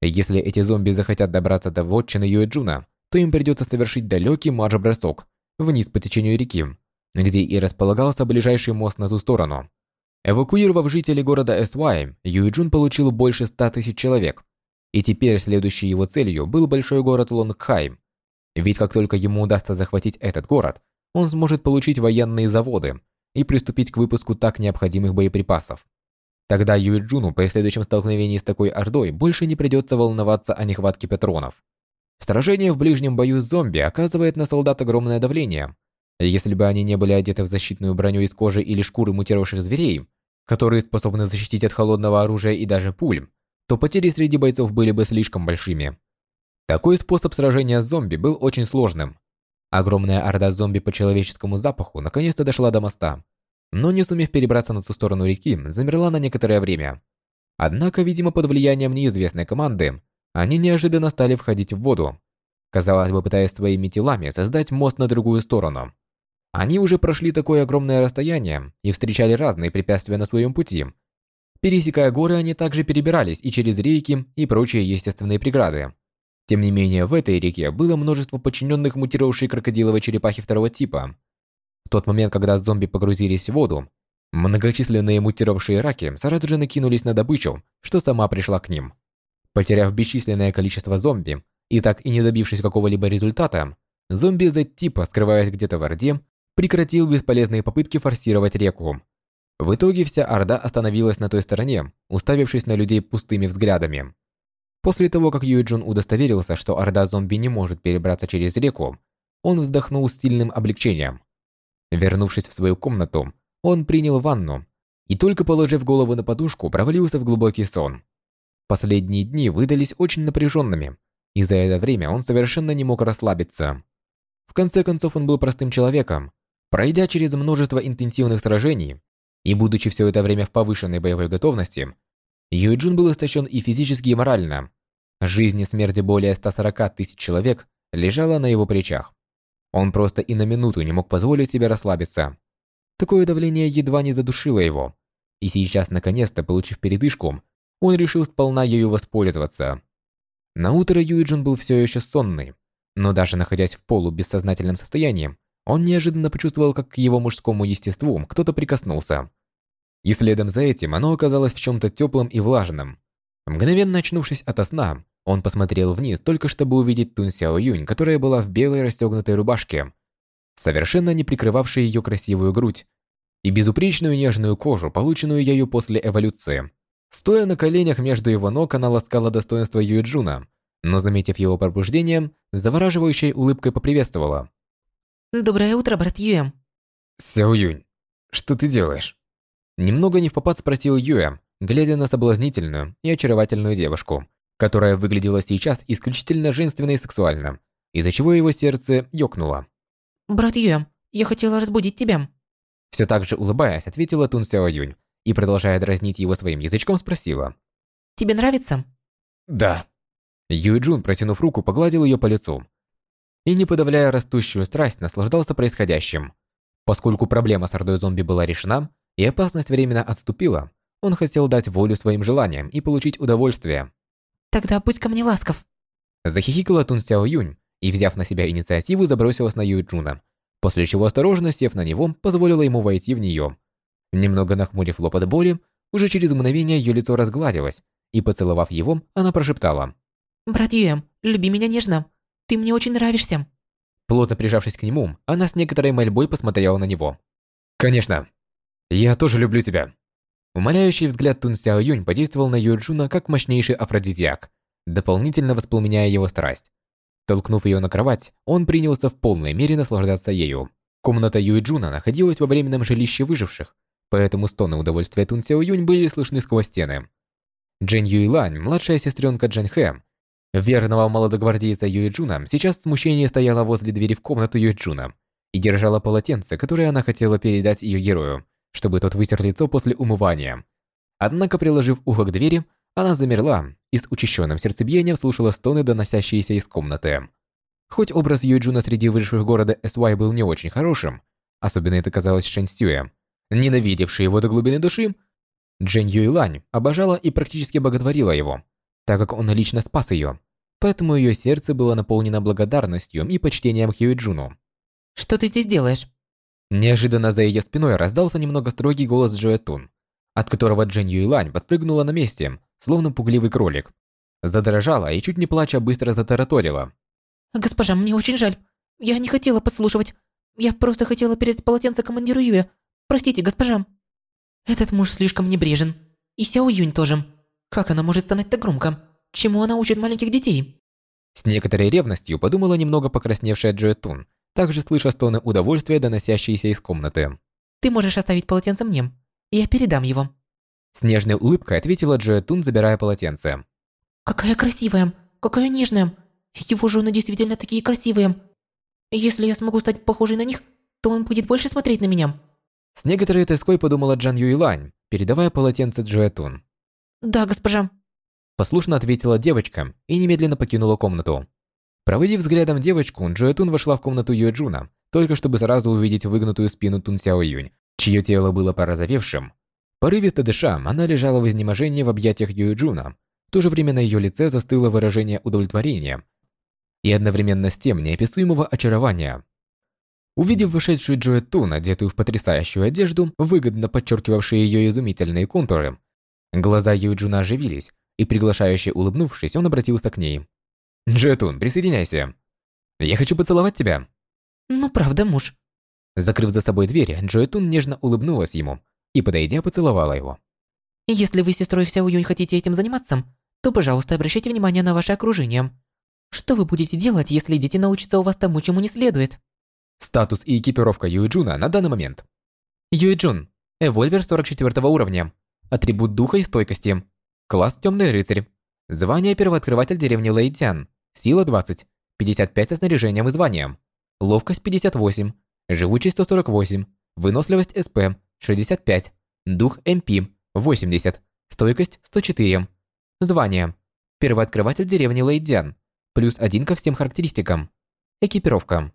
Если эти зомби захотят добраться до вотчины Юэджуна, то им придется совершить далекий марш-бросок вниз по течению реки, где и располагался ближайший мост на ту сторону. Эвакуировав жителей города Эсвай, Юйджун получил больше 100 тысяч человек. И теперь следующей его целью был большой город Лонгхайм. Ведь как только ему удастся захватить этот город, он сможет получить военные заводы и приступить к выпуску так необходимых боеприпасов. Тогда Юйджуну при следующем столкновении с такой ордой больше не придется волноваться о нехватке патронов. Сражение в ближнем бою с зомби оказывает на солдат огромное давление, если бы они не были одеты в защитную броню из кожи или шкуры мутировавших зверей, которые способны защитить от холодного оружия и даже пуль, то потери среди бойцов были бы слишком большими. Такой способ сражения с зомби был очень сложным. Огромная орда зомби по человеческому запаху наконец-то дошла до моста, но не сумев перебраться на ту сторону реки, замерла на некоторое время. Однако, видимо, под влиянием неизвестной команды, они неожиданно стали входить в воду, казалось бы, пытаясь своими телами создать мост на другую сторону. Они уже прошли такое огромное расстояние и встречали разные препятствия на своем пути. Пересекая горы, они также перебирались и через реки и прочие естественные преграды. Тем не менее, в этой реке было множество подчиненных мутировавшей крокодиловой черепахи второго типа. В тот момент, когда зомби погрузились в воду, многочисленные мутировавшие раки сразу же накинулись на добычу, что сама пришла к ним. Потеряв бесчисленное количество зомби и так и не добившись какого-либо результата, зомби Z-типа, скрываясь где-то в Орде, прекратил бесполезные попытки форсировать реку. В итоге вся Орда остановилась на той стороне, уставившись на людей пустыми взглядами. После того, как Юэджун удостоверился, что Орда зомби не может перебраться через реку, он вздохнул с сильным облегчением. Вернувшись в свою комнату, он принял ванну и только положив голову на подушку, провалился в глубокий сон. Последние дни выдались очень напряженными, и за это время он совершенно не мог расслабиться. В конце концов, он был простым человеком, Пройдя через множество интенсивных сражений и будучи все это время в повышенной боевой готовности, Юйджун был истощен и физически, и морально. Жизнь и смерть более 140 тысяч человек лежала на его плечах. Он просто и на минуту не мог позволить себе расслабиться. Такое давление едва не задушило его. И сейчас, наконец-то, получив передышку, он решил сполна ею воспользоваться. На утро Юйджун был все еще сонный, но даже находясь в полубессознательном состоянии, он неожиданно почувствовал, как к его мужскому естеству кто-то прикоснулся. И следом за этим оно оказалось в чем-то теплом и влажном. Мгновенно очнувшись ото сна, он посмотрел вниз, только чтобы увидеть Тун Сяо Юнь, которая была в белой расстегнутой рубашке, совершенно не прикрывавшей ее красивую грудь, и безупречную нежную кожу, полученную ею после эволюции. Стоя на коленях между его ног, она ласкала достоинство Юэджуна, но, заметив его пробуждение, завораживающей улыбкой поприветствовала. Доброе утро, брат Юэм. Сяо Юнь, что ты делаешь? Немного не в попад спросил Юэ, глядя на соблазнительную и очаровательную девушку, которая выглядела сейчас исключительно женственно и сексуально, из-за чего его сердце ёкнуло. Брат Юэ, я хотела разбудить тебя. Все так же улыбаясь, ответила Тун Сяо Юнь и, продолжая дразнить его своим язычком, спросила. Тебе нравится? «Да». Юй Джун, протянув руку, погладил ее по лицу. И, не подавляя растущую страсть, наслаждался происходящим. Поскольку проблема с ордой зомби была решена, и опасность временно отступила, он хотел дать волю своим желаниям и получить удовольствие. Тогда будь ко мне ласков. Захихикала Тун Сяо Юнь и, взяв на себя инициативу, забросилась на Юй Джуна, после чего осторожно сев на него, позволила ему войти в нее. Немного нахмурив лоб от боли, уже через мгновение ее лицо разгладилось, и, поцеловав его, она прошептала. Брат Юэ, люби меня нежно. Ты мне очень нравишься. Плотно прижавшись к нему, она с некоторой мольбой посмотрела на него. «Конечно. Я тоже люблю тебя». Умоляющий взгляд Тун Сяо Юнь подействовал на Юджуна как мощнейший афродизиак, дополнительно воспламеняя его страсть. Толкнув ее на кровать, он принялся в полной мере наслаждаться ею. Комната Юджуна находилась во временном жилище выживших, поэтому стоны удовольствия Тун Сяо Юнь были слышны сквозь стены. Джен Юйлань, младшая сестренка Джен Хэ, верного молодогвардейца Юэджуна, сейчас в смущении стояла возле двери в комнату Юэджуна и держала полотенце, которое она хотела передать ее герою, чтобы тот вытер лицо после умывания. Однако, приложив ухо к двери, она замерла и с учащенным сердцебиением слушала стоны, доносящиеся из комнаты. Хоть образ Юэджуна среди выживших города Эсвай был не очень хорошим, особенно это казалось Шэнь Сюэ, ненавидевший его до глубины души, Джен Юйлань обожала и практически боготворила его, так как он лично спас ее. Поэтому ее сердце было наполнено благодарностью и почтением к Юйджуну. Что ты здесь делаешь? Неожиданно за ее спиной раздался немного строгий голос Джоэ Тун, от которого Джен Юйлань подпрыгнула на месте, словно пугливый кролик. Задрожала и чуть не плача быстро затараторила. Госпожа, мне очень жаль. Я не хотела подслушивать. Я просто хотела передать полотенце командиру Юе. Простите, госпожа. Этот муж слишком небрежен. И Сяо Юнь тоже. Как она может стонать так громко? Чему она учит маленьких детей? С некоторой ревностью подумала немного покрасневшая Джоэ Тун, также слыша стоны удовольствия, доносящиеся из комнаты. Ты можешь оставить полотенце мне. Я передам его. С нежной улыбкой ответила Джоэ Тун, забирая полотенце. Какая красивая, какая нежная. Его жены действительно такие красивые. Если я смогу стать похожей на них, то он будет больше смотреть на меня. С некоторой тоской подумала Джан Юйлань, передавая полотенце Джоэтун. «Да, госпожа». Послушно ответила девочка и немедленно покинула комнату. Проводив взглядом девочку, Джоэтун вошла в комнату Юэджуна, только чтобы сразу увидеть выгнутую спину Тун Сяо Юнь, чье тело было порозовевшим. Порывисто дыша, она лежала в изнеможении в объятиях Юэджуна. В то же время на ее лице застыло выражение удовлетворения и одновременно с тем неописуемого очарования. Увидев вышедшую Джоэ Тун, одетую в потрясающую одежду, выгодно подчеркивавшие ее изумительные контуры, глаза Юджуна оживились, и приглашающе улыбнувшись, он обратился к ней. «Джоэ Тун, присоединяйся. Я хочу поцеловать тебя». «Ну правда, муж». Закрыв за собой дверь, Джоэ Тун нежно улыбнулась ему и, подойдя, поцеловала его. «Если вы с сестрой Сяо Юнь хотите этим заниматься, то, пожалуйста, обращайте внимание на ваше окружение. Что вы будете делать, если дети научатся у вас тому, чему не следует?» Статус и экипировка Юиджуна на данный момент. Юиджун. Эвольвер 44 уровня. Атрибут духа и стойкости. Класс Темный рыцарь. Звание первооткрыватель деревни Лэйтян. Сила 20. 55 со снаряжением и званием. Ловкость 58. Живучесть 148. Выносливость СП 65. Дух МП 80. Стойкость 104. Звание. Первооткрыватель деревни Лэйдзян. Плюс 1 ко всем характеристикам. Экипировка.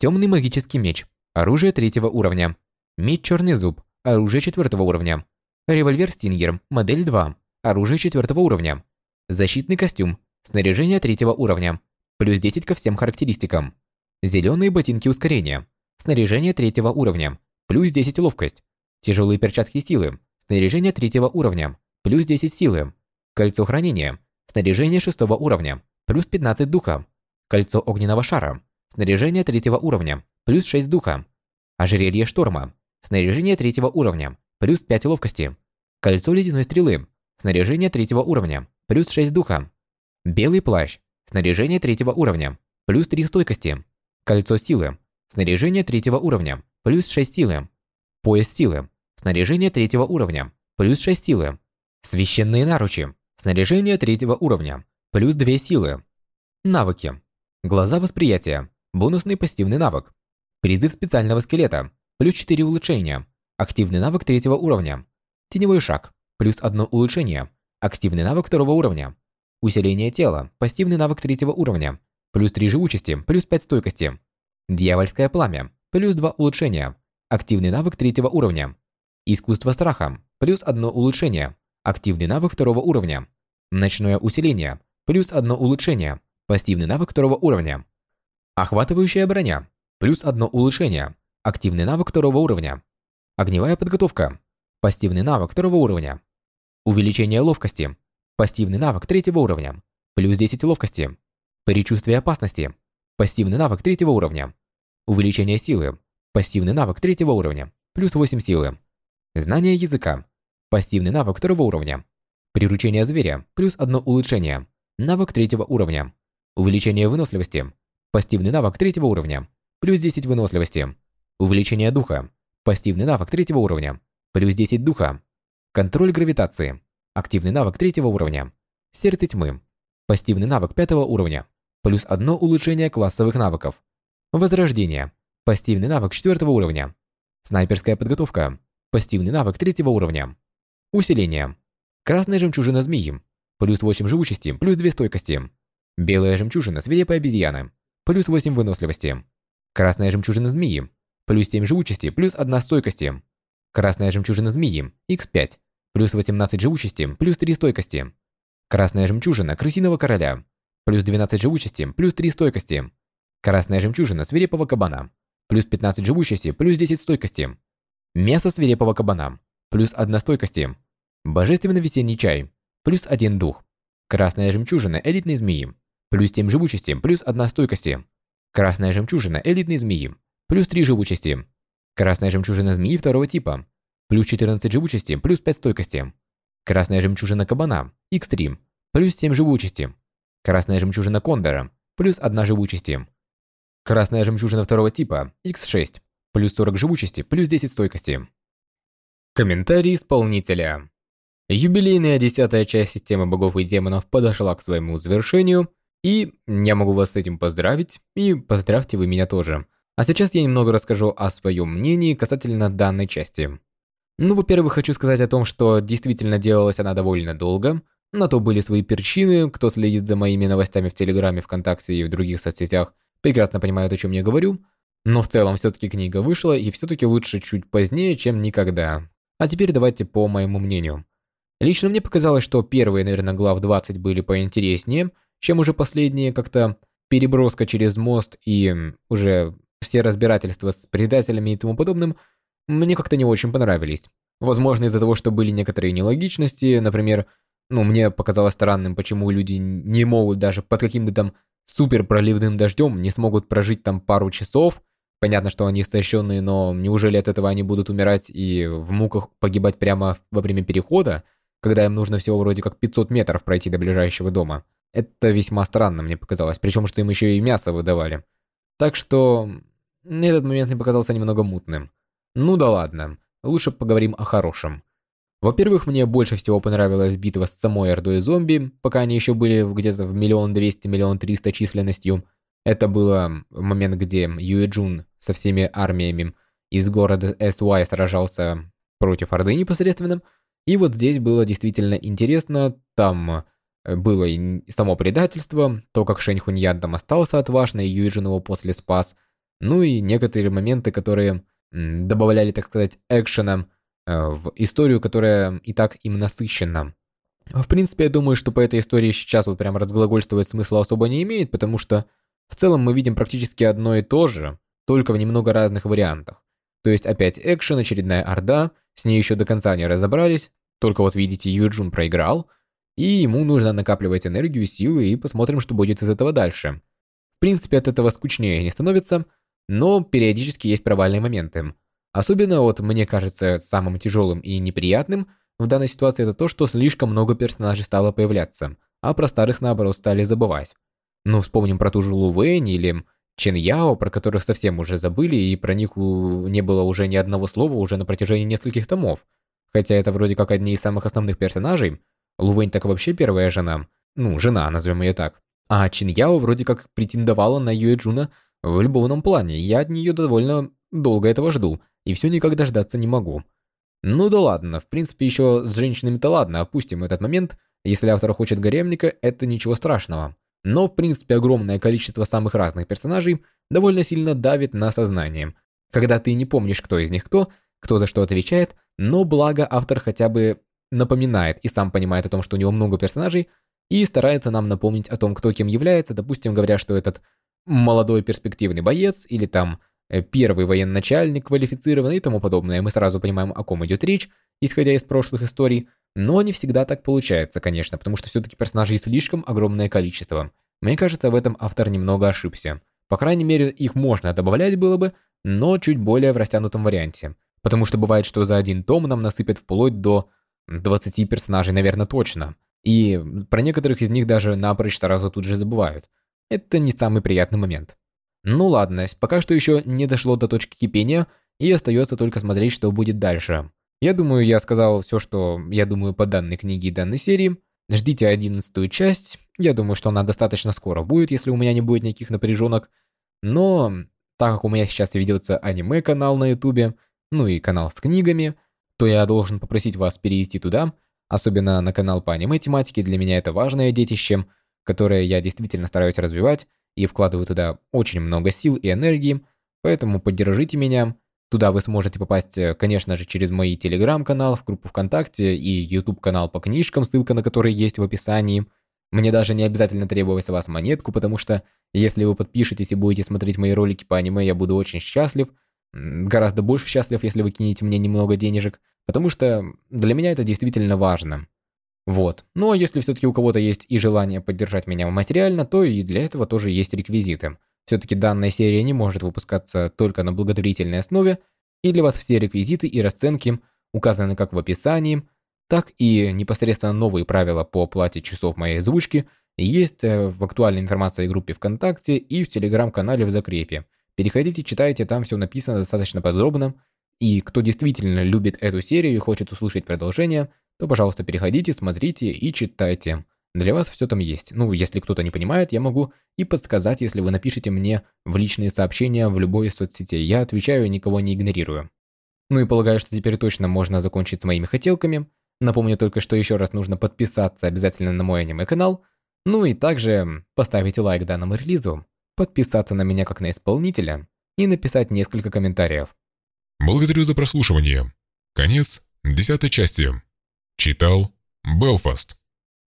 Темный магический меч. Оружие третьего уровня. Меч Черный зуб. Оружие четвертого уровня. Револьвер Стингер. Модель 2. Оружие четвертого уровня. Защитный костюм. Снаряжение третьего уровня. Плюс 10 ко всем характеристикам. Зеленые ботинки ускорения. Снаряжение третьего уровня. Плюс 10 ловкость. Тяжелые перчатки силы. Снаряжение третьего уровня. Плюс 10 силы. Кольцо хранения. Снаряжение шестого уровня. Плюс 15 духа. Кольцо огненного шара. Снаряжение третьего уровня, плюс 6 духа. Ожерелье шторма. Снаряжение третьего уровня, плюс 5 ловкости. Кольцо ледяной стрелы. Снаряжение третьего уровня, плюс 6 духа. Белый плащ. Снаряжение третьего уровня, плюс 3 стойкости. Кольцо силы. Снаряжение третьего уровня, плюс 6 силы. Пояс силы. Снаряжение третьего уровня, плюс 6 силы. Священные наручи. Снаряжение третьего уровня, плюс 2 силы. Навыки. Глаза восприятия. Бонусный пассивный навык. Призыв специального скелета. Плюс 4 улучшения. Активный навык третьего уровня. Теневой шаг. Плюс 1 улучшение. Активный навык второго уровня. Усиление тела. Пассивный навык третьего уровня. Плюс 3 живучести. Плюс 5 стойкости. Дьявольское пламя. Плюс 2 улучшения. Активный навык третьего уровня. Искусство страха. Плюс 1 улучшение. Активный навык второго уровня. Ночное усиление. Плюс 1 улучшение. Пассивный навык второго уровня. Охватывающая броня. Плюс 1 улучшение. Активный навык второго уровня. Огневая подготовка. Пассивный навык второго уровня. Увеличение ловкости. Пассивный навык третьего уровня. Плюс 10 ловкости. Предчувствие опасности. Пассивный навык третьего уровня. Увеличение силы. Пассивный навык третьего уровня. Плюс 8 силы. Знание языка. Пассивный навык второго уровня. Приручение зверя. Плюс 1 улучшение. Навык третьего уровня. Увеличение выносливости. Пассивный навык третьего уровня. Плюс 10 выносливости. Увеличение духа. Пассивный навык третьего уровня. Плюс 10 духа. Контроль гравитации. Активный навык третьего уровня. Сердце тьмы. Пассивный навык пятого уровня. Плюс одно улучшение классовых навыков. Возрождение. Пассивный навык четвертого уровня. Снайперская подготовка. Пассивный навык третьего уровня. Усиление. Красная жемчужина змеи. Плюс 8 живучести, плюс 2 стойкости. Белая жемчужина свирепой обезьяны. Плюс 8 выносливости. Красная жемчужина змеи. Плюс 7 живучести, плюс 1 стойкости. Красная жемчужина змеи. Х5. Плюс 18 живучести, плюс 3 стойкости. Красная жемчужина крысиного короля. Плюс 12 живучести, плюс 3 стойкости. Красная жемчужина свирепого кабана. Плюс 15 живучести, плюс 10 стойкости. Мясо свирепого кабана. Плюс 1 стойкости. Божественный весенний чай. Плюс 1 дух. Красная жемчужина элитной змеи. Плюс 7 живучести, плюс 1 стойкости. Красная жемчужина элитной змеи. Плюс 3 живучести. Красная жемчужина змеи второго типа. Плюс 14 живучести, плюс 5 стойкости. Красная жемчужина кабана. Х3. Плюс 7 живучести. Красная жемчужина кондора. Плюс 1 живучести. Красная жемчужина второго типа. Х6. Плюс 40 живучести, плюс 10 стойкости. Комментарий исполнителя. Юбилейная десятая часть системы богов и демонов подошла к своему завершению, и я могу вас с этим поздравить, и поздравьте вы меня тоже. А сейчас я немного расскажу о своем мнении касательно данной части. Ну, во-первых, хочу сказать о том, что действительно делалась она довольно долго. На то были свои причины, кто следит за моими новостями в Телеграме, ВКонтакте и в других соцсетях, прекрасно понимают, о чем я говорю. Но в целом все-таки книга вышла, и все-таки лучше чуть позднее, чем никогда. А теперь давайте по моему мнению. Лично мне показалось, что первые, наверное, глав 20 были поинтереснее, чем уже последние, как-то переброска через мост и уже все разбирательства с предателями и тому подобным мне как-то не очень понравились. Возможно, из-за того, что были некоторые нелогичности, например, ну, мне показалось странным, почему люди не могут даже под каким-то там супер проливным дождем не смогут прожить там пару часов. Понятно, что они истощенные, но неужели от этого они будут умирать и в муках погибать прямо во время перехода, когда им нужно всего вроде как 500 метров пройти до ближайшего дома? Это весьма странно мне показалось, причем что им еще и мясо выдавали. Так что этот момент мне показался немного мутным. Ну да ладно, лучше поговорим о хорошем. Во-первых, мне больше всего понравилась битва с самой ордой зомби, пока они еще были где-то в миллион двести, миллион триста численностью. Это было момент, где Юэ Джун со всеми армиями из города СY сражался против Орды непосредственно. И вот здесь было действительно интересно, там было и само предательство, то, как Шэнь Хуньян там остался отважно, и Юйджин его после спас, ну и некоторые моменты, которые добавляли, так сказать, экшена э, в историю, которая и так им насыщена. В принципе, я думаю, что по этой истории сейчас вот прям разглагольствовать смысла особо не имеет, потому что в целом мы видим практически одно и то же, только в немного разных вариантах. То есть опять экшен, очередная орда, с ней еще до конца не разобрались, только вот видите, Юджун проиграл – и ему нужно накапливать энергию, силы, и посмотрим, что будет из этого дальше. В принципе, от этого скучнее не становится, но периодически есть провальные моменты. Особенно, вот мне кажется, самым тяжелым и неприятным в данной ситуации это то, что слишком много персонажей стало появляться, а про старых, наоборот, стали забывать. Ну, вспомним про ту же Лу Вэнь или Чен Яо, про которых совсем уже забыли, и про них не было уже ни одного слова уже на протяжении нескольких томов. Хотя это вроде как одни из самых основных персонажей, Лу Вэнь так вообще первая жена. Ну, жена, назовем ее так. А Чен Яо вроде как претендовала на Юэ Джуна в любовном плане. Я от нее довольно долго этого жду, и все никак дождаться не могу. Ну да ладно, в принципе, еще с женщинами-то ладно, опустим этот момент. Если автор хочет гаремника, это ничего страшного. Но, в принципе, огромное количество самых разных персонажей довольно сильно давит на сознание. Когда ты не помнишь, кто из них кто, кто за что отвечает, но благо автор хотя бы напоминает и сам понимает о том, что у него много персонажей, и старается нам напомнить о том, кто кем является, допустим, говоря, что этот молодой перспективный боец или там э, первый военачальник квалифицированный и тому подобное. Мы сразу понимаем, о ком идет речь, исходя из прошлых историй, но не всегда так получается, конечно, потому что все-таки персонажей слишком огромное количество. Мне кажется, в этом автор немного ошибся. По крайней мере, их можно добавлять было бы, но чуть более в растянутом варианте. Потому что бывает, что за один том нам насыпят вплоть до 20 персонажей, наверное, точно. И про некоторых из них даже напрочь сразу тут же забывают. Это не самый приятный момент. Ну ладно, пока что еще не дошло до точки кипения, и остается только смотреть, что будет дальше. Я думаю, я сказал все, что я думаю по данной книге и данной серии. Ждите одиннадцатую часть. Я думаю, что она достаточно скоро будет, если у меня не будет никаких напряженок. Но так как у меня сейчас ведется аниме-канал на ютубе, ну и канал с книгами, то я должен попросить вас перейти туда, особенно на канал по аниме-тематике, для меня это важное детище, которое я действительно стараюсь развивать и вкладываю туда очень много сил и энергии, поэтому поддержите меня. Туда вы сможете попасть, э, конечно же, через мой телеграм-канал, в группу ВКонтакте и YouTube-канал по книжкам, ссылка на который есть в описании. Мне даже не обязательно требовать с вас монетку, потому что если вы подпишетесь и будете смотреть мои ролики по аниме, я буду очень счастлив. Гораздо больше счастлив, если вы кинете мне немного денежек, потому что для меня это действительно важно. Вот. Ну а если все-таки у кого-то есть и желание поддержать меня материально, то и для этого тоже есть реквизиты. Все-таки данная серия не может выпускаться только на благотворительной основе, и для вас все реквизиты и расценки указаны как в описании, так и непосредственно новые правила по оплате часов моей озвучки есть э, в актуальной информации группе ВКонтакте и в телеграм-канале в закрепе. Переходите, читайте, там все написано достаточно подробно. И кто действительно любит эту серию и хочет услышать продолжение, то, пожалуйста, переходите, смотрите и читайте. Для вас все там есть. Ну, если кто-то не понимает, я могу и подсказать, если вы напишите мне в личные сообщения в любой из соцсетей. Я отвечаю и никого не игнорирую. Ну и полагаю, что теперь точно можно закончить с моими хотелками. Напомню только, что еще раз нужно подписаться обязательно на мой аниме-канал, ну и также поставить лайк данному релизу, подписаться на меня как на исполнителя и написать несколько комментариев. Благодарю за прослушивание. Конец десятой части. Читал Белфаст.